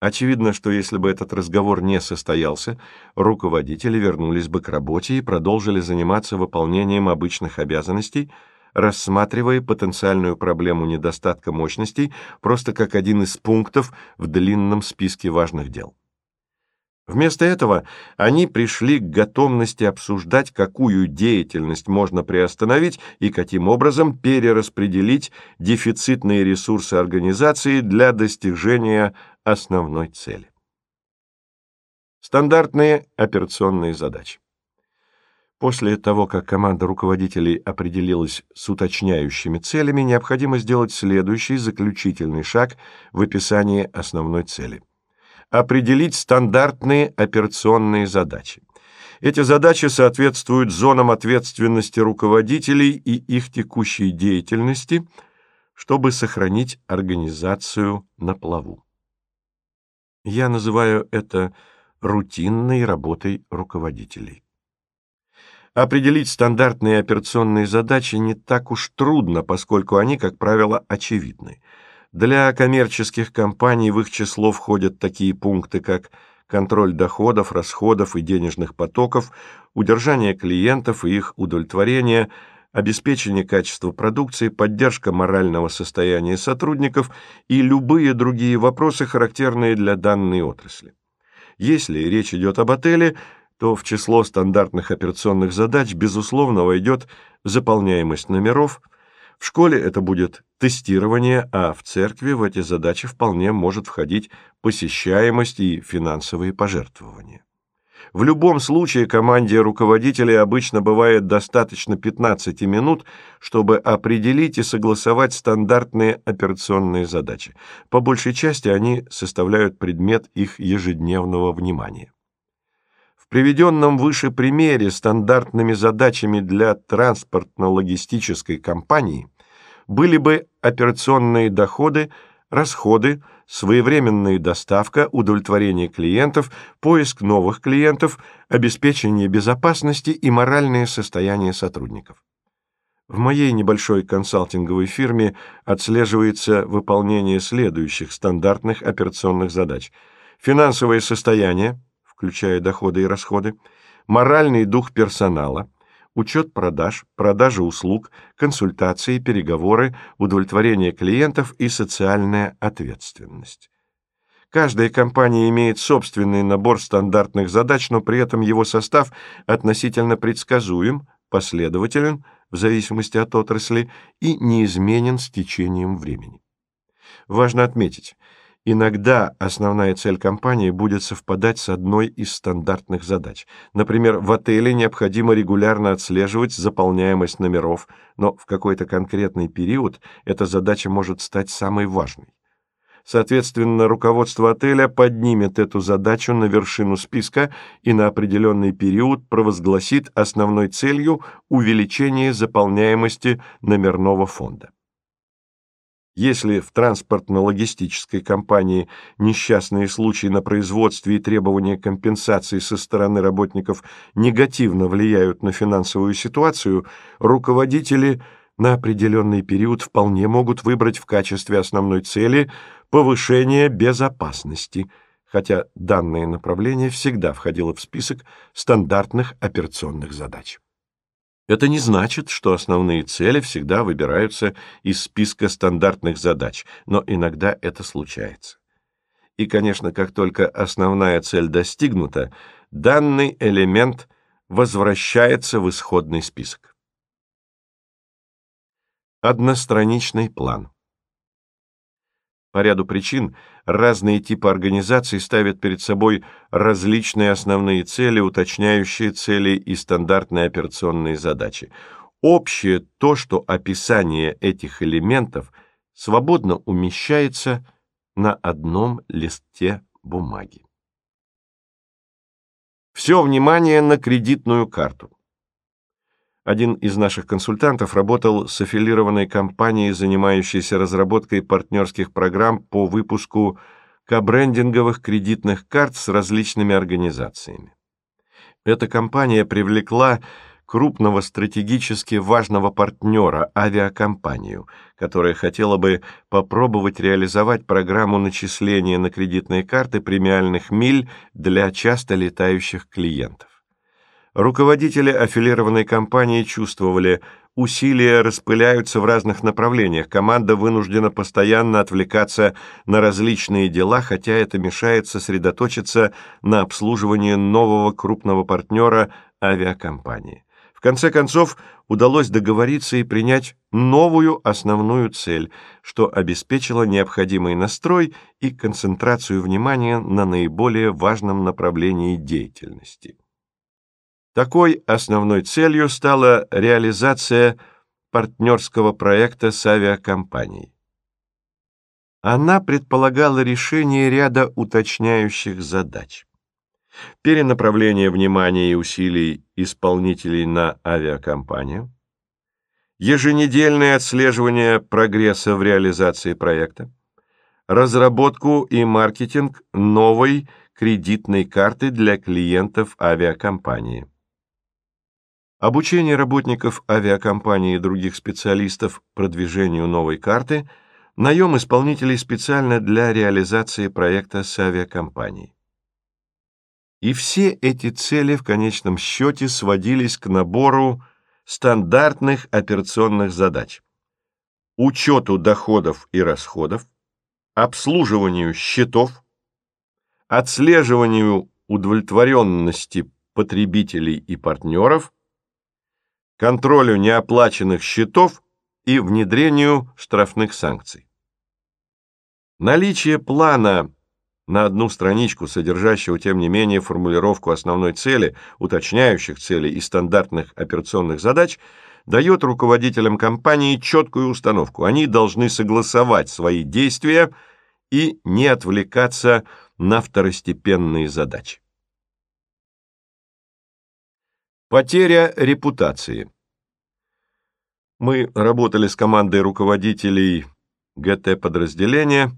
A: Очевидно, что если бы этот разговор не состоялся, руководители вернулись бы к работе и продолжили заниматься выполнением обычных обязанностей, рассматривая потенциальную проблему недостатка мощностей просто как один из пунктов в длинном списке важных дел. Вместо этого они пришли к готовности обсуждать, какую деятельность можно приостановить и каким образом перераспределить дефицитные ресурсы организации для достижения основной цели. Стандартные операционные задачи. После того, как команда руководителей определилась с уточняющими целями, необходимо сделать следующий заключительный шаг в описании основной цели – определить стандартные операционные задачи. Эти задачи соответствуют зонам ответственности руководителей и их текущей деятельности, чтобы сохранить организацию на плаву. Я называю это рутинной работой руководителей. Определить стандартные операционные задачи не так уж трудно, поскольку они, как правило, очевидны. Для коммерческих компаний в их число входят такие пункты, как контроль доходов, расходов и денежных потоков, удержание клиентов и их удовлетворение, обеспечение качества продукции, поддержка морального состояния сотрудников и любые другие вопросы, характерные для данной отрасли. Если речь идет об отеле, то в число стандартных операционных задач, безусловно, войдет заполняемость номеров – в школе это будет тестирование, а в церкви в эти задачи вполне может входить посещаемость и финансовые пожертвования. В любом случае команде руководителей обычно бывает достаточно 15 минут, чтобы определить и согласовать стандартные операционные задачи. По большей части они составляют предмет их ежедневного внимания приведенном выше примере стандартными задачами для транспортно-логистической компании были бы операционные доходы, расходы, своевременная доставка, удовлетворение клиентов, поиск новых клиентов, обеспечение безопасности и моральное состояние сотрудников. В моей небольшой консалтинговой фирме отслеживается выполнение следующих стандартных операционных задач. Финансовое состояние – включая доходы и расходы, моральный дух персонала, учет продаж, продажи услуг, консультации, переговоры, удовлетворение клиентов и социальная ответственность. Каждая компания имеет собственный набор стандартных задач, но при этом его состав относительно предсказуем, последователен, в зависимости от отрасли, и неизменен с течением времени. Важно отметить, Иногда основная цель компании будет совпадать с одной из стандартных задач. Например, в отеле необходимо регулярно отслеживать заполняемость номеров, но в какой-то конкретный период эта задача может стать самой важной. Соответственно, руководство отеля поднимет эту задачу на вершину списка и на определенный период провозгласит основной целью увеличение заполняемости номерного фонда. Если в транспортно-логистической компании несчастные случаи на производстве и требования компенсации со стороны работников негативно влияют на финансовую ситуацию, руководители на определенный период вполне могут выбрать в качестве основной цели повышение безопасности, хотя данное направление всегда входило в список стандартных операционных задач. Это не значит, что основные цели всегда выбираются из списка стандартных задач, но иногда это случается. И, конечно, как только основная цель достигнута, данный элемент возвращается в исходный список. Одностраничный план. По ряду причин разные типы организаций ставят перед собой различные основные цели, уточняющие цели и стандартные операционные задачи. Общее то, что описание этих элементов свободно умещается на одном листе бумаги. Все внимание на кредитную карту. Один из наших консультантов работал с аффилированной компанией, занимающейся разработкой партнерских программ по выпуску кабрендинговых кредитных карт с различными организациями. Эта компания привлекла крупного стратегически важного партнера – авиакомпанию, которая хотела бы попробовать реализовать программу начисления на кредитные карты премиальных миль для часто летающих клиентов. Руководители аффилированной компании чувствовали, усилия распыляются в разных направлениях, команда вынуждена постоянно отвлекаться на различные дела, хотя это мешает сосредоточиться на обслуживании нового крупного партнера авиакомпании. В конце концов, удалось договориться и принять новую основную цель, что обеспечило необходимый настрой и концентрацию внимания на наиболее важном направлении деятельности. Такой основной целью стала реализация партнерского проекта с авиакомпанией. Она предполагала решение ряда уточняющих задач. Перенаправление внимания и усилий исполнителей на авиакомпанию, еженедельное отслеживание прогресса в реализации проекта, разработку и маркетинг новой кредитной карты для клиентов авиакомпании. Обучение работников авиакомпании и других специалистов продвижению новой карты, наем исполнителей специально для реализации проекта с авиакомпанией. И все эти цели в конечном счете сводились к набору стандартных операционных задач. Учету доходов и расходов, обслуживанию счетов, отслеживанию удовлетворенности потребителей и партнеров, контролю неоплаченных счетов и внедрению штрафных санкций. Наличие плана на одну страничку, содержащего, тем не менее, формулировку основной цели, уточняющих цели и стандартных операционных задач, дает руководителям компании четкую установку. Они должны согласовать свои действия и не отвлекаться на второстепенные задачи. Потеря репутации. Мы работали с командой руководителей ГТ-подразделения,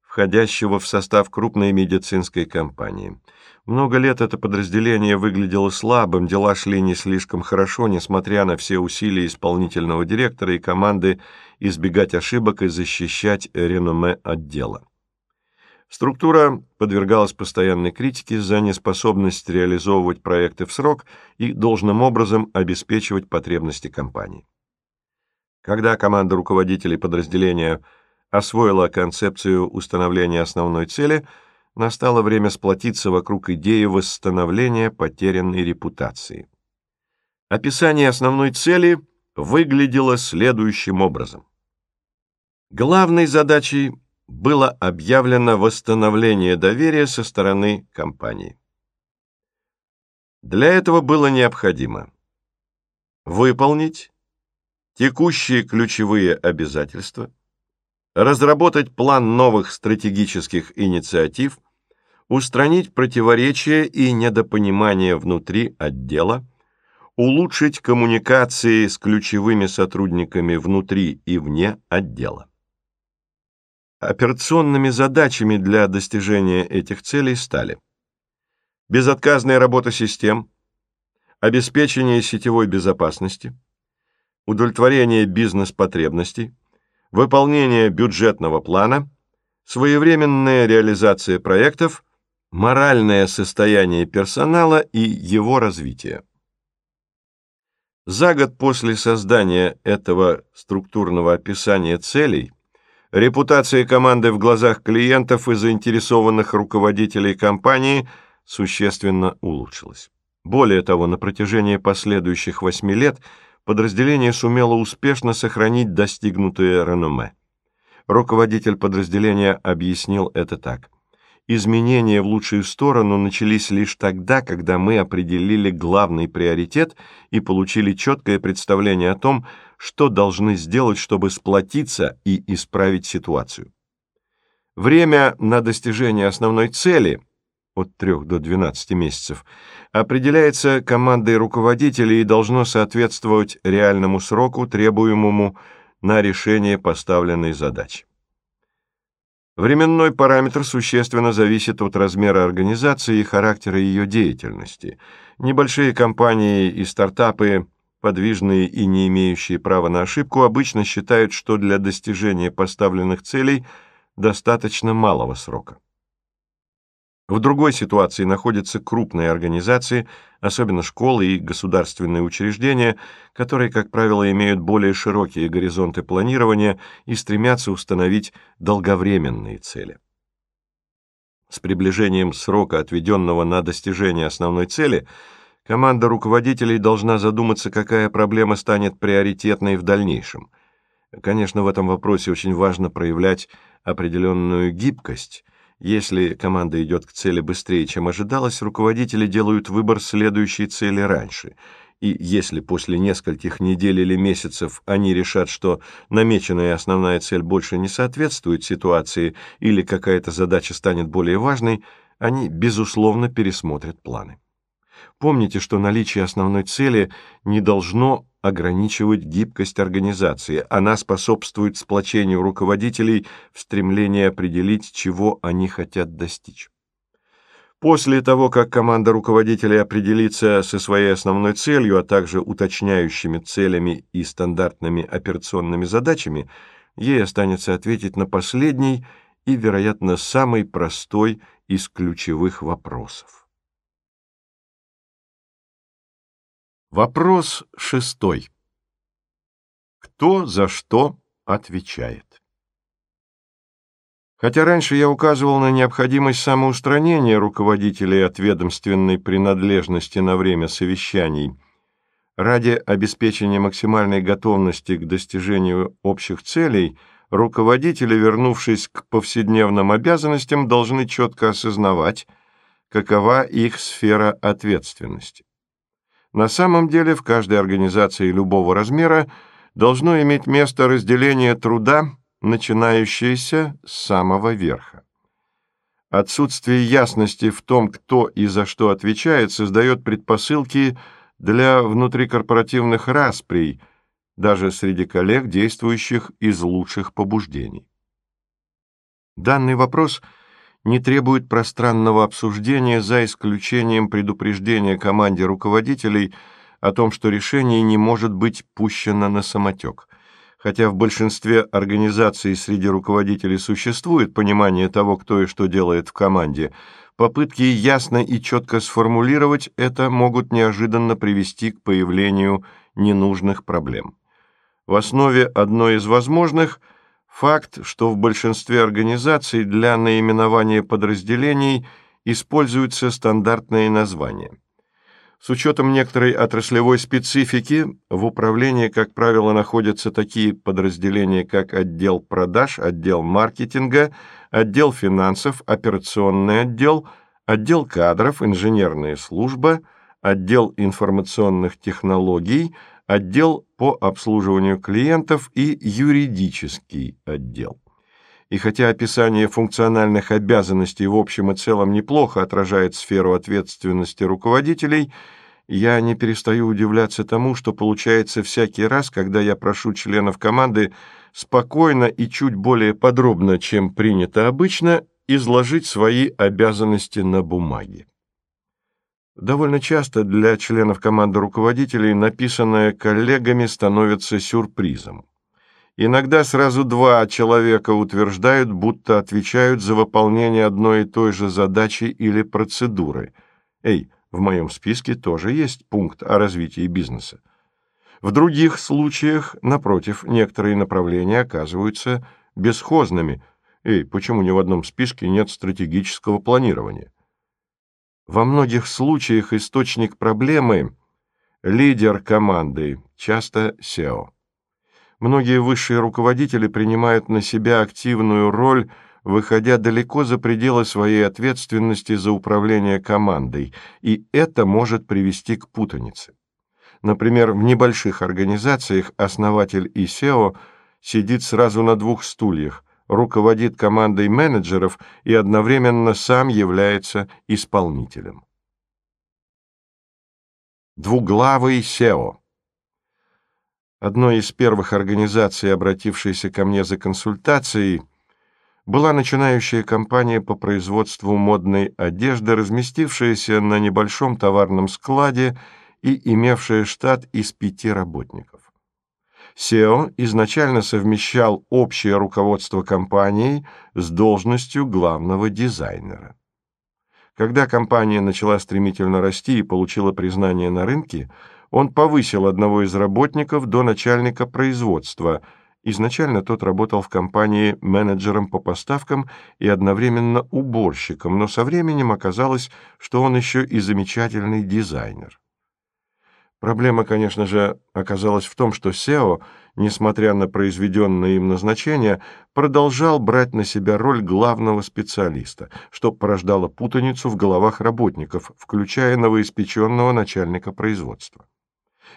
A: входящего в состав крупной медицинской компании. Много лет это подразделение выглядело слабым, дела шли не слишком хорошо, несмотря на все усилия исполнительного директора и команды избегать ошибок и защищать реноме отдела. Структура подвергалась постоянной критике за неспособность реализовывать проекты в срок и должным образом обеспечивать потребности компании. Когда команда руководителей подразделения освоила концепцию установления основной цели, настало время сплотиться вокруг идеи восстановления потерянной репутации. Описание основной цели выглядело следующим образом. Главной задачей было объявлено восстановление доверия со стороны компании. Для этого было необходимо выполнить текущие ключевые обязательства, разработать план новых стратегических инициатив, устранить противоречия и недопонимания внутри отдела, улучшить коммуникации с ключевыми сотрудниками внутри и вне отдела. Операционными задачами для достижения этих целей стали безотказная работа систем, обеспечение сетевой безопасности, удовлетворение бизнес-потребностей, выполнение бюджетного плана, своевременная реализация проектов, моральное состояние персонала и его развитие. За год после создания этого структурного описания целей репутация команды в глазах клиентов и заинтересованных руководителей компании существенно улучшилась. Более того, на протяжении последующих восьми лет – подразделение сумело успешно сохранить достигнутое реноме. Руководитель подразделения объяснил это так. Изменения в лучшую сторону начались лишь тогда, когда мы определили главный приоритет и получили четкое представление о том, что должны сделать, чтобы сплотиться и исправить ситуацию. Время на достижение основной цели – от 3 до 12 месяцев, определяется командой руководителей и должно соответствовать реальному сроку, требуемому на решение поставленной задачи. Временной параметр существенно зависит от размера организации и характера ее деятельности. Небольшие компании и стартапы, подвижные и не имеющие права на ошибку, обычно считают, что для достижения поставленных целей достаточно малого срока. В другой ситуации находятся крупные организации, особенно школы и государственные учреждения, которые, как правило, имеют более широкие горизонты планирования и стремятся установить долговременные цели. С приближением срока, отведенного на достижение основной цели, команда руководителей должна задуматься, какая проблема станет приоритетной в дальнейшем. Конечно, в этом вопросе очень важно проявлять определенную гибкость, если команда идет к цели быстрее, чем ожидалось, руководители делают выбор следующей цели раньше. И если после нескольких недель или месяцев они решат, что намеченная основная цель больше не соответствует ситуации или какая-то задача станет более важной, они, безусловно, пересмотрят планы. Помните, что наличие основной цели не должно ограничивать гибкость организации. Она способствует сплочению руководителей в стремлении определить, чего они хотят достичь. После того, как команда руководителей определится со своей основной целью, а также уточняющими целями и стандартными операционными задачами, ей останется ответить на последний и, вероятно, самый простой из ключевых вопросов. Вопрос шестой. Кто за что отвечает? Хотя раньше я указывал на необходимость самоустранения руководителей от ведомственной принадлежности на время совещаний, ради обеспечения максимальной готовности к достижению общих целей, руководители, вернувшись к повседневным обязанностям, должны четко осознавать, какова их сфера ответственности. На самом деле в каждой организации любого размера должно иметь место разделение труда, начинающееся с самого верха. Отсутствие ясности в том, кто и за что отвечает, создает предпосылки для внутрикорпоративных расприй, даже среди коллег, действующих из лучших побуждений. Данный вопрос – не требует пространного обсуждения за исключением предупреждения команде руководителей о том, что решение не может быть пущено на самотек. Хотя в большинстве организаций среди руководителей существует понимание того, кто и что делает в команде, попытки ясно и четко сформулировать это могут неожиданно привести к появлению ненужных проблем. В основе одной из возможных – Факт, что в большинстве организаций для наименования подразделений используются стандартные названия. С учетом некоторой отраслевой специфики, в управлении, как правило, находятся такие подразделения, как отдел продаж, отдел маркетинга, отдел финансов, операционный отдел, отдел кадров, инженерная служба, отдел информационных технологий – отдел по обслуживанию клиентов и юридический отдел. И хотя описание функциональных обязанностей в общем и целом неплохо отражает сферу ответственности руководителей, я не перестаю удивляться тому, что получается всякий раз, когда я прошу членов команды спокойно и чуть более подробно, чем принято обычно, изложить свои обязанности на бумаге. Довольно часто для членов команды руководителей написанное коллегами становится сюрпризом. Иногда сразу два человека утверждают, будто отвечают за выполнение одной и той же задачи или процедуры. Эй, в моем списке тоже есть пункт о развитии бизнеса. В других случаях, напротив, некоторые направления оказываются бесхозными. Эй, почему ни в одном списке нет стратегического планирования? Во многих случаях источник проблемы – лидер команды, часто SEO. Многие высшие руководители принимают на себя активную роль, выходя далеко за пределы своей ответственности за управление командой, и это может привести к путанице. Например, в небольших организациях основатель и SEO сидит сразу на двух стульях руководит командой менеджеров и одновременно сам является исполнителем. Двуглавый SEO одной из первых организаций, обратившейся ко мне за консультацией, была начинающая компания по производству модной одежды, разместившаяся на небольшом товарном складе и имевшая штат из пяти работников. Сео изначально совмещал общее руководство компанией с должностью главного дизайнера. Когда компания начала стремительно расти и получила признание на рынке, он повысил одного из работников до начальника производства. Изначально тот работал в компании менеджером по поставкам и одновременно уборщиком, но со временем оказалось, что он еще и замечательный дизайнер. Проблема, конечно же, оказалась в том, что Сео, несмотря на произведенное им назначение, продолжал брать на себя роль главного специалиста, что порождало путаницу в головах работников, включая новоиспеченного начальника производства.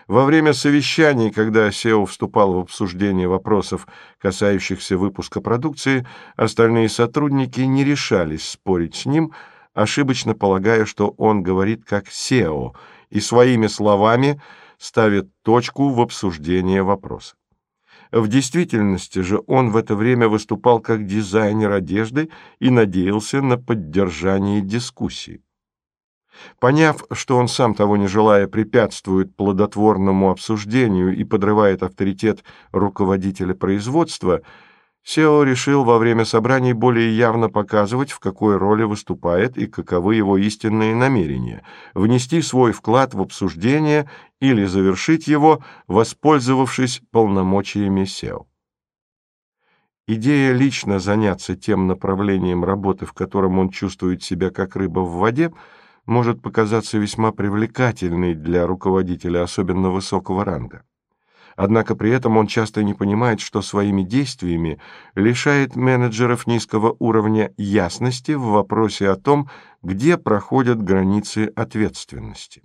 A: Во время совещаний, когда Сео вступал в обсуждение вопросов, касающихся выпуска продукции, остальные сотрудники не решались спорить с ним, ошибочно полагая, что он говорит как Сео – и своими словами ставит точку в обсуждении вопроса. В действительности же он в это время выступал как дизайнер одежды и надеялся на поддержание дискуссии. Поняв, что он сам того не желая препятствует плодотворному обсуждению и подрывает авторитет руководителя производства, Сео решил во время собраний более явно показывать, в какой роли выступает и каковы его истинные намерения, внести свой вклад в обсуждение или завершить его, воспользовавшись полномочиями Сео. Идея лично заняться тем направлением работы, в котором он чувствует себя как рыба в воде, может показаться весьма привлекательной для руководителя особенно высокого ранга. Однако при этом он часто не понимает, что своими действиями лишает менеджеров низкого уровня ясности в вопросе о том, где проходят границы ответственности.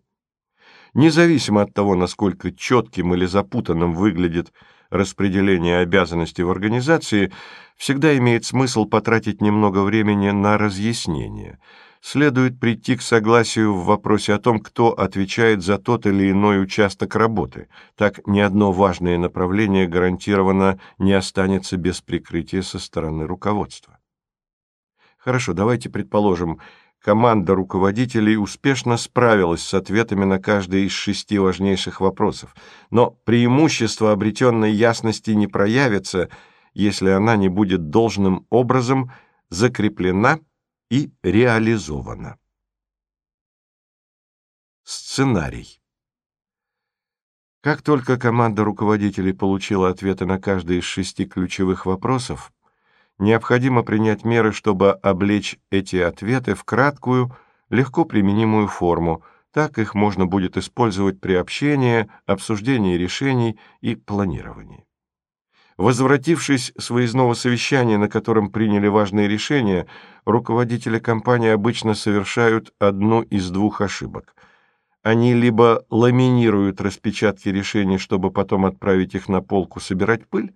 A: Независимо от того, насколько четким или запутанным выглядит распределение обязанностей в организации, всегда имеет смысл потратить немного времени на разъяснение – следует прийти к согласию в вопросе о том, кто отвечает за тот или иной участок работы. Так ни одно важное направление гарантированно не останется без прикрытия со стороны руководства. Хорошо, давайте предположим, команда руководителей успешно справилась с ответами на каждый из шести важнейших вопросов, но преимущество обретенной ясности не проявится, если она не будет должным образом закреплена – и реализовано. Сценарий. Как только команда руководителей получила ответы на каждый из шести ключевых вопросов, необходимо принять меры, чтобы облечь эти ответы в краткую, легко применимую форму. Так их можно будет использовать при общении, обсуждении решений и планировании. Возвратившись с выездного совещания, на котором приняли важные решения, руководители компании обычно совершают одну из двух ошибок. Они либо ламинируют распечатки решений, чтобы потом отправить их на полку собирать пыль,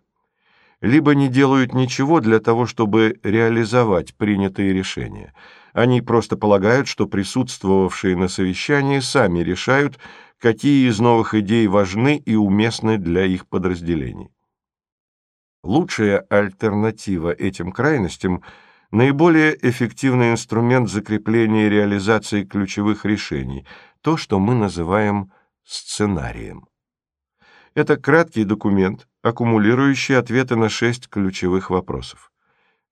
A: либо не делают ничего для того, чтобы реализовать принятые решения. Они просто полагают, что присутствовавшие на совещании сами решают, какие из новых идей важны и уместны для их подразделений. Лучшая альтернатива этим крайностям – наиболее эффективный инструмент закрепления и реализации ключевых решений, то, что мы называем сценарием. Это краткий документ, аккумулирующий ответы на шесть ключевых вопросов.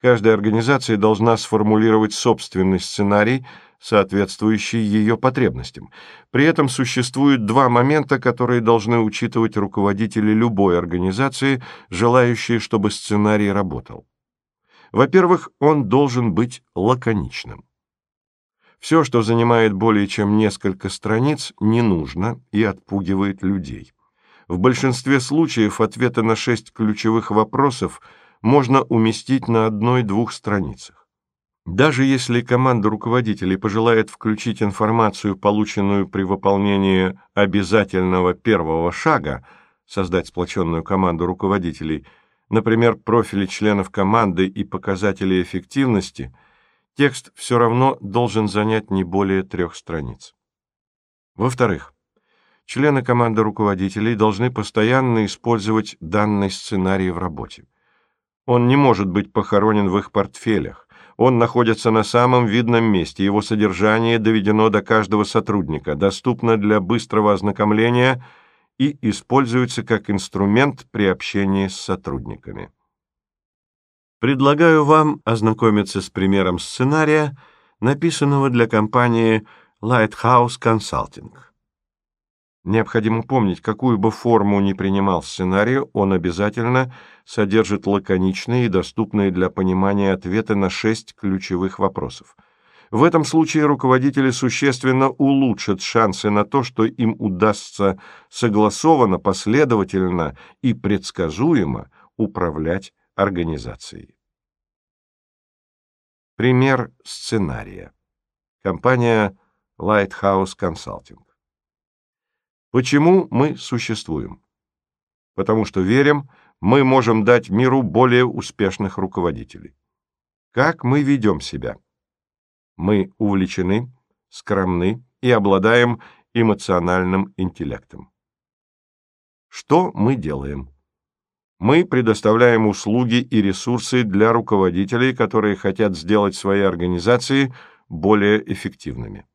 A: Каждая организация должна сформулировать собственный сценарий – соответствующий ее потребностям. При этом существуют два момента, которые должны учитывать руководители любой организации, желающие, чтобы сценарий работал. Во-первых, он должен быть лаконичным. Все, что занимает более чем несколько страниц, не нужно и отпугивает людей. В большинстве случаев ответы на шесть ключевых вопросов можно уместить на одной-двух страницах. Даже если команда руководителей пожелает включить информацию, полученную при выполнении обязательного первого шага, создать сплоченную команду руководителей, например, профили членов команды и показатели эффективности, текст все равно должен занять не более трех страниц. Во-вторых, члены команды руководителей должны постоянно использовать данный сценарий в работе. Он не может быть похоронен в их портфелях. Он находится на самом видном месте, его содержание доведено до каждого сотрудника, доступно для быстрого ознакомления и используется как инструмент при общении с сотрудниками. Предлагаю вам ознакомиться с примером сценария, написанного для компании Lighthouse Consulting. Необходимо помнить, какую бы форму ни принимал сценарий, он обязательно содержит лаконичные и доступные для понимания ответы на шесть ключевых вопросов. В этом случае руководители существенно улучшат шансы на то, что им удастся согласованно, последовательно и предсказуемо управлять организацией. Пример сценария. Компания Lighthouse Consulting. Почему мы существуем? Потому что верим, мы можем дать миру более успешных руководителей. Как мы ведем себя? Мы увлечены, скромны и обладаем эмоциональным интеллектом. Что мы делаем? Мы предоставляем услуги и ресурсы для руководителей, которые хотят сделать свои организации более эффективными.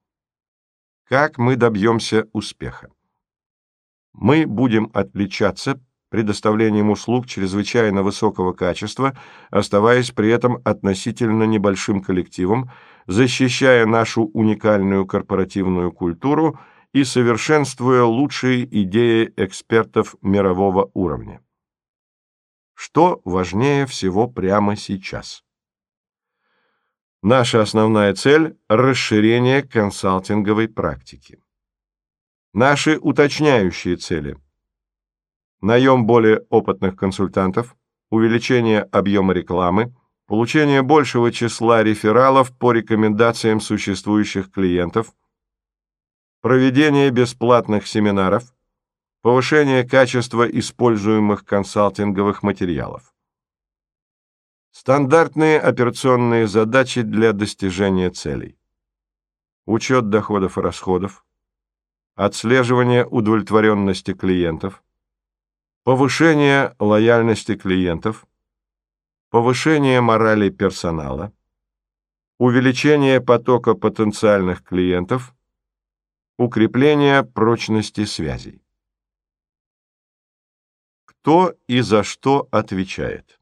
A: Как мы добьемся успеха? Мы будем отличаться предоставлением услуг чрезвычайно высокого качества, оставаясь при этом относительно небольшим коллективом, защищая нашу уникальную корпоративную культуру и совершенствуя лучшие идеи экспертов мирового уровня. Что важнее всего прямо сейчас? Наша основная цель – расширение консалтинговой практики. Наши уточняющие цели. Наем более опытных консультантов, увеличение объема рекламы, получение большего числа рефералов по рекомендациям существующих клиентов, проведение бесплатных семинаров, повышение качества используемых консалтинговых материалов. Стандартные операционные задачи для достижения целей. Учет доходов и расходов, отслеживание удовлетворенности клиентов, повышение лояльности клиентов, повышение морали персонала, увеличение потока потенциальных клиентов, укрепление прочности связей. Кто и за что отвечает?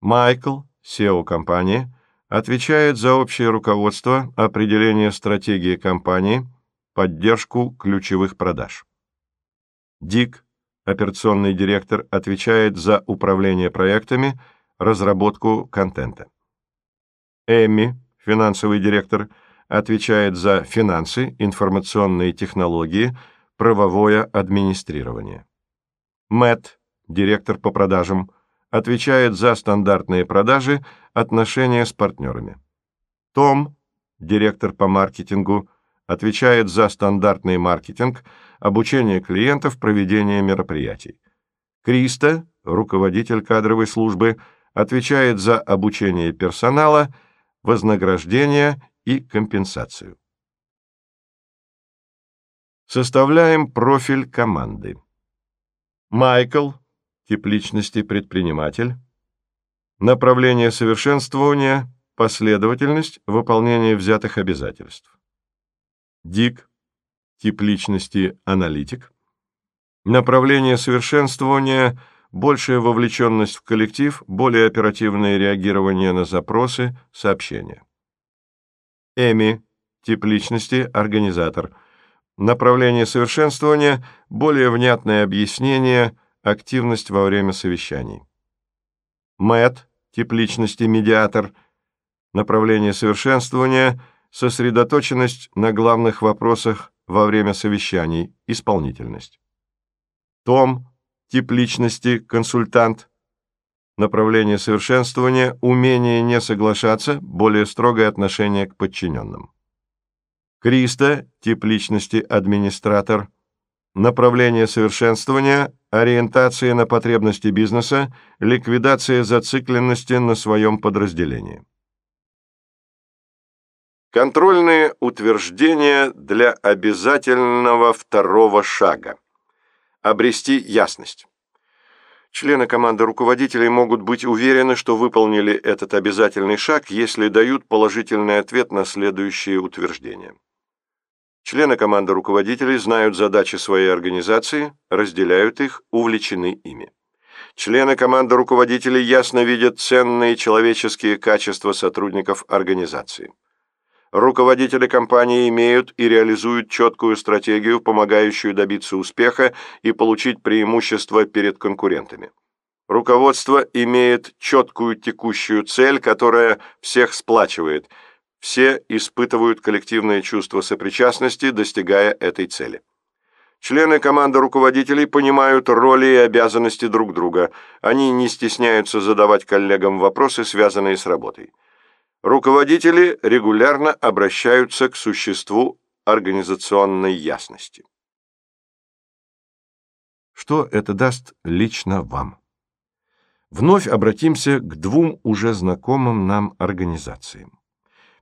A: Майкл, SEO компании, отвечает за общее руководство, определение стратегии компании – поддержку ключевых продаж. ДИК, операционный директор, отвечает за управление проектами, разработку контента. Эми, финансовый директор, отвечает за финансы, информационные технологии, правовое администрирование. Мэт, директор по продажам, отвечает за стандартные продажи, отношения с партнерами. Том, директор по маркетингу, отвечает за стандартный маркетинг, обучение клиентов, проведение мероприятий. Криста, руководитель кадровой службы, отвечает за обучение персонала, вознаграждение и компенсацию. Составляем профиль команды. Майкл, тип личности предприниматель. Направление совершенствования, последовательность, выполнение взятых обязательств. Дик, тип личности аналитик. Направление совершенствования – большая вовлеченность в коллектив, более оперативное реагирование на запросы, сообщения. Эми, тип личности – организатор. Направление совершенствования – более внятное объяснение, активность во время совещаний. Мэт, тип личности – медиатор. Направление совершенствования – сосредоточенность на главных вопросах во время совещаний, исполнительность. Том, тип личности, консультант, направление совершенствования, умение не соглашаться, более строгое отношение к подчиненным. Криста, тип личности, администратор, направление совершенствования, ориентация на потребности бизнеса, ликвидация зацикленности на своем подразделении. Контрольные утверждения для обязательного второго шага. Обрести ясность. Члены команды руководителей могут быть уверены, что выполнили этот обязательный шаг, если дают положительный ответ на следующие утверждения. Члены команды руководителей знают задачи своей организации, разделяют их, увлечены ими. Члены команды руководителей ясно видят ценные человеческие качества сотрудников организации руководители компании имеют и реализуют четкую стратегию, помогающую добиться успеха и получить преимущество перед конкурентами. Руководство имеет четкую текущую цель, которая всех сплачивает. Все испытывают коллективное чувство сопричастности, достигая этой цели. Члены команды руководителей понимают роли и обязанности друг друга. Они не стесняются задавать коллегам вопросы, связанные с работой руководители регулярно обращаются к существу организационной ясности. Что это даст лично вам? Вновь обратимся к двум уже знакомым нам организациям.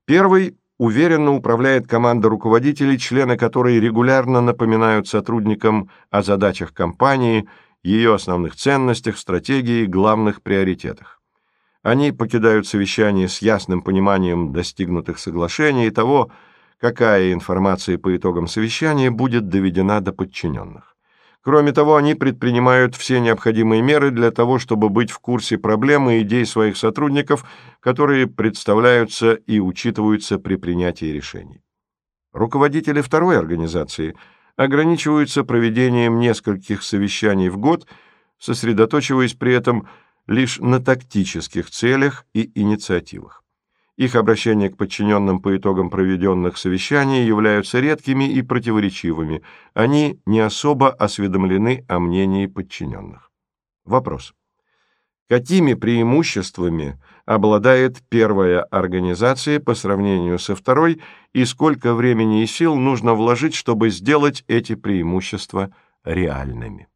A: Первый уверенно управляет команда руководителей, члены которой регулярно напоминают сотрудникам о задачах компании, ее основных ценностях, стратегии, главных приоритетах. Они покидают совещание с ясным пониманием достигнутых соглашений и того, какая информация по итогам совещания будет доведена до подчиненных. Кроме того, они предпринимают все необходимые меры для того, чтобы быть в курсе проблемы и идей своих сотрудников, которые представляются и учитываются при принятии решений. Руководители второй организации ограничиваются проведением нескольких совещаний в год, сосредоточиваясь при этом на лишь на тактических целях и инициативах. Их обращения к подчиненным по итогам проведенных совещаний являются редкими и противоречивыми. Они не особо осведомлены о мнении подчиненных. Вопрос. Какими преимуществами обладает первая организация по сравнению со второй и сколько времени и сил нужно вложить, чтобы сделать эти преимущества реальными?